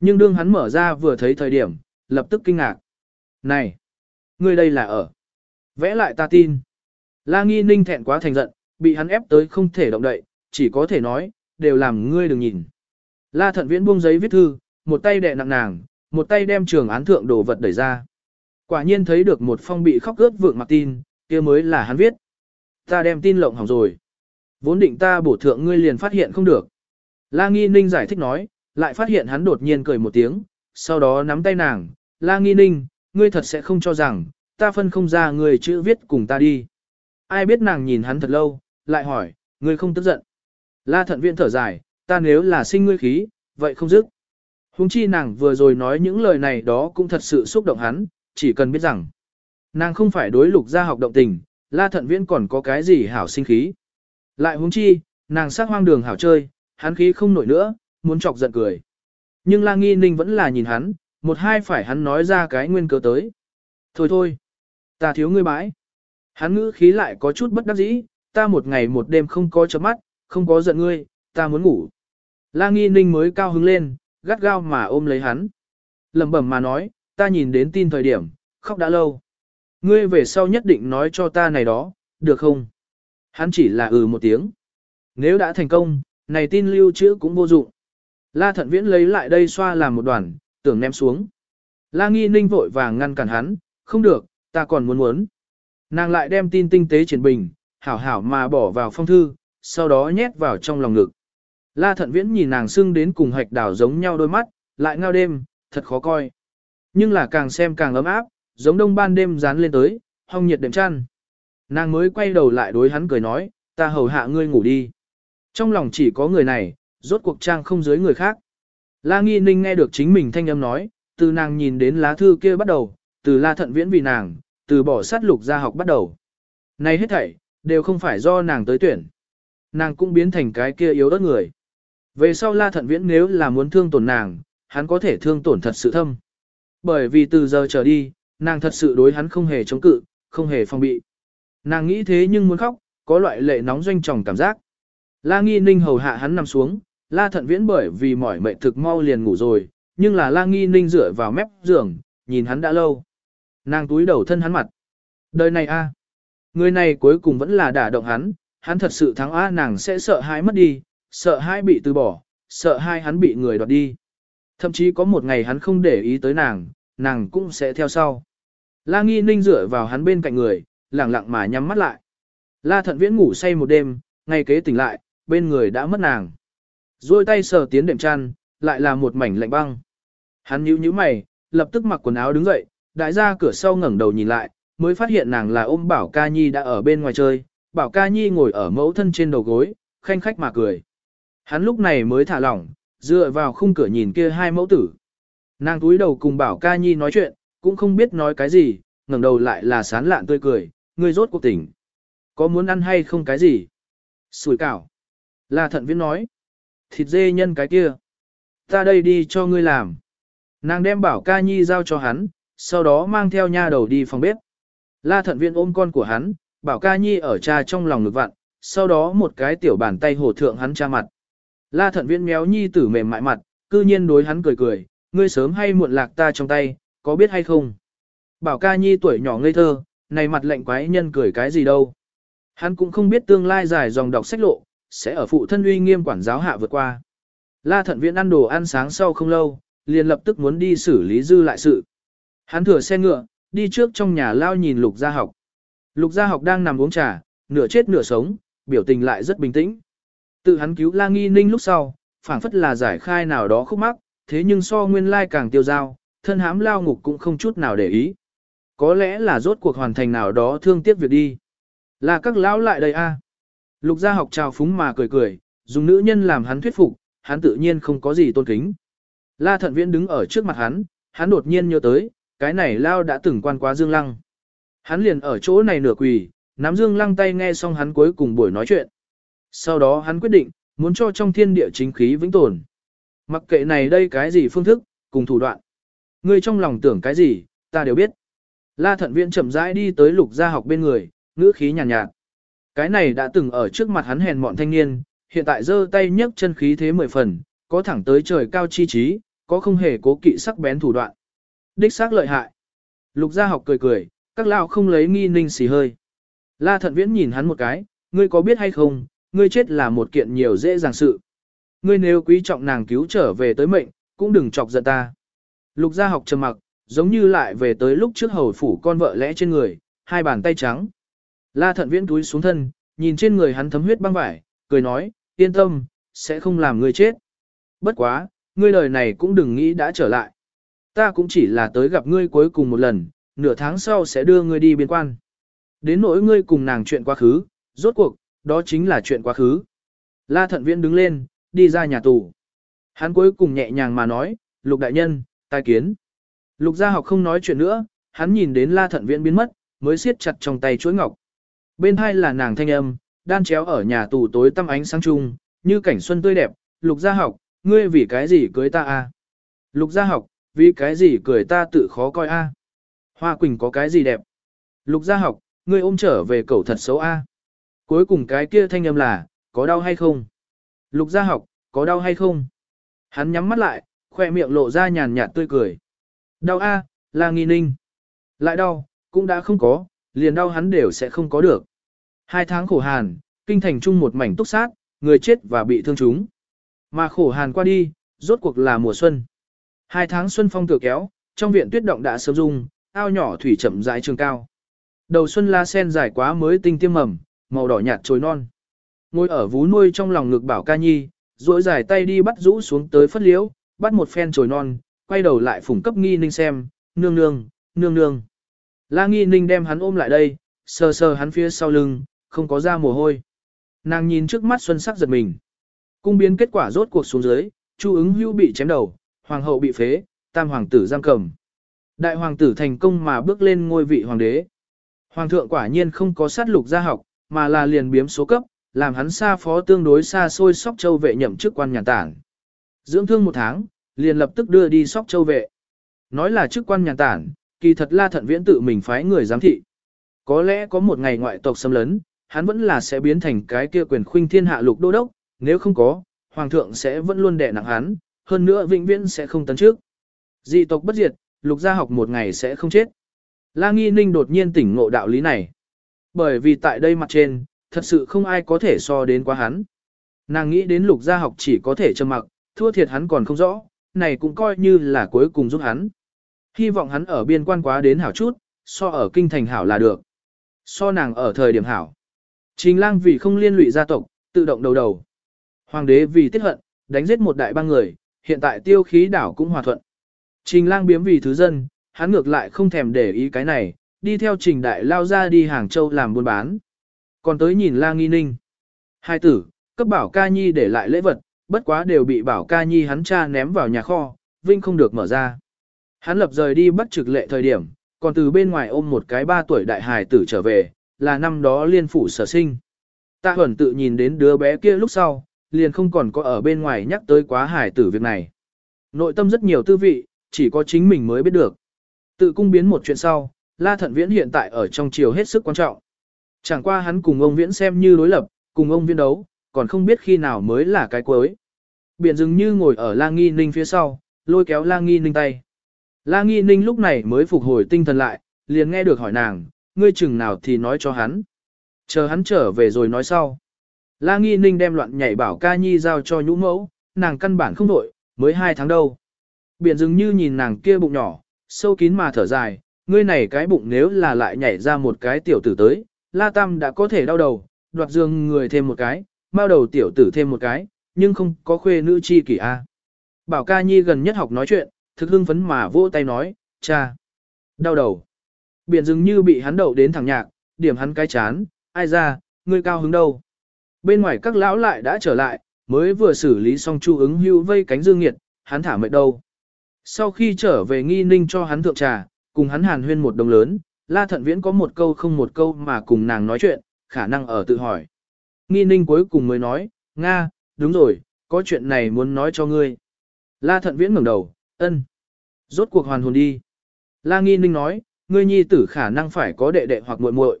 Nhưng đương hắn mở ra vừa thấy thời điểm, lập tức kinh ngạc. Này! Ngươi đây là ở. Vẽ lại ta tin. La nghi ninh thẹn quá thành giận, bị hắn ép tới không thể động đậy, chỉ có thể nói, đều làm ngươi đừng nhìn. La thận viễn buông giấy viết thư, một tay đè nặng nàng, một tay đem trường án thượng đồ vật đẩy ra. Quả nhiên thấy được một phong bị khóc ướt vượng mặc tin, kia mới là hắn viết. Ta đem tin lộng hỏng rồi. Vốn định ta bổ thượng ngươi liền phát hiện không được. La Nghi Ninh giải thích nói, lại phát hiện hắn đột nhiên cười một tiếng, sau đó nắm tay nàng. La Nghi Ninh, ngươi thật sẽ không cho rằng, ta phân không ra người chữ viết cùng ta đi. Ai biết nàng nhìn hắn thật lâu, lại hỏi, ngươi không tức giận. La thận viện thở dài, ta nếu là sinh ngươi khí, vậy không dứt. Hùng chi nàng vừa rồi nói những lời này đó cũng thật sự xúc động hắn, chỉ cần biết rằng, nàng không phải đối lục gia học động tình, la thận viễn còn có cái gì hảo sinh khí. Lại huống chi, nàng sát hoang đường hảo chơi, hắn khí không nổi nữa, muốn chọc giận cười. Nhưng la nghi ninh vẫn là nhìn hắn, một hai phải hắn nói ra cái nguyên cớ tới. Thôi thôi, ta thiếu ngươi bãi. Hắn ngữ khí lại có chút bất đắc dĩ, ta một ngày một đêm không có chấm mắt, không có giận ngươi, ta muốn ngủ. La nghi ninh mới cao hứng lên, gắt gao mà ôm lấy hắn. lẩm bẩm mà nói, ta nhìn đến tin thời điểm, khóc đã lâu. Ngươi về sau nhất định nói cho ta này đó, được không? Hắn chỉ là ừ một tiếng. Nếu đã thành công, này tin lưu trữ cũng vô dụng. La thận viễn lấy lại đây xoa làm một đoàn, tưởng ném xuống. La nghi ninh vội vàng ngăn cản hắn, không được, ta còn muốn muốn. Nàng lại đem tin tinh tế triển bình, hảo hảo mà bỏ vào phong thư, sau đó nhét vào trong lòng ngực. La thận viễn nhìn nàng sưng đến cùng hạch đảo giống nhau đôi mắt, lại ngao đêm, thật khó coi. Nhưng là càng xem càng ấm áp, giống đông ban đêm dán lên tới, hong nhiệt đệm chăn. Nàng mới quay đầu lại đối hắn cười nói, ta hầu hạ ngươi ngủ đi. Trong lòng chỉ có người này, rốt cuộc trang không dưới người khác. La Nghi Ninh nghe được chính mình thanh âm nói, từ nàng nhìn đến lá thư kia bắt đầu, từ La Thận Viễn vì nàng, từ bỏ sát lục ra học bắt đầu. Này hết thảy, đều không phải do nàng tới tuyển. Nàng cũng biến thành cái kia yếu ớt người. Về sau La Thận Viễn nếu là muốn thương tổn nàng, hắn có thể thương tổn thật sự thâm. Bởi vì từ giờ trở đi, nàng thật sự đối hắn không hề chống cự, không hề phòng bị. Nàng nghĩ thế nhưng muốn khóc, có loại lệ nóng doanh tròng cảm giác. La Nghi Ninh hầu hạ hắn nằm xuống, La Thận Viễn bởi vì mỏi mệt thực mau liền ngủ rồi, nhưng là La Nghi Ninh dựa vào mép giường, nhìn hắn đã lâu. Nàng túi đầu thân hắn mặt. Đời này a, người này cuối cùng vẫn là đả động hắn, hắn thật sự thắng a nàng sẽ sợ hãi mất đi, sợ hai bị từ bỏ, sợ hai hắn bị người đoạt đi. Thậm chí có một ngày hắn không để ý tới nàng, nàng cũng sẽ theo sau. La Nghi Ninh dựa vào hắn bên cạnh người, lẳng lặng mà nhắm mắt lại. La Thận Viễn ngủ say một đêm, ngày kế tỉnh lại, bên người đã mất nàng. Rồi tay sờ tiến đệm chăn, lại là một mảnh lạnh băng. Hắn nhíu nhíu mày, lập tức mặc quần áo đứng dậy, đại ra cửa sau ngẩng đầu nhìn lại, mới phát hiện nàng là ôm Bảo Ca Nhi đã ở bên ngoài chơi. Bảo Ca Nhi ngồi ở mẫu thân trên đầu gối, khanh khách mà cười. Hắn lúc này mới thả lỏng, dựa vào khung cửa nhìn kia hai mẫu tử. Nàng túi đầu cùng Bảo Ca Nhi nói chuyện, cũng không biết nói cái gì, ngẩng đầu lại là sán lạn tươi cười, ngươi rốt cuộc tỉnh. Có muốn ăn hay không cái gì? Sủi cảo. Là thận viễn nói. Thịt dê nhân cái kia. Ta đây đi cho ngươi làm. Nàng đem bảo ca nhi giao cho hắn, sau đó mang theo nha đầu đi phòng bếp. La thận viên ôm con của hắn, bảo ca nhi ở cha trong lòng ngực vặn, sau đó một cái tiểu bàn tay hổ thượng hắn cha mặt. La thận viên méo nhi tử mềm mại mặt, cư nhiên đối hắn cười cười, ngươi sớm hay muộn lạc ta trong tay, có biết hay không? Bảo ca nhi tuổi nhỏ ngây thơ, này mặt lệnh quái nhân cười cái gì đâu. Hắn cũng không biết tương lai dài dòng đọc sách lộ, sẽ ở phụ thân uy nghiêm quản giáo hạ vượt qua. La thận viễn ăn đồ ăn sáng sau không lâu, liền lập tức muốn đi xử lý dư lại sự. Hắn thừa xe ngựa, đi trước trong nhà lao nhìn lục gia học. Lục gia học đang nằm uống trà, nửa chết nửa sống, biểu tình lại rất bình tĩnh. Tự hắn cứu la nghi ninh lúc sau, phảng phất là giải khai nào đó khúc mắc, thế nhưng so nguyên lai càng tiêu dao, thân hãm lao ngục cũng không chút nào để ý. Có lẽ là rốt cuộc hoàn thành nào đó thương tiếc việc đi. Là các lão lại đây a. Lục gia học chào phúng mà cười cười, dùng nữ nhân làm hắn thuyết phục, hắn tự nhiên không có gì tôn kính. La thận viễn đứng ở trước mặt hắn, hắn đột nhiên nhớ tới, cái này lao đã từng quan quá Dương Lăng. Hắn liền ở chỗ này nửa quỳ, nắm Dương Lăng tay nghe xong hắn cuối cùng buổi nói chuyện. Sau đó hắn quyết định, muốn cho trong thiên địa chính khí vĩnh tồn. Mặc kệ này đây cái gì phương thức, cùng thủ đoạn. Ngươi trong lòng tưởng cái gì, ta đều biết. La thận viện chậm rãi đi tới lục gia học bên người, ngữ khí nhàn nhạt, nhạt. Cái này đã từng ở trước mặt hắn hèn mọn thanh niên, hiện tại giơ tay nhấc chân khí thế mười phần, có thẳng tới trời cao chi trí, có không hề cố kỵ sắc bén thủ đoạn. Đích xác lợi hại. Lục gia học cười cười, các lão không lấy nghi ninh xì hơi. La thận viễn nhìn hắn một cái, ngươi có biết hay không, ngươi chết là một kiện nhiều dễ dàng sự. Ngươi nếu quý trọng nàng cứu trở về tới mệnh, cũng đừng chọc giận ta. Lục gia học trầm mặc, giống như lại về tới lúc trước hầu phủ con vợ lẽ trên người, hai bàn tay trắng. La thận viễn túi xuống thân, nhìn trên người hắn thấm huyết băng vải, cười nói, yên tâm, sẽ không làm ngươi chết. Bất quá, ngươi lời này cũng đừng nghĩ đã trở lại. Ta cũng chỉ là tới gặp ngươi cuối cùng một lần, nửa tháng sau sẽ đưa ngươi đi biên quan. Đến nỗi ngươi cùng nàng chuyện quá khứ, rốt cuộc, đó chính là chuyện quá khứ. La thận viễn đứng lên, đi ra nhà tù. Hắn cuối cùng nhẹ nhàng mà nói, lục đại nhân, tai kiến. Lục gia học không nói chuyện nữa, hắn nhìn đến la thận viễn biến mất, mới siết chặt trong tay chuỗi ngọc. Bên hai là nàng thanh âm, đan chéo ở nhà tù tối tăm ánh sáng chung, như cảnh xuân tươi đẹp, lục gia học, ngươi vì cái gì cưới ta a? Lục gia học, vì cái gì cười ta tự khó coi a? Hoa Quỳnh có cái gì đẹp? Lục gia học, ngươi ôm trở về cậu thật xấu a. Cuối cùng cái kia thanh âm là, có đau hay không? Lục gia học, có đau hay không? Hắn nhắm mắt lại, khoe miệng lộ ra nhàn nhạt tươi cười. Đau a, là nghi ninh. Lại đau, cũng đã không có, liền đau hắn đều sẽ không có được. Hai tháng khổ hàn, kinh thành chung một mảnh túc sát, người chết và bị thương chúng. Mà khổ hàn qua đi, rốt cuộc là mùa xuân. Hai tháng xuân phong tựa kéo, trong viện tuyết động đã sớm dung, ao nhỏ thủy chậm rãi trường cao. Đầu xuân la sen dài quá mới tinh tiêm mầm, màu đỏ nhạt trồi non. Ngồi ở vú nuôi trong lòng ngực bảo ca nhi, duỗi dài tay đi bắt rũ xuống tới phất liễu, bắt một phen trồi non, quay đầu lại phủng cấp nghi ninh xem, nương nương, nương nương. La nghi ninh đem hắn ôm lại đây, sờ sờ hắn phía sau lưng, không có ra mồ hôi. Nàng nhìn trước mắt xuân sắc giật mình. Cung biến kết quả rốt cuộc xuống dưới, chu ứng hưu bị chém đầu, hoàng hậu bị phế, tam hoàng tử giam cầm. Đại hoàng tử thành công mà bước lên ngôi vị hoàng đế. Hoàng thượng quả nhiên không có sát lục gia học, mà là liền biếm số cấp, làm hắn xa phó tương đối xa xôi sóc châu vệ nhậm chức quan nhà tản. Dưỡng thương một tháng, liền lập tức đưa đi sóc châu vệ. Nói là chức quan nhà tản, kỳ thật la thận viễn tự mình phái người giám thị. Có lẽ có một ngày ngoại tộc xâm lấn, hắn vẫn là sẽ biến thành cái kia quyền khuynh thiên hạ lục đô đốc, nếu không có, hoàng thượng sẽ vẫn luôn đè nặng hắn, hơn nữa vĩnh viễn sẽ không tấn trước. Dị tộc bất diệt, lục gia học một ngày sẽ không chết. La Nghi Ninh đột nhiên tỉnh ngộ đạo lý này. Bởi vì tại đây mặt trên, thật sự không ai có thể so đến quá hắn. Nàng nghĩ đến lục gia học chỉ có thể trầm mặc, thua thiệt hắn còn không rõ, này cũng coi như là cuối cùng giúp hắn. Hy vọng hắn ở biên quan quá đến hảo chút, so ở kinh thành hảo là được. So nàng ở thời điểm hảo. Trình lang vì không liên lụy gia tộc, tự động đầu đầu. Hoàng đế vì tiết hận, đánh giết một đại ba người, hiện tại tiêu khí đảo cũng hòa thuận. Trình lang biếm vì thứ dân, hắn ngược lại không thèm để ý cái này, đi theo trình đại lao ra đi Hàng Châu làm buôn bán. Còn tới nhìn la nghi ninh. Hai tử, cấp bảo ca nhi để lại lễ vật, bất quá đều bị bảo ca nhi hắn cha ném vào nhà kho, vinh không được mở ra. Hắn lập rời đi bắt trực lệ thời điểm, còn từ bên ngoài ôm một cái ba tuổi đại hài tử trở về, là năm đó liên phủ sở sinh. Tạ Huẩn tự nhìn đến đứa bé kia lúc sau, liền không còn có ở bên ngoài nhắc tới quá hài tử việc này. Nội tâm rất nhiều tư vị, chỉ có chính mình mới biết được. Tự cung biến một chuyện sau, La Thận Viễn hiện tại ở trong triều hết sức quan trọng. Chẳng qua hắn cùng ông Viễn xem như đối lập, cùng ông Viễn đấu, còn không biết khi nào mới là cái cuối. Biển Dừng như ngồi ở La Nghi Ninh phía sau, lôi kéo La Nghi Ninh tay. La Nghi Ninh lúc này mới phục hồi tinh thần lại, liền nghe được hỏi nàng, ngươi chừng nào thì nói cho hắn. Chờ hắn trở về rồi nói sau. La Nghi Ninh đem loạn nhảy bảo ca nhi giao cho nhũ mẫu, nàng căn bản không đổi, mới hai tháng đâu. Biển Dừng như nhìn nàng kia bụng nhỏ, sâu kín mà thở dài, ngươi này cái bụng nếu là lại nhảy ra một cái tiểu tử tới, La Tam đã có thể đau đầu, đoạt dương người thêm một cái, bao đầu tiểu tử thêm một cái, nhưng không có khuê nữ chi kỷ a. Bảo ca nhi gần nhất học nói chuyện, thực hưng phấn mà vỗ tay nói, cha, đau đầu. Biển dường như bị hắn đậu đến thẳng nhạc, điểm hắn cái chán, ai ra, ngươi cao hứng đâu. Bên ngoài các lão lại đã trở lại, mới vừa xử lý xong chu ứng hưu vây cánh dương nghiệt, hắn thả mệt đâu. Sau khi trở về nghi ninh cho hắn thượng trà, cùng hắn hàn huyên một đồng lớn, La Thận Viễn có một câu không một câu mà cùng nàng nói chuyện, khả năng ở tự hỏi. Nghi ninh cuối cùng mới nói, Nga, đúng rồi, có chuyện này muốn nói cho ngươi. La Thận Viễn ngẩng đầu, ân. Rốt cuộc hoàn hồn đi. La Nghi ninh nói, ngươi nhi tử khả năng phải có đệ đệ hoặc muội muội.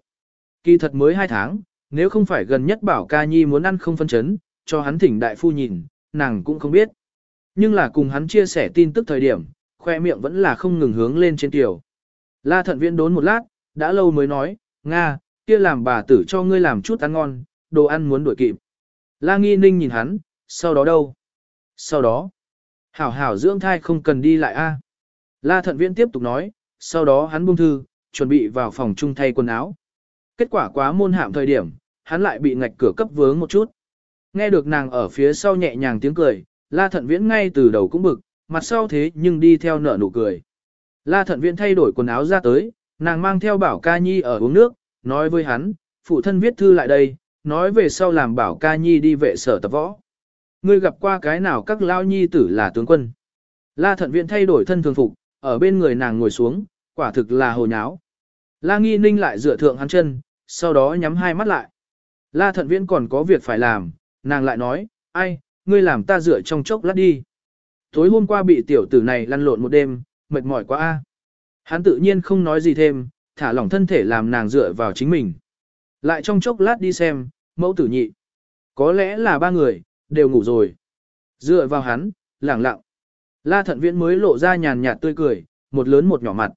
Kỳ thật mới hai tháng, nếu không phải gần nhất bảo ca nhi muốn ăn không phân chấn, cho hắn thỉnh đại phu nhìn, nàng cũng không biết. Nhưng là cùng hắn chia sẻ tin tức thời điểm, khoe miệng vẫn là không ngừng hướng lên trên tiểu. La thận viễn đốn một lát, đã lâu mới nói, Nga, kia làm bà tử cho ngươi làm chút ăn ngon, đồ ăn muốn đuổi kịp. La nghi ninh nhìn hắn, sau đó đâu? Sau đó, hảo hảo dưỡng thai không cần đi lại a. La thận viễn tiếp tục nói, sau đó hắn buông thư, chuẩn bị vào phòng chung thay quần áo. Kết quả quá môn hạm thời điểm, hắn lại bị ngạch cửa cấp vướng một chút. Nghe được nàng ở phía sau nhẹ nhàng tiếng cười, La Thận Viễn ngay từ đầu cũng bực, mặt sau thế nhưng đi theo nở nụ cười. La Thận Viễn thay đổi quần áo ra tới, nàng mang theo Bảo Ca Nhi ở uống nước, nói với hắn, phụ thân viết thư lại đây, nói về sau làm Bảo Ca Nhi đi vệ sở tập võ. Ngươi gặp qua cái nào các lao nhi tử là tướng quân. La Thận Viễn thay đổi thân thường phục, ở bên người nàng ngồi xuống, quả thực là hồ nháo. La Nghi Ninh lại dựa thượng hắn chân, sau đó nhắm hai mắt lại. La Thận Viễn còn có việc phải làm, nàng lại nói, ai, ngươi làm ta dựa trong chốc lát đi. Tối hôm qua bị tiểu tử này lăn lộn một đêm, mệt mỏi quá a. Hắn tự nhiên không nói gì thêm, thả lỏng thân thể làm nàng dựa vào chính mình. Lại trong chốc lát đi xem, mẫu tử nhị. Có lẽ là ba người, đều ngủ rồi. Dựa vào hắn, lẳng lặng. La thận viễn mới lộ ra nhàn nhạt tươi cười, một lớn một nhỏ mặt.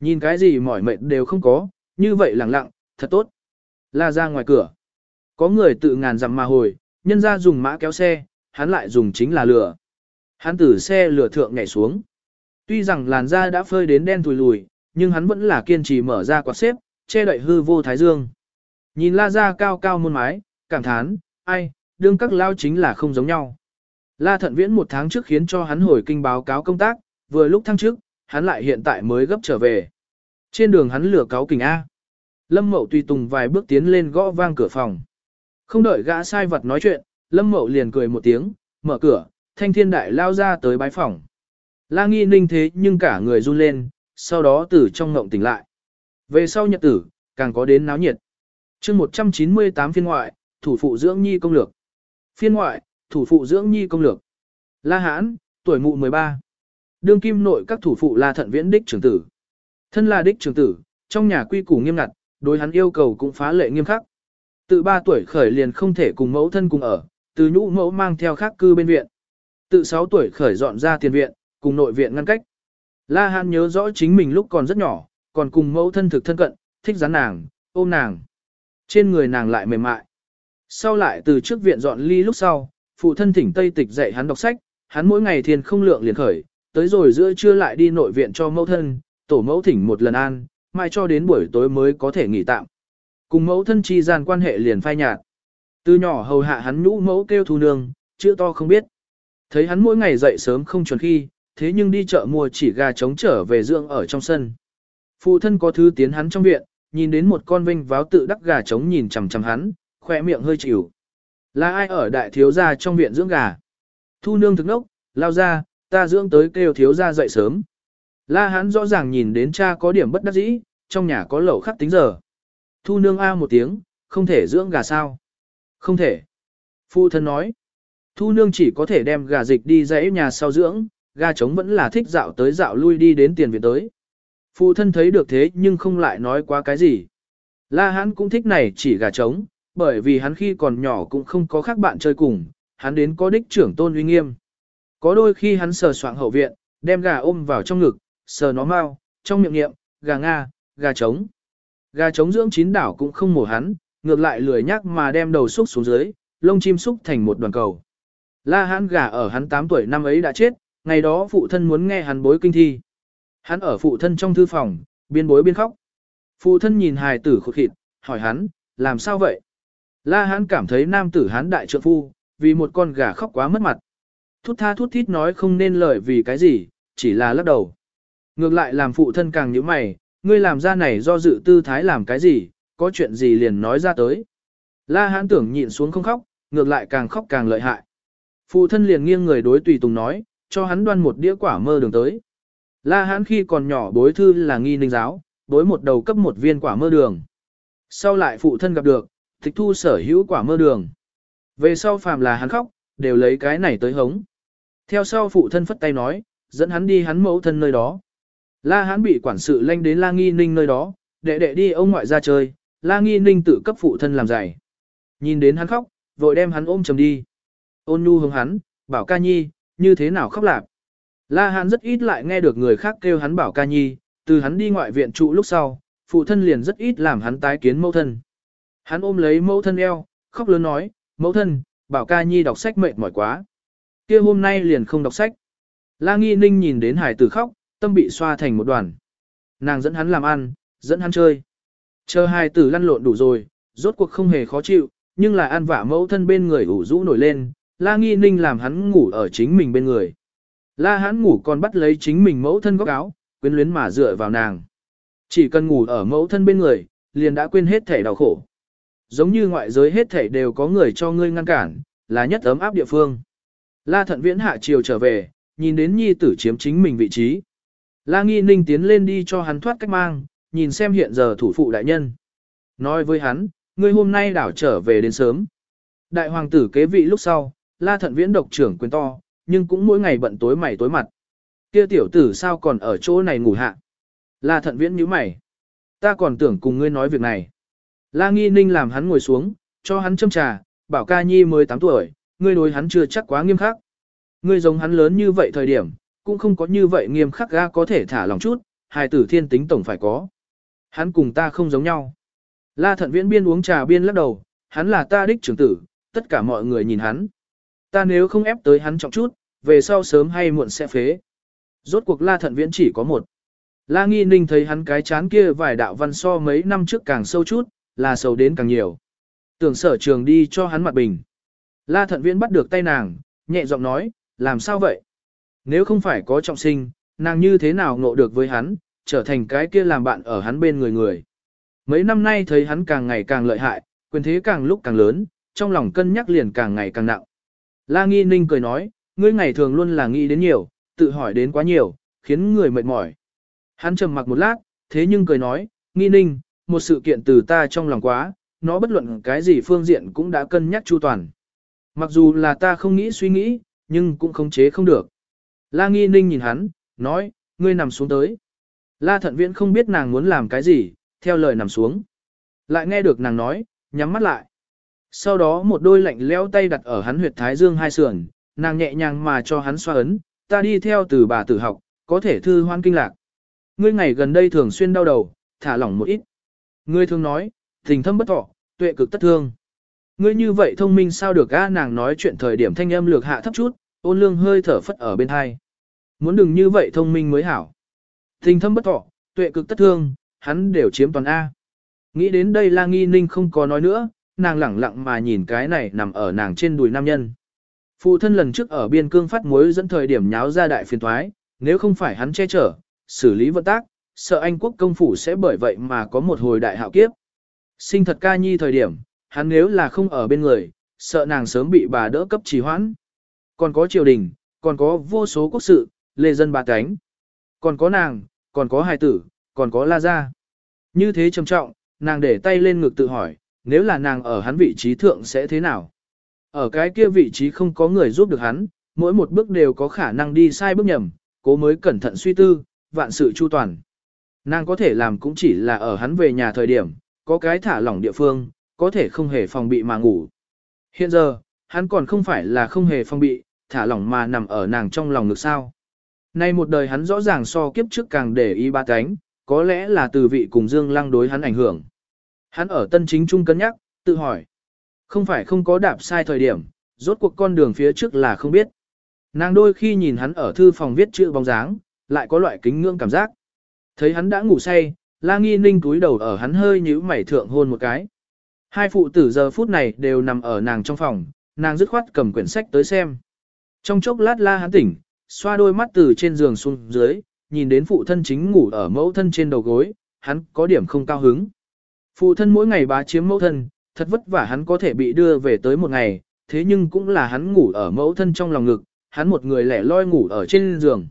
Nhìn cái gì mỏi mệt đều không có, như vậy lẳng lặng, thật tốt. La ra ngoài cửa. Có người tự ngàn dặm mà hồi, nhân ra dùng mã kéo xe, hắn lại dùng chính là lửa. Hắn từ xe lửa thượng nhảy xuống. Tuy rằng làn da đã phơi đến đen thùi lùi, nhưng hắn vẫn là kiên trì mở ra quạt xếp, che đậy hư vô thái dương. Nhìn la ra cao cao muôn mái, cảm thán, ai, đương các lao chính là không giống nhau. La thận viễn một tháng trước khiến cho hắn hồi kinh báo cáo công tác, vừa lúc thăng trước, hắn lại hiện tại mới gấp trở về. Trên đường hắn lửa cáo kình A. Lâm Mậu tùy tùng vài bước tiến lên gõ vang cửa phòng. Không đợi gã sai vật nói chuyện, Lâm Mậu liền cười một tiếng, mở cửa, thanh thiên đại lao ra tới bái phòng. La nghi ninh thế nhưng cả người run lên, sau đó từ trong ngộng tỉnh lại. Về sau nhật tử, càng có đến náo nhiệt. chương 198 phiên ngoại, thủ phụ dưỡng nhi công lược. Phiên ngoại, thủ phụ dưỡng nhi công lược. La hãn, tuổi mụ 13. Đương kim nội các thủ phụ La thận viễn đích trưởng tử. Thân là đích trưởng tử, trong nhà quy củ nghiêm ngặt, đối hắn yêu cầu cũng phá lệ nghiêm khắc. Từ 3 tuổi khởi liền không thể cùng mẫu thân cùng ở, từ nhũ mẫu mang theo khác cư bên viện. Từ 6 tuổi khởi dọn ra tiền viện, cùng nội viện ngăn cách. La Hán nhớ rõ chính mình lúc còn rất nhỏ, còn cùng mẫu thân thực thân cận, thích dán nàng, ôm nàng. Trên người nàng lại mềm mại. Sau lại từ trước viện dọn ly lúc sau, phụ thân thỉnh Tây Tịch dạy hắn đọc sách, hắn mỗi ngày thiền không lượng liền khởi, tới rồi giữa trưa lại đi nội viện cho mẫu thân, tổ mẫu thỉnh một lần an, mai cho đến buổi tối mới có thể nghỉ tạm. Cùng mẫu thân chi gian quan hệ liền phai nhạt. Từ nhỏ hầu hạ hắn nhũ mẫu kêu thu nương, chữ to không biết. Thấy hắn mỗi ngày dậy sớm không chuẩn khi, thế nhưng đi chợ mua chỉ gà trống trở về dưỡng ở trong sân. Phụ thân có thứ tiến hắn trong viện, nhìn đến một con vinh váo tự đắc gà trống nhìn chằm chằm hắn, khỏe miệng hơi chịu. Là ai ở đại thiếu gia trong viện dưỡng gà? Thu nương thực nốc, lao ra, ta dưỡng tới kêu thiếu gia dậy sớm. La hắn rõ ràng nhìn đến cha có điểm bất đắc dĩ, trong nhà có lẩu khắc tính giờ. Thu nương A một tiếng, không thể dưỡng gà sao? Không thể. Phụ thân nói. Thu nương chỉ có thể đem gà dịch đi dãy nhà sau dưỡng, gà trống vẫn là thích dạo tới dạo lui đi đến tiền viện tới. Phụ thân thấy được thế nhưng không lại nói quá cái gì. La hắn cũng thích này chỉ gà trống, bởi vì hắn khi còn nhỏ cũng không có khác bạn chơi cùng, hắn đến có đích trưởng tôn uy nghiêm. Có đôi khi hắn sờ soạng hậu viện, đem gà ôm vào trong ngực, sờ nó mau, trong miệng niệm, gà Nga, gà trống. Gà trống dưỡng chín đảo cũng không mổ hắn, ngược lại lười nhắc mà đem đầu xúc xuống dưới, lông chim xúc thành một đoàn cầu. La hãn gà ở hắn 8 tuổi năm ấy đã chết, ngày đó phụ thân muốn nghe hắn bối kinh thi. Hắn ở phụ thân trong thư phòng, biên bối biên khóc. Phụ thân nhìn hài tử khụt khịt, hỏi hắn, làm sao vậy? La hắn cảm thấy nam tử hắn đại trượng phu, vì một con gà khóc quá mất mặt. Thút tha thút thít nói không nên lời vì cái gì, chỉ là lắc đầu. Ngược lại làm phụ thân càng nhíu mày, ngươi làm ra này do dự tư thái làm cái gì, có chuyện gì liền nói ra tới. La hãn tưởng nhịn xuống không khóc, ngược lại càng khóc càng lợi hại. Phụ thân liền nghiêng người đối tùy tùng nói, cho hắn đoan một đĩa quả mơ đường tới. La hãn khi còn nhỏ bối thư là nghi ninh giáo, bối một đầu cấp một viên quả mơ đường. Sau lại phụ thân gặp được, tịch thu sở hữu quả mơ đường. Về sau phàm là hắn khóc, đều lấy cái này tới hống. Theo sau phụ thân phất tay nói, dẫn hắn đi hắn mẫu thân nơi đó. La hắn bị quản sự lanh đến La Nghi Ninh nơi đó, đệ đệ đi ông ngoại ra chơi, La Nghi Ninh tự cấp phụ thân làm giải. Nhìn đến hắn khóc, vội đem hắn ôm chầm đi. Ôn nhu hướng hắn, bảo ca nhi, như thế nào khóc lạp. La Hán rất ít lại nghe được người khác kêu hắn bảo ca nhi, từ hắn đi ngoại viện trụ lúc sau, phụ thân liền rất ít làm hắn tái kiến mẫu thân. Hắn ôm lấy mẫu thân eo, khóc lớn nói, mẫu thân, bảo ca nhi đọc sách mệt mỏi quá. kia hôm nay liền không đọc sách. La nghi ninh nhìn đến hải tử khóc, tâm bị xoa thành một đoàn. Nàng dẫn hắn làm ăn, dẫn hắn chơi. Chờ hai tử lăn lộn đủ rồi, rốt cuộc không hề khó chịu, nhưng lại ăn vả mẫu thân bên người ủ rũ nổi lên, la nghi ninh làm hắn ngủ ở chính mình bên người. La hắn ngủ còn bắt lấy chính mình mẫu thân góc áo, quyến luyến mà dựa vào nàng. Chỉ cần ngủ ở mẫu thân bên người, liền đã quên hết thể đau khổ. Giống như ngoại giới hết thể đều có người cho ngươi ngăn cản, là nhất ấm áp địa phương. La thận viễn hạ chiều trở về, nhìn đến nhi tử chiếm chính mình vị trí. La nghi ninh tiến lên đi cho hắn thoát cách mang, nhìn xem hiện giờ thủ phụ đại nhân. Nói với hắn, ngươi hôm nay đảo trở về đến sớm. Đại hoàng tử kế vị lúc sau, la thận viễn độc trưởng quyền to, nhưng cũng mỗi ngày bận tối mày tối mặt. Kia tiểu tử sao còn ở chỗ này ngủ hạ? La thận viễn nhíu mày. Ta còn tưởng cùng ngươi nói việc này. La nghi ninh làm hắn ngồi xuống, cho hắn châm trà, bảo ca nhi mới 8 tuổi, ngươi đối hắn chưa chắc quá nghiêm khắc. Ngươi giống hắn lớn như vậy thời điểm, cũng không có như vậy nghiêm khắc ga có thể thả lòng chút, hài tử thiên tính tổng phải có. Hắn cùng ta không giống nhau. La thận viễn biên uống trà biên lắc đầu, hắn là ta đích trưởng tử, tất cả mọi người nhìn hắn. Ta nếu không ép tới hắn trọng chút, về sau sớm hay muộn sẽ phế. Rốt cuộc la thận viễn chỉ có một. La nghi ninh thấy hắn cái chán kia vài đạo văn so mấy năm trước càng sâu chút, là sầu đến càng nhiều. Tưởng sở trường đi cho hắn mặt bình. La thận viễn bắt được tay nàng, nhẹ giọng nói, làm sao vậy? Nếu không phải có trọng sinh, nàng như thế nào ngộ được với hắn, trở thành cái kia làm bạn ở hắn bên người người. Mấy năm nay thấy hắn càng ngày càng lợi hại, quyền thế càng lúc càng lớn, trong lòng cân nhắc liền càng ngày càng nặng. La Nghi Ninh cười nói, ngươi ngày thường luôn là nghĩ đến nhiều, tự hỏi đến quá nhiều, khiến người mệt mỏi. Hắn trầm mặc một lát, thế nhưng cười nói, Nghi Ninh, một sự kiện từ ta trong lòng quá, nó bất luận cái gì phương diện cũng đã cân nhắc chu toàn. Mặc dù là ta không nghĩ suy nghĩ, nhưng cũng không chế không được. La Nghi Ninh nhìn hắn, nói, ngươi nằm xuống tới. La Thận Viễn không biết nàng muốn làm cái gì, theo lời nằm xuống. Lại nghe được nàng nói, nhắm mắt lại. Sau đó một đôi lạnh leo tay đặt ở hắn huyệt thái dương hai sườn, nàng nhẹ nhàng mà cho hắn xoa ấn, ta đi theo từ bà tử học, có thể thư hoan kinh lạc. Ngươi ngày gần đây thường xuyên đau đầu, thả lỏng một ít. Ngươi thường nói, tình thâm bất thọ, tuệ cực tất thương. Ngươi như vậy thông minh sao được a nàng nói chuyện thời điểm thanh âm lược hạ thấp chút, ôn lương hơi thở phất ở bên hai. Muốn đừng như vậy thông minh mới hảo. Tình thâm bất thọ, tuệ cực tất thương, hắn đều chiếm toàn A. Nghĩ đến đây la nghi ninh không có nói nữa, nàng lẳng lặng mà nhìn cái này nằm ở nàng trên đùi nam nhân. Phụ thân lần trước ở biên cương phát muối dẫn thời điểm nháo ra đại phiền thoái, nếu không phải hắn che chở, xử lý vận tác, sợ Anh quốc công phủ sẽ bởi vậy mà có một hồi đại hạo kiếp. Sinh thật ca nhi thời điểm, hắn nếu là không ở bên người, sợ nàng sớm bị bà đỡ cấp trì hoãn. Còn có triều đình, còn có vô số quốc sự, lê dân bà cánh. Còn có nàng, còn có hài tử, còn có la gia. Như thế trầm trọng, nàng để tay lên ngực tự hỏi, nếu là nàng ở hắn vị trí thượng sẽ thế nào? Ở cái kia vị trí không có người giúp được hắn, mỗi một bước đều có khả năng đi sai bước nhầm, cố mới cẩn thận suy tư, vạn sự chu toàn. Nàng có thể làm cũng chỉ là ở hắn về nhà thời điểm, có cái thả lỏng địa phương, có thể không hề phòng bị mà ngủ. Hiện giờ, hắn còn không phải là không hề phòng bị, thả lỏng mà nằm ở nàng trong lòng ngực sao. Nay một đời hắn rõ ràng so kiếp trước càng để ý ba cánh, có lẽ là từ vị cùng Dương Lăng đối hắn ảnh hưởng. Hắn ở tân chính trung cân nhắc, tự hỏi. Không phải không có đạp sai thời điểm, rốt cuộc con đường phía trước là không biết. Nàng đôi khi nhìn hắn ở thư phòng viết chữ bóng dáng, lại có loại kính ngưỡng cảm giác. Thấy hắn đã ngủ say, la nghi ninh túi đầu ở hắn hơi nhíu mảy thượng hôn một cái. Hai phụ tử giờ phút này đều nằm ở nàng trong phòng, nàng dứt khoát cầm quyển sách tới xem. Trong chốc lát la hắn tỉnh, xoa đôi mắt từ trên giường xuống dưới, nhìn đến phụ thân chính ngủ ở mẫu thân trên đầu gối, hắn có điểm không cao hứng. Phụ thân mỗi ngày bá chiếm mẫu thân, thật vất vả hắn có thể bị đưa về tới một ngày, thế nhưng cũng là hắn ngủ ở mẫu thân trong lòng ngực, hắn một người lẻ loi ngủ ở trên giường.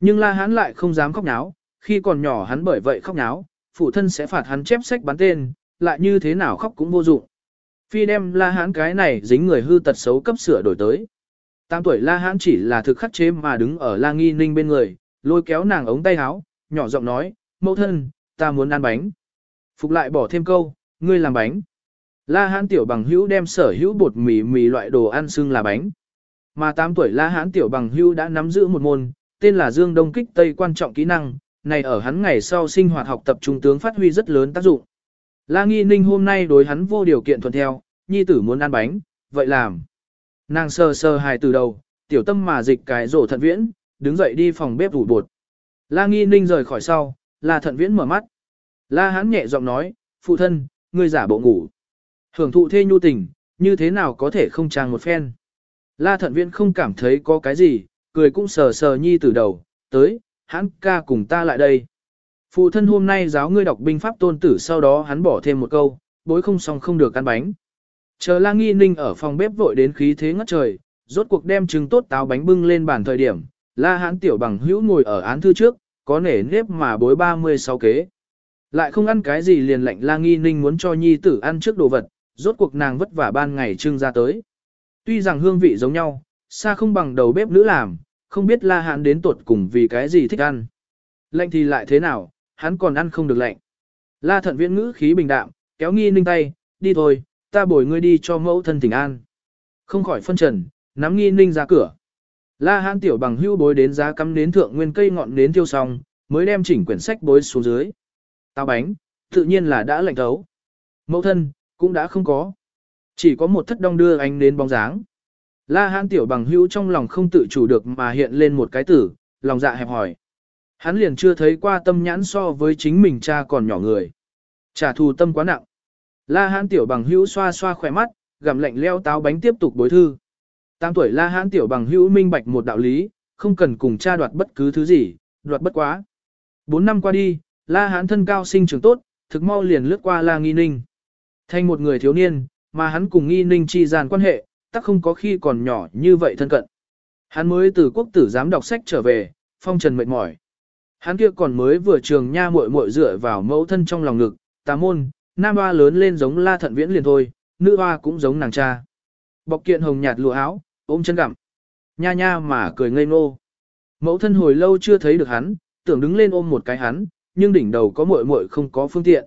Nhưng la hắn lại không dám khóc náo, khi còn nhỏ hắn bởi vậy khóc náo, phụ thân sẽ phạt hắn chép sách bắn tên, lại như thế nào khóc cũng vô dụng. Phi đem la hán cái này dính người hư tật xấu cấp sửa đổi tới. Tám tuổi la hán chỉ là thực khắc chế mà đứng ở la nghi ninh bên người, lôi kéo nàng ống tay áo, nhỏ giọng nói, mẫu thân, ta muốn ăn bánh. Phục lại bỏ thêm câu, ngươi làm bánh. La hãn tiểu bằng hữu đem sở hữu bột mì mì loại đồ ăn xưng là bánh. Mà 8 tuổi La hãn tiểu bằng hữu đã nắm giữ một môn, tên là Dương Đông Kích Tây quan trọng kỹ năng, này ở hắn ngày sau sinh hoạt học tập trung tướng phát huy rất lớn tác dụng. La Nghi Ninh hôm nay đối hắn vô điều kiện thuận theo, nhi tử muốn ăn bánh, vậy làm. Nàng sơ sơ hài từ đầu, tiểu tâm mà dịch cái rổ thận viễn, đứng dậy đi phòng bếp ủ bột. La Nghi Ninh rời khỏi sau, La thận viễn mở mắt. La hắn nhẹ giọng nói, phụ thân, ngươi giả bộ ngủ. Hưởng thụ thê nhu tình, như thế nào có thể không trang một phen. La thận viễn không cảm thấy có cái gì, cười cũng sờ sờ nhi từ đầu, tới, hắn ca cùng ta lại đây. Phụ thân hôm nay giáo ngươi đọc binh pháp tôn tử sau đó hắn bỏ thêm một câu, bối không xong không được ăn bánh. Chờ la nghi ninh ở phòng bếp vội đến khí thế ngất trời, rốt cuộc đem trứng tốt táo bánh bưng lên bàn thời điểm, la hãn tiểu bằng hữu ngồi ở án thư trước, có nể nếp mà bối 36 kế. Lại không ăn cái gì liền lệnh la nghi ninh muốn cho nhi tử ăn trước đồ vật, rốt cuộc nàng vất vả ban ngày trưng ra tới. Tuy rằng hương vị giống nhau, xa không bằng đầu bếp nữ làm, không biết la hãn đến tuột cùng vì cái gì thích ăn. Lệnh thì lại thế nào, hắn còn ăn không được lạnh. La thận viễn ngữ khí bình đạm, kéo nghi ninh tay, đi thôi, ta bồi ngươi đi cho mẫu thân tình an. Không khỏi phân trần, nắm nghi ninh ra cửa. La hãn tiểu bằng hưu bối đến giá cắm đến thượng nguyên cây ngọn đến tiêu xong, mới đem chỉnh quyển sách bối xuống dưới táo bánh, tự nhiên là đã lạnh thấu. Mẫu thân, cũng đã không có. Chỉ có một thất đong đưa anh đến bóng dáng. La hãn tiểu bằng hưu trong lòng không tự chủ được mà hiện lên một cái tử, lòng dạ hẹp hỏi. Hắn liền chưa thấy qua tâm nhãn so với chính mình cha còn nhỏ người. Trả thù tâm quá nặng. La hãn tiểu bằng hữu xoa xoa khỏe mắt, gặm lạnh leo táo bánh tiếp tục bối thư. Tam tuổi la hãn tiểu bằng hữu minh bạch một đạo lý, không cần cùng cha đoạt bất cứ thứ gì, đoạt bất quá. Bốn năm qua đi, la Hán thân cao sinh trưởng tốt, thực mau liền lướt qua la nghi ninh. Thành một người thiếu niên, mà hắn cùng nghi ninh chi dàn quan hệ, tắc không có khi còn nhỏ như vậy thân cận. Hắn mới từ quốc tử giám đọc sách trở về, phong trần mệt mỏi. Hắn kia còn mới vừa trường nha muội muội dựa vào mẫu thân trong lòng ngực, tà môn, nam hoa lớn lên giống la thận viễn liền thôi, nữ hoa cũng giống nàng cha. Bọc kiện hồng nhạt lụa áo, ôm chân gặm. Nha nha mà cười ngây ngô. Mẫu thân hồi lâu chưa thấy được hắn, tưởng đứng lên ôm một cái hắn, nhưng đỉnh đầu có muội muội không có phương tiện.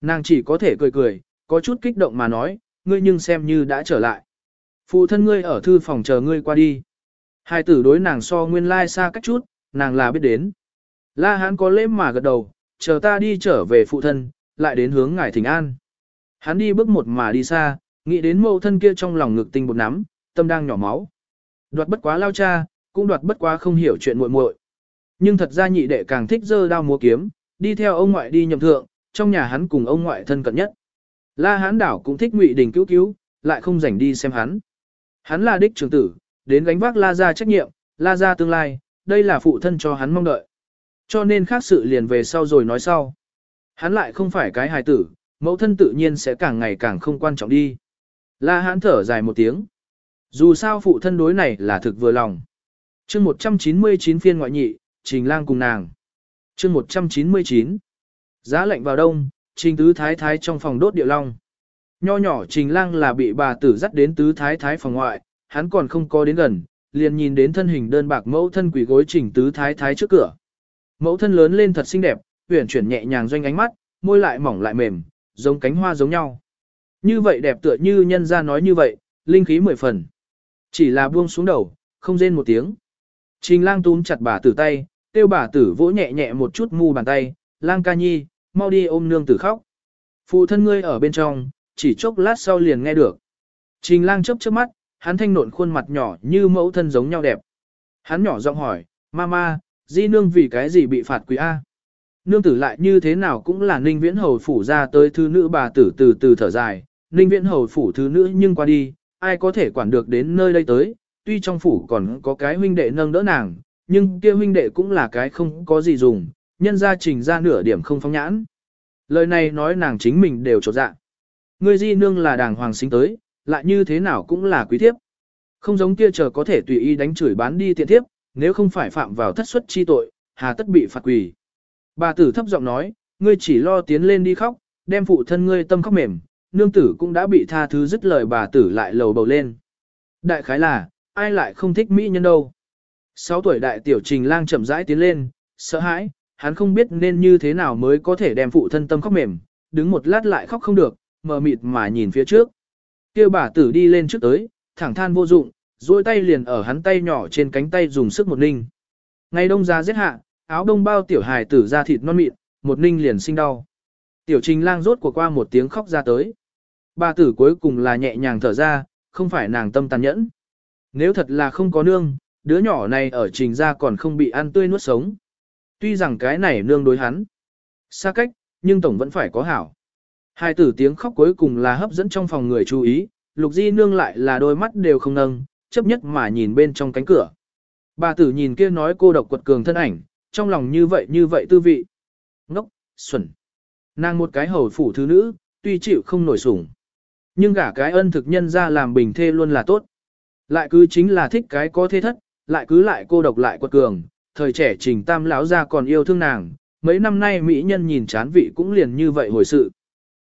Nàng chỉ có thể cười cười, có chút kích động mà nói, ngươi nhưng xem như đã trở lại. Phụ thân ngươi ở thư phòng chờ ngươi qua đi. Hai tử đối nàng so nguyên lai xa cách chút, nàng là biết đến. La hán có lễ mà gật đầu, chờ ta đi trở về phụ thân, lại đến hướng ngài thỉnh an. Hắn đi bước một mà đi xa, nghĩ đến mẫu thân kia trong lòng ngực tinh bột nắm, tâm đang nhỏ máu. Đoạt bất quá lao cha, cũng đoạt bất quá không hiểu chuyện muội muội. Nhưng thật ra nhị đệ càng thích dơ đao múa kiếm, đi theo ông ngoại đi nhậm thượng, trong nhà hắn cùng ông ngoại thân cận nhất. La hán đảo cũng thích ngụy đình cứu cứu, lại không rảnh đi xem hắn. Hắn là đích trưởng tử, đến gánh vác la ra trách nhiệm, la ra tương lai, đây là phụ thân cho hắn mong đợi. Cho nên khác sự liền về sau rồi nói sau. Hắn lại không phải cái hài tử, mẫu thân tự nhiên sẽ càng ngày càng không quan trọng đi. La hán thở dài một tiếng. Dù sao phụ thân đối này là thực vừa lòng. chương 199 phiên ngoại nhị, trình lang cùng nàng. chương 199. Giá lạnh vào đông, trình tứ thái thái trong phòng đốt địa long. Nho nhỏ trình lang là bị bà tử dắt đến tứ thái thái phòng ngoại, hắn còn không có đến gần, liền nhìn đến thân hình đơn bạc mẫu thân quỷ gối trình tứ thái thái trước cửa. Mẫu thân lớn lên thật xinh đẹp, uyển chuyển nhẹ nhàng doanh ánh mắt, môi lại mỏng lại mềm, giống cánh hoa giống nhau. Như vậy đẹp tựa như nhân ra nói như vậy, linh khí mười phần. Chỉ là buông xuống đầu, không rên một tiếng. Trình lang túm chặt bà tử tay, tiêu bà tử vỗ nhẹ nhẹ một chút mu bàn tay, lang ca nhi, mau đi ôm nương tử khóc. Phụ thân ngươi ở bên trong, chỉ chốc lát sau liền nghe được. Trình lang chớp chớp mắt, hắn thanh nộn khuôn mặt nhỏ như mẫu thân giống nhau đẹp. Hắn nhỏ giọng hỏi, mama, di nương vì cái gì bị phạt quý A. Nương tử lại như thế nào cũng là ninh viễn hầu phủ ra tới thư nữ bà tử từ từ thở dài, ninh viễn hầu phủ thứ nữ nhưng qua đi, ai có thể quản được đến nơi đây tới, tuy trong phủ còn có cái huynh đệ nâng đỡ nàng, nhưng kia huynh đệ cũng là cái không có gì dùng, nhân ra trình ra nửa điểm không phóng nhãn. Lời này nói nàng chính mình đều trột dạ. Ngươi di nương là đàng hoàng sinh tới, lại như thế nào cũng là quý thiếp. Không giống kia chờ có thể tùy ý đánh chửi bán đi tiện thiếp, nếu không phải phạm vào thất suất chi tội, hà tất bị phạt quỳ. Bà tử thấp giọng nói, ngươi chỉ lo tiến lên đi khóc, đem phụ thân ngươi tâm khóc mềm, nương tử cũng đã bị tha thứ dứt lời bà tử lại lầu bầu lên. Đại khái là, ai lại không thích mỹ nhân đâu. Sáu tuổi đại tiểu trình lang chậm rãi tiến lên, sợ hãi, hắn không biết nên như thế nào mới có thể đem phụ thân tâm khóc mềm, đứng một lát lại khóc không được, mờ mịt mà nhìn phía trước. Kêu bà tử đi lên trước tới, thẳng than vô dụng, duỗi tay liền ở hắn tay nhỏ trên cánh tay dùng sức một ninh. Ngày đông ra rét hạ, áo đông bao tiểu hài tử ra thịt non mịn, một ninh liền sinh đau. Tiểu trình lang rốt của qua một tiếng khóc ra tới. Bà tử cuối cùng là nhẹ nhàng thở ra, không phải nàng tâm tàn nhẫn. Nếu thật là không có nương, đứa nhỏ này ở trình ra còn không bị ăn tươi nuốt sống. Tuy rằng cái này nương đối hắn xa cách, nhưng tổng vẫn phải có hảo. Hai tử tiếng khóc cuối cùng là hấp dẫn trong phòng người chú ý, lục di nương lại là đôi mắt đều không nâng, chấp nhất mà nhìn bên trong cánh cửa. Bà tử nhìn kia nói cô độc quật cường thân ảnh, trong lòng như vậy như vậy tư vị. Ngốc, xuẩn. Nàng một cái hầu phủ thứ nữ, tuy chịu không nổi sủng. Nhưng gả cái ân thực nhân ra làm bình thê luôn là tốt. Lại cứ chính là thích cái có thế thất, lại cứ lại cô độc lại quật cường, thời trẻ trình tam lão ra còn yêu thương nàng, mấy năm nay mỹ nhân nhìn chán vị cũng liền như vậy hồi sự.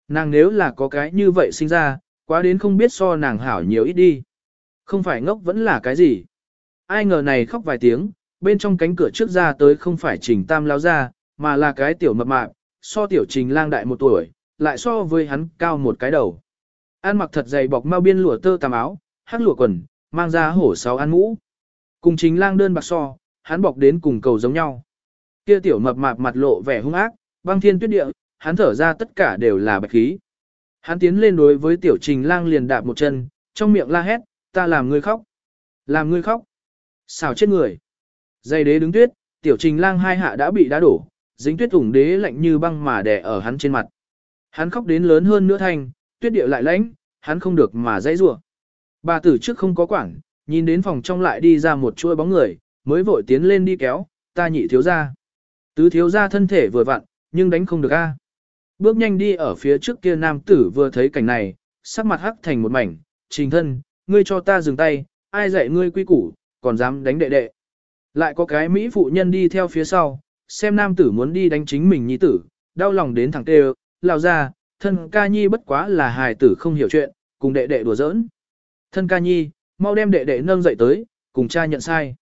Nàng nếu là có cái như vậy sinh ra, quá đến không biết so nàng hảo nhiều ít đi. Không phải ngốc vẫn là cái gì. Ai ngờ này khóc vài tiếng, bên trong cánh cửa trước ra tới không phải trình tam lão ra, mà là cái tiểu mập mạp, so tiểu trình lang đại một tuổi, lại so với hắn cao một cái đầu. An mặc thật dày bọc mau biên lụa tơ tàm áo, hắc lụa quần, mang ra hổ sáu ăn mũ. Cùng chính lang đơn bạc so, hắn bọc đến cùng cầu giống nhau. Kia tiểu mập mạp mặt lộ vẻ hung ác, băng thiên tuyết địa, hắn thở ra tất cả đều là bạch khí. Hắn tiến lên đối với tiểu trình lang liền đạp một chân, trong miệng la hét, ta làm ngươi khóc. Làm ngươi khóc. Xào chết người. Dây đế đứng tuyết, tiểu trình lang hai hạ đã bị đá đổ, dính tuyết ủng đế lạnh như băng mà đè ở hắn trên mặt. Hắn khóc đến lớn hơn nữa thanh, tuyết địa lại lãnh, hắn không được mà dãy rủa. Bà tử trước không có quản, nhìn đến phòng trong lại đi ra một chuỗi bóng người, mới vội tiến lên đi kéo, ta nhị thiếu ra. Tứ thiếu ra thân thể vừa vặn, nhưng đánh không được a. Bước nhanh đi ở phía trước kia nam tử vừa thấy cảnh này, sắc mặt hắc thành một mảnh, trình thân, ngươi cho ta dừng tay, ai dạy ngươi quy củ, còn dám đánh đệ đệ. Lại có cái Mỹ phụ nhân đi theo phía sau, xem nam tử muốn đi đánh chính mình nhi tử, đau lòng đến thẳng tê lao ra, thân ca nhi bất quá là hài tử không hiểu chuyện, cùng đệ đệ đùa giỡn. Thân ca nhi, mau đem đệ đệ nâng dậy tới, cùng cha nhận sai.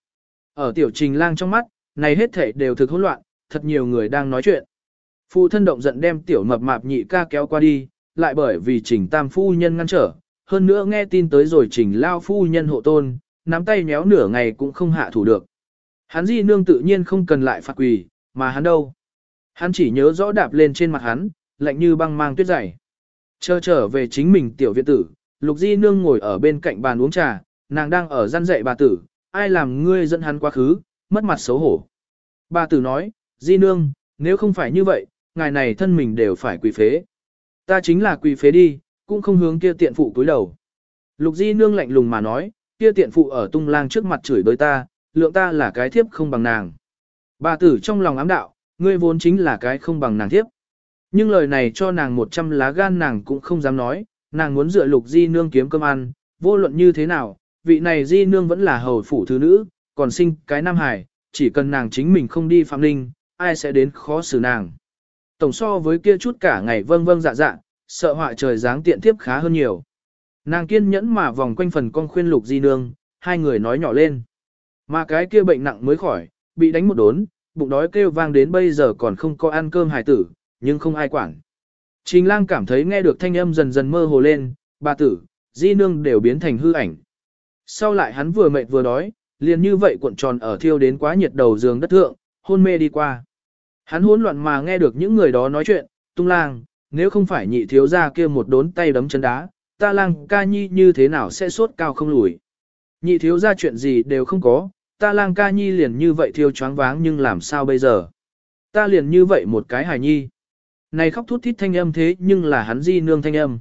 Ở tiểu trình lang trong mắt, này hết thể đều thực hỗn loạn, thật nhiều người đang nói chuyện. Phụ thân động giận đem tiểu mập mạp nhị ca kéo qua đi, lại bởi vì trình tam phu nhân ngăn trở, hơn nữa nghe tin tới rồi trình lao phu nhân hộ tôn, nắm tay nhéo nửa ngày cũng không hạ thủ được. Hắn di nương tự nhiên không cần lại phạt quỳ, mà hắn đâu. Hắn chỉ nhớ rõ đạp lên trên mặt hắn, lạnh như băng mang tuyết dày. Chờ trở về chính mình tiểu viện tử, lục di nương ngồi ở bên cạnh bàn uống trà, nàng đang ở gian dạy bà tử, ai làm ngươi dẫn hắn quá khứ, mất mặt xấu hổ. Bà tử nói, di nương, nếu không phải như vậy, ngài này thân mình đều phải quỳ phế. Ta chính là quỳ phế đi, cũng không hướng kia tiện phụ cúi đầu. Lục di nương lạnh lùng mà nói, kia tiện phụ ở tung lang trước mặt chửi bới ta, lượng ta là cái thiếp không bằng nàng. Bà tử trong lòng ám đạo, ngươi vốn chính là cái không bằng nàng thiếp. Nhưng lời này cho nàng một trăm lá gan nàng cũng không dám nói, nàng muốn dựa lục di nương kiếm cơm ăn, vô luận như thế nào, vị này di nương vẫn là hầu phủ thứ nữ, còn sinh cái nam hải, chỉ cần nàng chính mình không đi phạm linh, ai sẽ đến khó xử nàng. Tổng so với kia chút cả ngày vâng vâng dạ dạ, sợ họa trời dáng tiện tiếp khá hơn nhiều. Nàng kiên nhẫn mà vòng quanh phần con khuyên lục di nương, hai người nói nhỏ lên. Mà cái kia bệnh nặng mới khỏi, bị đánh một đốn, bụng đói kêu vang đến bây giờ còn không có ăn cơm hài tử, nhưng không ai quản. Trình lang cảm thấy nghe được thanh âm dần dần mơ hồ lên, bà tử, di nương đều biến thành hư ảnh. Sau lại hắn vừa mệt vừa đói, liền như vậy cuộn tròn ở thiêu đến quá nhiệt đầu giường đất thượng, hôn mê đi qua. Hắn hỗn loạn mà nghe được những người đó nói chuyện, tung lang, nếu không phải nhị thiếu ra kia một đốn tay đấm chân đá, ta lang ca nhi như thế nào sẽ sốt cao không lùi. Nhị thiếu ra chuyện gì đều không có, ta lang ca nhi liền như vậy thiêu choáng váng nhưng làm sao bây giờ. Ta liền như vậy một cái hài nhi. Này khóc thút thít thanh âm thế nhưng là hắn di nương thanh âm.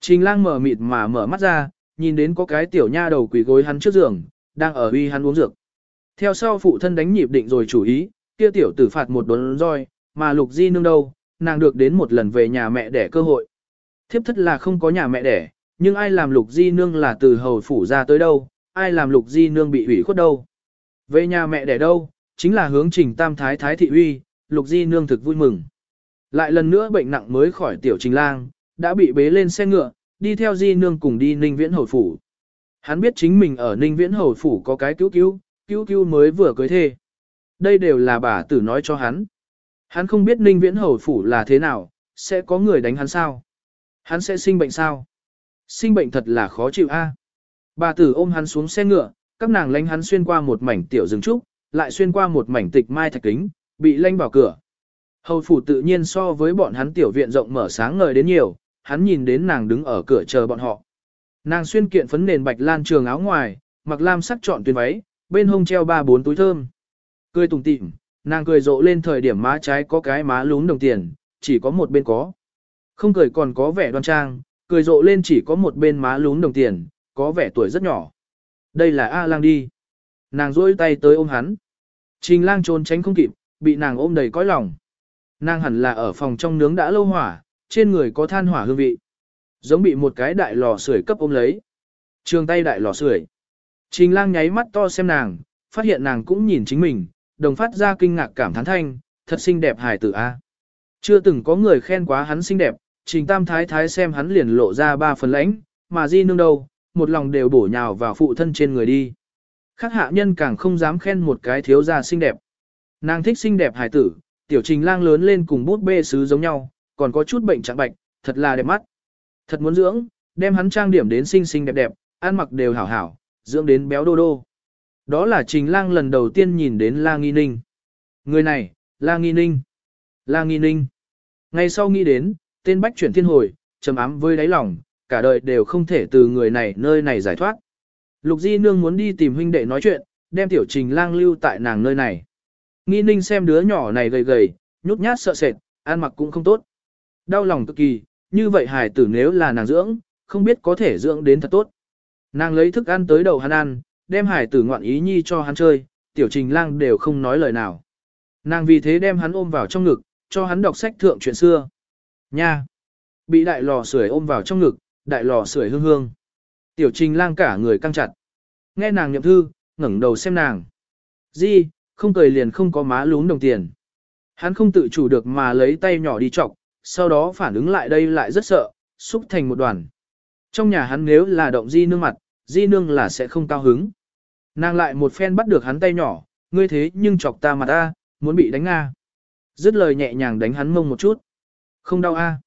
Trình lang mở mịt mà mở mắt ra, nhìn đến có cái tiểu nha đầu quỳ gối hắn trước giường, đang ở uy hắn uống dược. Theo sau phụ thân đánh nhịp định rồi chủ ý, kia tiểu tử phạt một đốn roi, mà lục di nương đâu, nàng được đến một lần về nhà mẹ đẻ cơ hội. Thiếp thất là không có nhà mẹ đẻ, nhưng ai làm lục di nương là từ hầu phủ ra tới đâu, ai làm lục di nương bị ủy khuất đâu. Về nhà mẹ đẻ đâu, chính là hướng trình tam thái thái thị uy, lục di nương thực vui mừng. Lại lần nữa bệnh nặng mới khỏi tiểu trình lang, đã bị bế lên xe ngựa, đi theo di nương cùng đi ninh viễn hầu phủ. Hắn biết chính mình ở ninh viễn hầu phủ có cái cứu cứu, cứu cứu mới vừa cưới thê. Đây đều là bà tử nói cho hắn. Hắn không biết ninh viễn hầu phủ là thế nào, sẽ có người đánh hắn sao. Hắn sẽ sinh bệnh sao. Sinh bệnh thật là khó chịu a. Bà tử ôm hắn xuống xe ngựa, các nàng lánh hắn xuyên qua một mảnh tiểu rừng trúc, lại xuyên qua một mảnh tịch mai thạch kính, bị lanh vào cửa. Hầu phủ tự nhiên so với bọn hắn tiểu viện rộng mở sáng ngời đến nhiều, hắn nhìn đến nàng đứng ở cửa chờ bọn họ. Nàng xuyên kiện phấn nền bạch lan trường áo ngoài, mặc lam sắc trọn tuyến váy, bên hông treo ba bốn túi thơm. Cười tủm tỉm, nàng cười rộ lên thời điểm má trái có cái má lún đồng tiền, chỉ có một bên có. Không cười còn có vẻ đoan trang, cười rộ lên chỉ có một bên má lún đồng tiền, có vẻ tuổi rất nhỏ. Đây là A lang đi. Nàng rôi tay tới ôm hắn. Trình lang trốn tránh không kịp, bị nàng ôm đầy cõi lòng. Nàng hẳn là ở phòng trong nướng đã lâu hỏa, trên người có than hỏa hương vị. Giống bị một cái đại lò sưởi cấp ôm lấy. Trường tay đại lò sưởi. Trình lang nháy mắt to xem nàng, phát hiện nàng cũng nhìn chính mình, đồng phát ra kinh ngạc cảm thán thanh, thật xinh đẹp hài tử A. Chưa từng có người khen quá hắn xinh đẹp, trình tam thái thái xem hắn liền lộ ra ba phần lãnh, mà di nương đâu, một lòng đều bổ nhào vào phụ thân trên người đi. Khác hạ nhân càng không dám khen một cái thiếu gia xinh đẹp. Nàng thích xinh đẹp hài tử, tiểu trình lang lớn lên cùng bút bê sứ giống nhau, còn có chút bệnh trạng bạch, thật là đẹp mắt. Thật muốn dưỡng, đem hắn trang điểm đến xinh xinh đẹp đẹp, ăn mặc đều hảo hảo, dưỡng đến béo đô đô. Đó là trình lang lần đầu tiên nhìn đến La Nghi Ninh. Người này, La Nghi Ninh. La Nghi Ninh. Ngay sau nghĩ đến, tên bách chuyển thiên hồi, trầm ám với đáy lòng, cả đời đều không thể từ người này nơi này giải thoát. Lục Di Nương muốn đi tìm huynh đệ nói chuyện, đem tiểu trình lang lưu tại nàng nơi này. Nghi ninh xem đứa nhỏ này gầy gầy, nhút nhát sợ sệt, ăn mặc cũng không tốt. Đau lòng cực kỳ, như vậy hài tử nếu là nàng dưỡng, không biết có thể dưỡng đến thật tốt. Nàng lấy thức ăn tới đầu hắn ăn, đem Hải tử ngoạn ý nhi cho hắn chơi, tiểu trình lang đều không nói lời nào. Nàng vì thế đem hắn ôm vào trong ngực, cho hắn đọc sách thượng chuyện xưa. Nha! Bị đại lò sưởi ôm vào trong ngực, đại lò sưởi hương hương. Tiểu trình lang cả người căng chặt. Nghe nàng nhậm thư, ngẩng đầu xem nàng. Di, không cười liền không có má lún đồng tiền. Hắn không tự chủ được mà lấy tay nhỏ đi chọc, sau đó phản ứng lại đây lại rất sợ, xúc thành một đoàn. Trong nhà hắn nếu là động di nương mặt, di nương là sẽ không cao hứng. Nàng lại một phen bắt được hắn tay nhỏ, ngươi thế nhưng chọc ta mặt ta, muốn bị đánh a Dứt lời nhẹ nhàng đánh hắn mông một chút. Không đau a.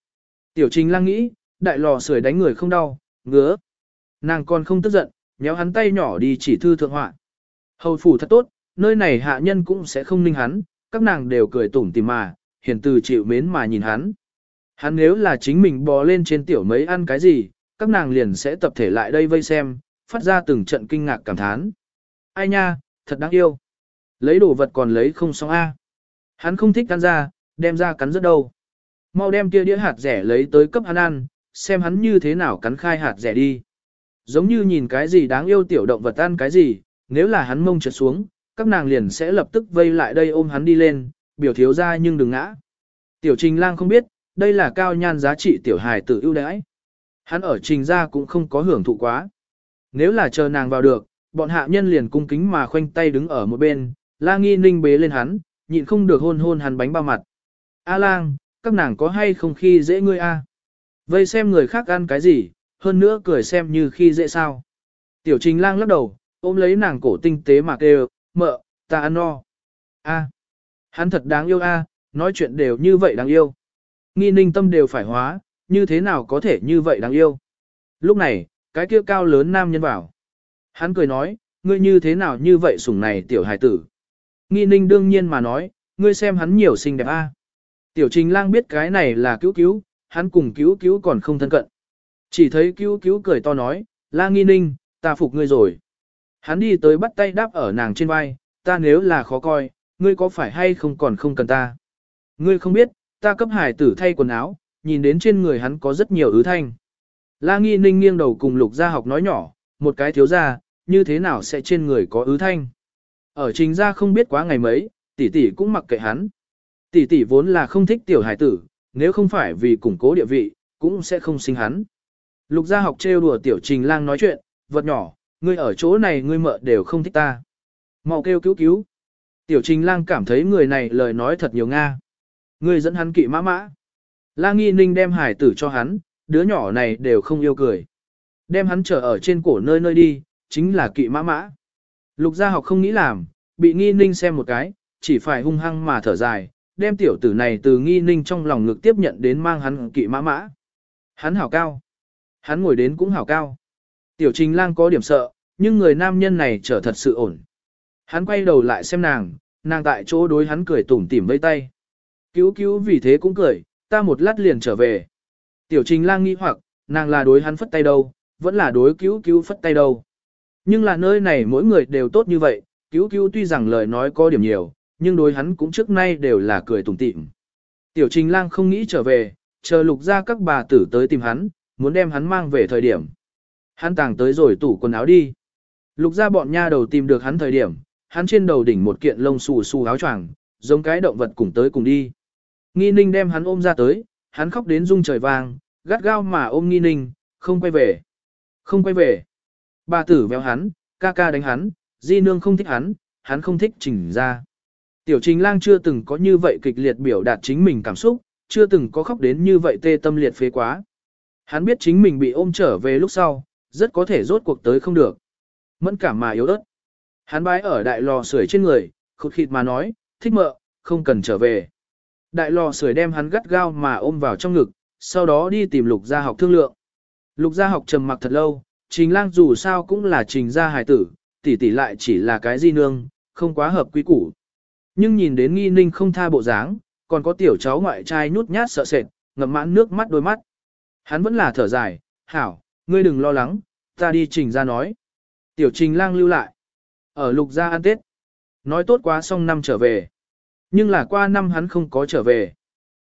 Tiểu trình lang nghĩ, đại lò sưởi đánh người không đau, ngứa. Nàng còn không tức giận, nhéo hắn tay nhỏ đi chỉ thư thượng họa. Hầu phủ thật tốt, nơi này hạ nhân cũng sẽ không ninh hắn, các nàng đều cười tủm tỉm mà, hiền từ chịu mến mà nhìn hắn. Hắn nếu là chính mình bò lên trên tiểu mấy ăn cái gì, các nàng liền sẽ tập thể lại đây vây xem, phát ra từng trận kinh ngạc cảm thán. Ai nha, thật đáng yêu. Lấy đồ vật còn lấy không xong a. Hắn không thích cắn ra, đem ra cắn rất đâu. Mau đem kia đĩa hạt rẻ lấy tới cấp hắn ăn, xem hắn như thế nào cắn khai hạt rẻ đi. Giống như nhìn cái gì đáng yêu tiểu động vật ăn cái gì, nếu là hắn mông trượt xuống, các nàng liền sẽ lập tức vây lại đây ôm hắn đi lên, biểu thiếu ra nhưng đừng ngã. Tiểu trình lang không biết, đây là cao nhan giá trị tiểu hài tử ưu đãi. Hắn ở trình ra cũng không có hưởng thụ quá. Nếu là chờ nàng vào được, bọn hạ nhân liền cung kính mà khoanh tay đứng ở một bên, la nghi ninh bế lên hắn, nhịn không được hôn hôn hắn bánh bao mặt. A lang, các nàng có hay không khi dễ ngươi a? Vây xem người khác ăn cái gì, hơn nữa cười xem như khi dễ sao. Tiểu trình lang lắc đầu, ôm lấy nàng cổ tinh tế mà kêu, mợ, ta ăn no. A, hắn thật đáng yêu a, nói chuyện đều như vậy đáng yêu. Nghi ninh tâm đều phải hóa, như thế nào có thể như vậy đáng yêu. Lúc này, cái kia cao lớn nam nhân bảo. Hắn cười nói, ngươi như thế nào như vậy sủng này tiểu hài tử. Nghi ninh đương nhiên mà nói, ngươi xem hắn nhiều xinh đẹp a. Tiểu trình lang biết cái này là cứu cứu, hắn cùng cứu cứu còn không thân cận. Chỉ thấy cứu cứu cười to nói, la nghi ninh, ta phục ngươi rồi. Hắn đi tới bắt tay đáp ở nàng trên vai, ta nếu là khó coi, ngươi có phải hay không còn không cần ta. Ngươi không biết, ta cấp hải tử thay quần áo, nhìn đến trên người hắn có rất nhiều ứ thanh. La nghi ninh nghiêng đầu cùng lục gia học nói nhỏ, một cái thiếu gia, như thế nào sẽ trên người có ứ thanh. Ở trình gia không biết quá ngày mấy, tỷ tỷ cũng mặc kệ hắn. Tỷ tỷ vốn là không thích tiểu hải tử, nếu không phải vì củng cố địa vị, cũng sẽ không sinh hắn. Lục gia học trêu đùa tiểu trình lang nói chuyện, vật nhỏ, ngươi ở chỗ này ngươi mợ đều không thích ta. mau kêu cứu cứu. Tiểu trình lang cảm thấy người này lời nói thật nhiều Nga. Ngươi dẫn hắn kỵ mã mã. La nghi ninh đem hải tử cho hắn, đứa nhỏ này đều không yêu cười. Đem hắn trở ở trên cổ nơi nơi đi, chính là kỵ mã mã. Lục gia học không nghĩ làm, bị nghi ninh xem một cái, chỉ phải hung hăng mà thở dài, đem tiểu tử này từ nghi ninh trong lòng ngực tiếp nhận đến mang hắn kỵ mã mã. Hắn hảo cao. Hắn ngồi đến cũng hảo cao. Tiểu trình lang có điểm sợ, nhưng người nam nhân này trở thật sự ổn. Hắn quay đầu lại xem nàng, nàng tại chỗ đối hắn cười tủm tỉm vây tay. Cứu cứu vì thế cũng cười, ta một lát liền trở về. Tiểu trình lang nghi hoặc, nàng là đối hắn phất tay đâu, vẫn là đối cứu cứu phất tay đâu. Nhưng là nơi này mỗi người đều tốt như vậy, cứu cứu tuy rằng lời nói có điểm nhiều, nhưng đối hắn cũng trước nay đều là cười tủm tỉm. Tiểu trình lang không nghĩ trở về, chờ lục ra các bà tử tới tìm hắn, muốn đem hắn mang về thời điểm. Hắn tàng tới rồi tủ quần áo đi. Lục ra bọn nha đầu tìm được hắn thời điểm, hắn trên đầu đỉnh một kiện lông xù xù áo choàng, giống cái động vật cùng tới cùng đi. Nghi ninh đem hắn ôm ra tới, hắn khóc đến rung trời vang, gắt gao mà ôm nghi ninh, không quay về. Không quay về. Bà tử véo hắn, ca ca đánh hắn, di nương không thích hắn, hắn không thích trình ra. Tiểu trình lang chưa từng có như vậy kịch liệt biểu đạt chính mình cảm xúc, chưa từng có khóc đến như vậy tê tâm liệt phế quá. Hắn biết chính mình bị ôm trở về lúc sau, rất có thể rốt cuộc tới không được. Mẫn cảm mà yếu ớt. Hắn bái ở đại lò sưởi trên người, khụt khịt mà nói, thích mợ, không cần trở về. Đại lò sưởi đem hắn gắt gao mà ôm vào trong ngực, sau đó đi tìm lục gia học thương lượng. Lục gia học trầm mặc thật lâu, trình lang dù sao cũng là trình gia hài tử, tỷ tỷ lại chỉ là cái di nương, không quá hợp quý củ. Nhưng nhìn đến nghi ninh không tha bộ dáng, còn có tiểu cháu ngoại trai nhút nhát sợ sệt, ngậm mãn nước mắt đôi mắt. Hắn vẫn là thở dài, hảo, ngươi đừng lo lắng, ta đi trình ra nói. Tiểu trình lang lưu lại. Ở lục gia ăn tết. Nói tốt quá xong năm trở về. Nhưng là qua năm hắn không có trở về.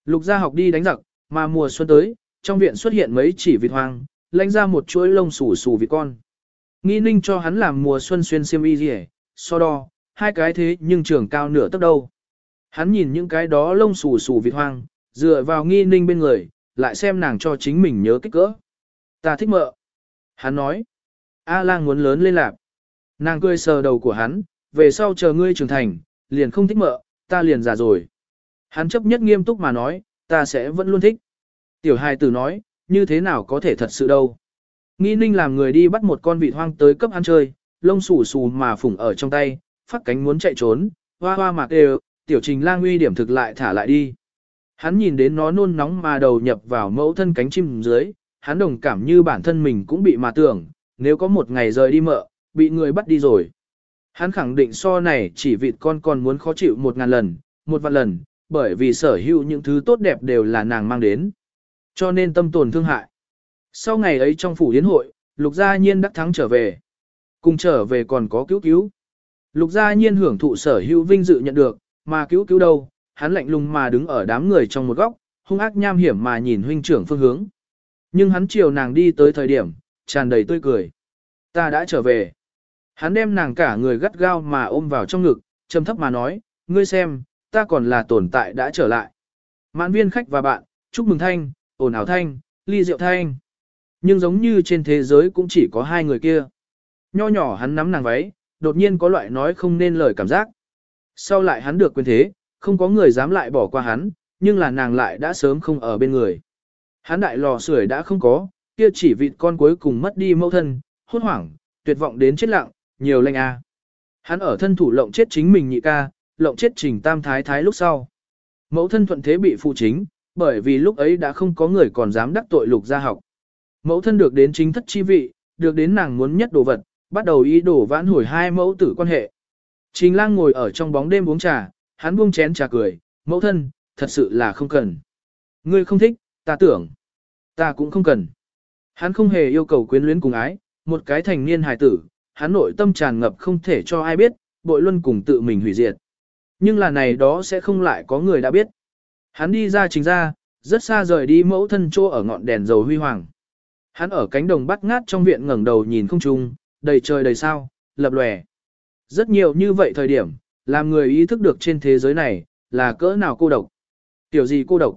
Lục gia học đi đánh giặc, mà mùa xuân tới, trong viện xuất hiện mấy chỉ vịt hoang, lãnh ra một chuỗi lông xù xù vịt con. Nghi ninh cho hắn làm mùa xuân xuyên xiêm y gì so đo, hai cái thế nhưng trường cao nửa tấc đâu. Hắn nhìn những cái đó lông xù xù vịt hoang, dựa vào nghi ninh bên người, lại xem nàng cho chính mình nhớ kích cỡ. Ta thích mợ. Hắn nói. A lang muốn lớn lên lạc. Nàng cười sờ đầu của hắn, về sau chờ ngươi trưởng thành, liền không thích mợ, ta liền già rồi. Hắn chấp nhất nghiêm túc mà nói, ta sẽ vẫn luôn thích. Tiểu hài tử nói, như thế nào có thể thật sự đâu. Nghi ninh làm người đi bắt một con vịt hoang tới cấp ăn chơi, lông xù xù mà phủng ở trong tay, phát cánh muốn chạy trốn, hoa hoa mạc đều, tiểu trình lang uy điểm thực lại thả lại đi. Hắn nhìn đến nó nôn nóng mà đầu nhập vào mẫu thân cánh chim dưới, hắn đồng cảm như bản thân mình cũng bị mà tưởng, nếu có một ngày rời đi mợ, bị người bắt đi rồi. Hắn khẳng định so này chỉ vịt con còn muốn khó chịu một ngàn lần, một vạn lần, bởi vì sở hữu những thứ tốt đẹp đều là nàng mang đến. Cho nên tâm tồn thương hại. Sau ngày ấy trong phủ yến hội, lục gia nhiên đắc thắng trở về. Cùng trở về còn có cứu cứu. Lục gia nhiên hưởng thụ sở hữu vinh dự nhận được, mà cứu cứu đâu, hắn lạnh lùng mà đứng ở đám người trong một góc, hung ác nham hiểm mà nhìn huynh trưởng phương hướng. Nhưng hắn chiều nàng đi tới thời điểm, tràn đầy tươi cười. Ta đã trở về. Hắn đem nàng cả người gắt gao mà ôm vào trong ngực, trầm thấp mà nói, ngươi xem, ta còn là tồn tại đã trở lại. Mãn viên khách và bạn, chúc mừng thanh, ồn ào thanh, ly rượu thanh. Nhưng giống như trên thế giới cũng chỉ có hai người kia. Nho nhỏ hắn nắm nàng váy, đột nhiên có loại nói không nên lời cảm giác. Sau lại hắn được quyền thế, không có người dám lại bỏ qua hắn, nhưng là nàng lại đã sớm không ở bên người. Hán đại lò sưởi đã không có, kia chỉ vịt con cuối cùng mất đi mẫu thân, hốt hoảng, tuyệt vọng đến chết lặng, nhiều lành a. Hắn ở thân thủ lộng chết chính mình nhị ca, lộng chết trình tam thái thái lúc sau. Mẫu thân thuận thế bị phụ chính, bởi vì lúc ấy đã không có người còn dám đắc tội lục gia học. Mẫu thân được đến chính thất chi vị, được đến nàng muốn nhất đồ vật, bắt đầu ý đồ vãn hồi hai mẫu tử quan hệ. Trình lang ngồi ở trong bóng đêm uống trà, hắn buông chén trà cười, mẫu thân, thật sự là không cần. Ngươi không thích, ta tưởng. Ta cũng không cần. Hắn không hề yêu cầu quyến luyến cùng ái, một cái thành niên hài tử, hắn nội tâm tràn ngập không thể cho ai biết, bội luân cùng tự mình hủy diệt. Nhưng là này đó sẽ không lại có người đã biết. Hắn đi ra chính ra, rất xa rời đi mẫu thân chỗ ở ngọn đèn dầu huy hoàng. Hắn ở cánh đồng bắt ngát trong viện ngẩng đầu nhìn không trung, đầy trời đầy sao, lập lòe. Rất nhiều như vậy thời điểm, làm người ý thức được trên thế giới này, là cỡ nào cô độc. Tiểu gì cô độc.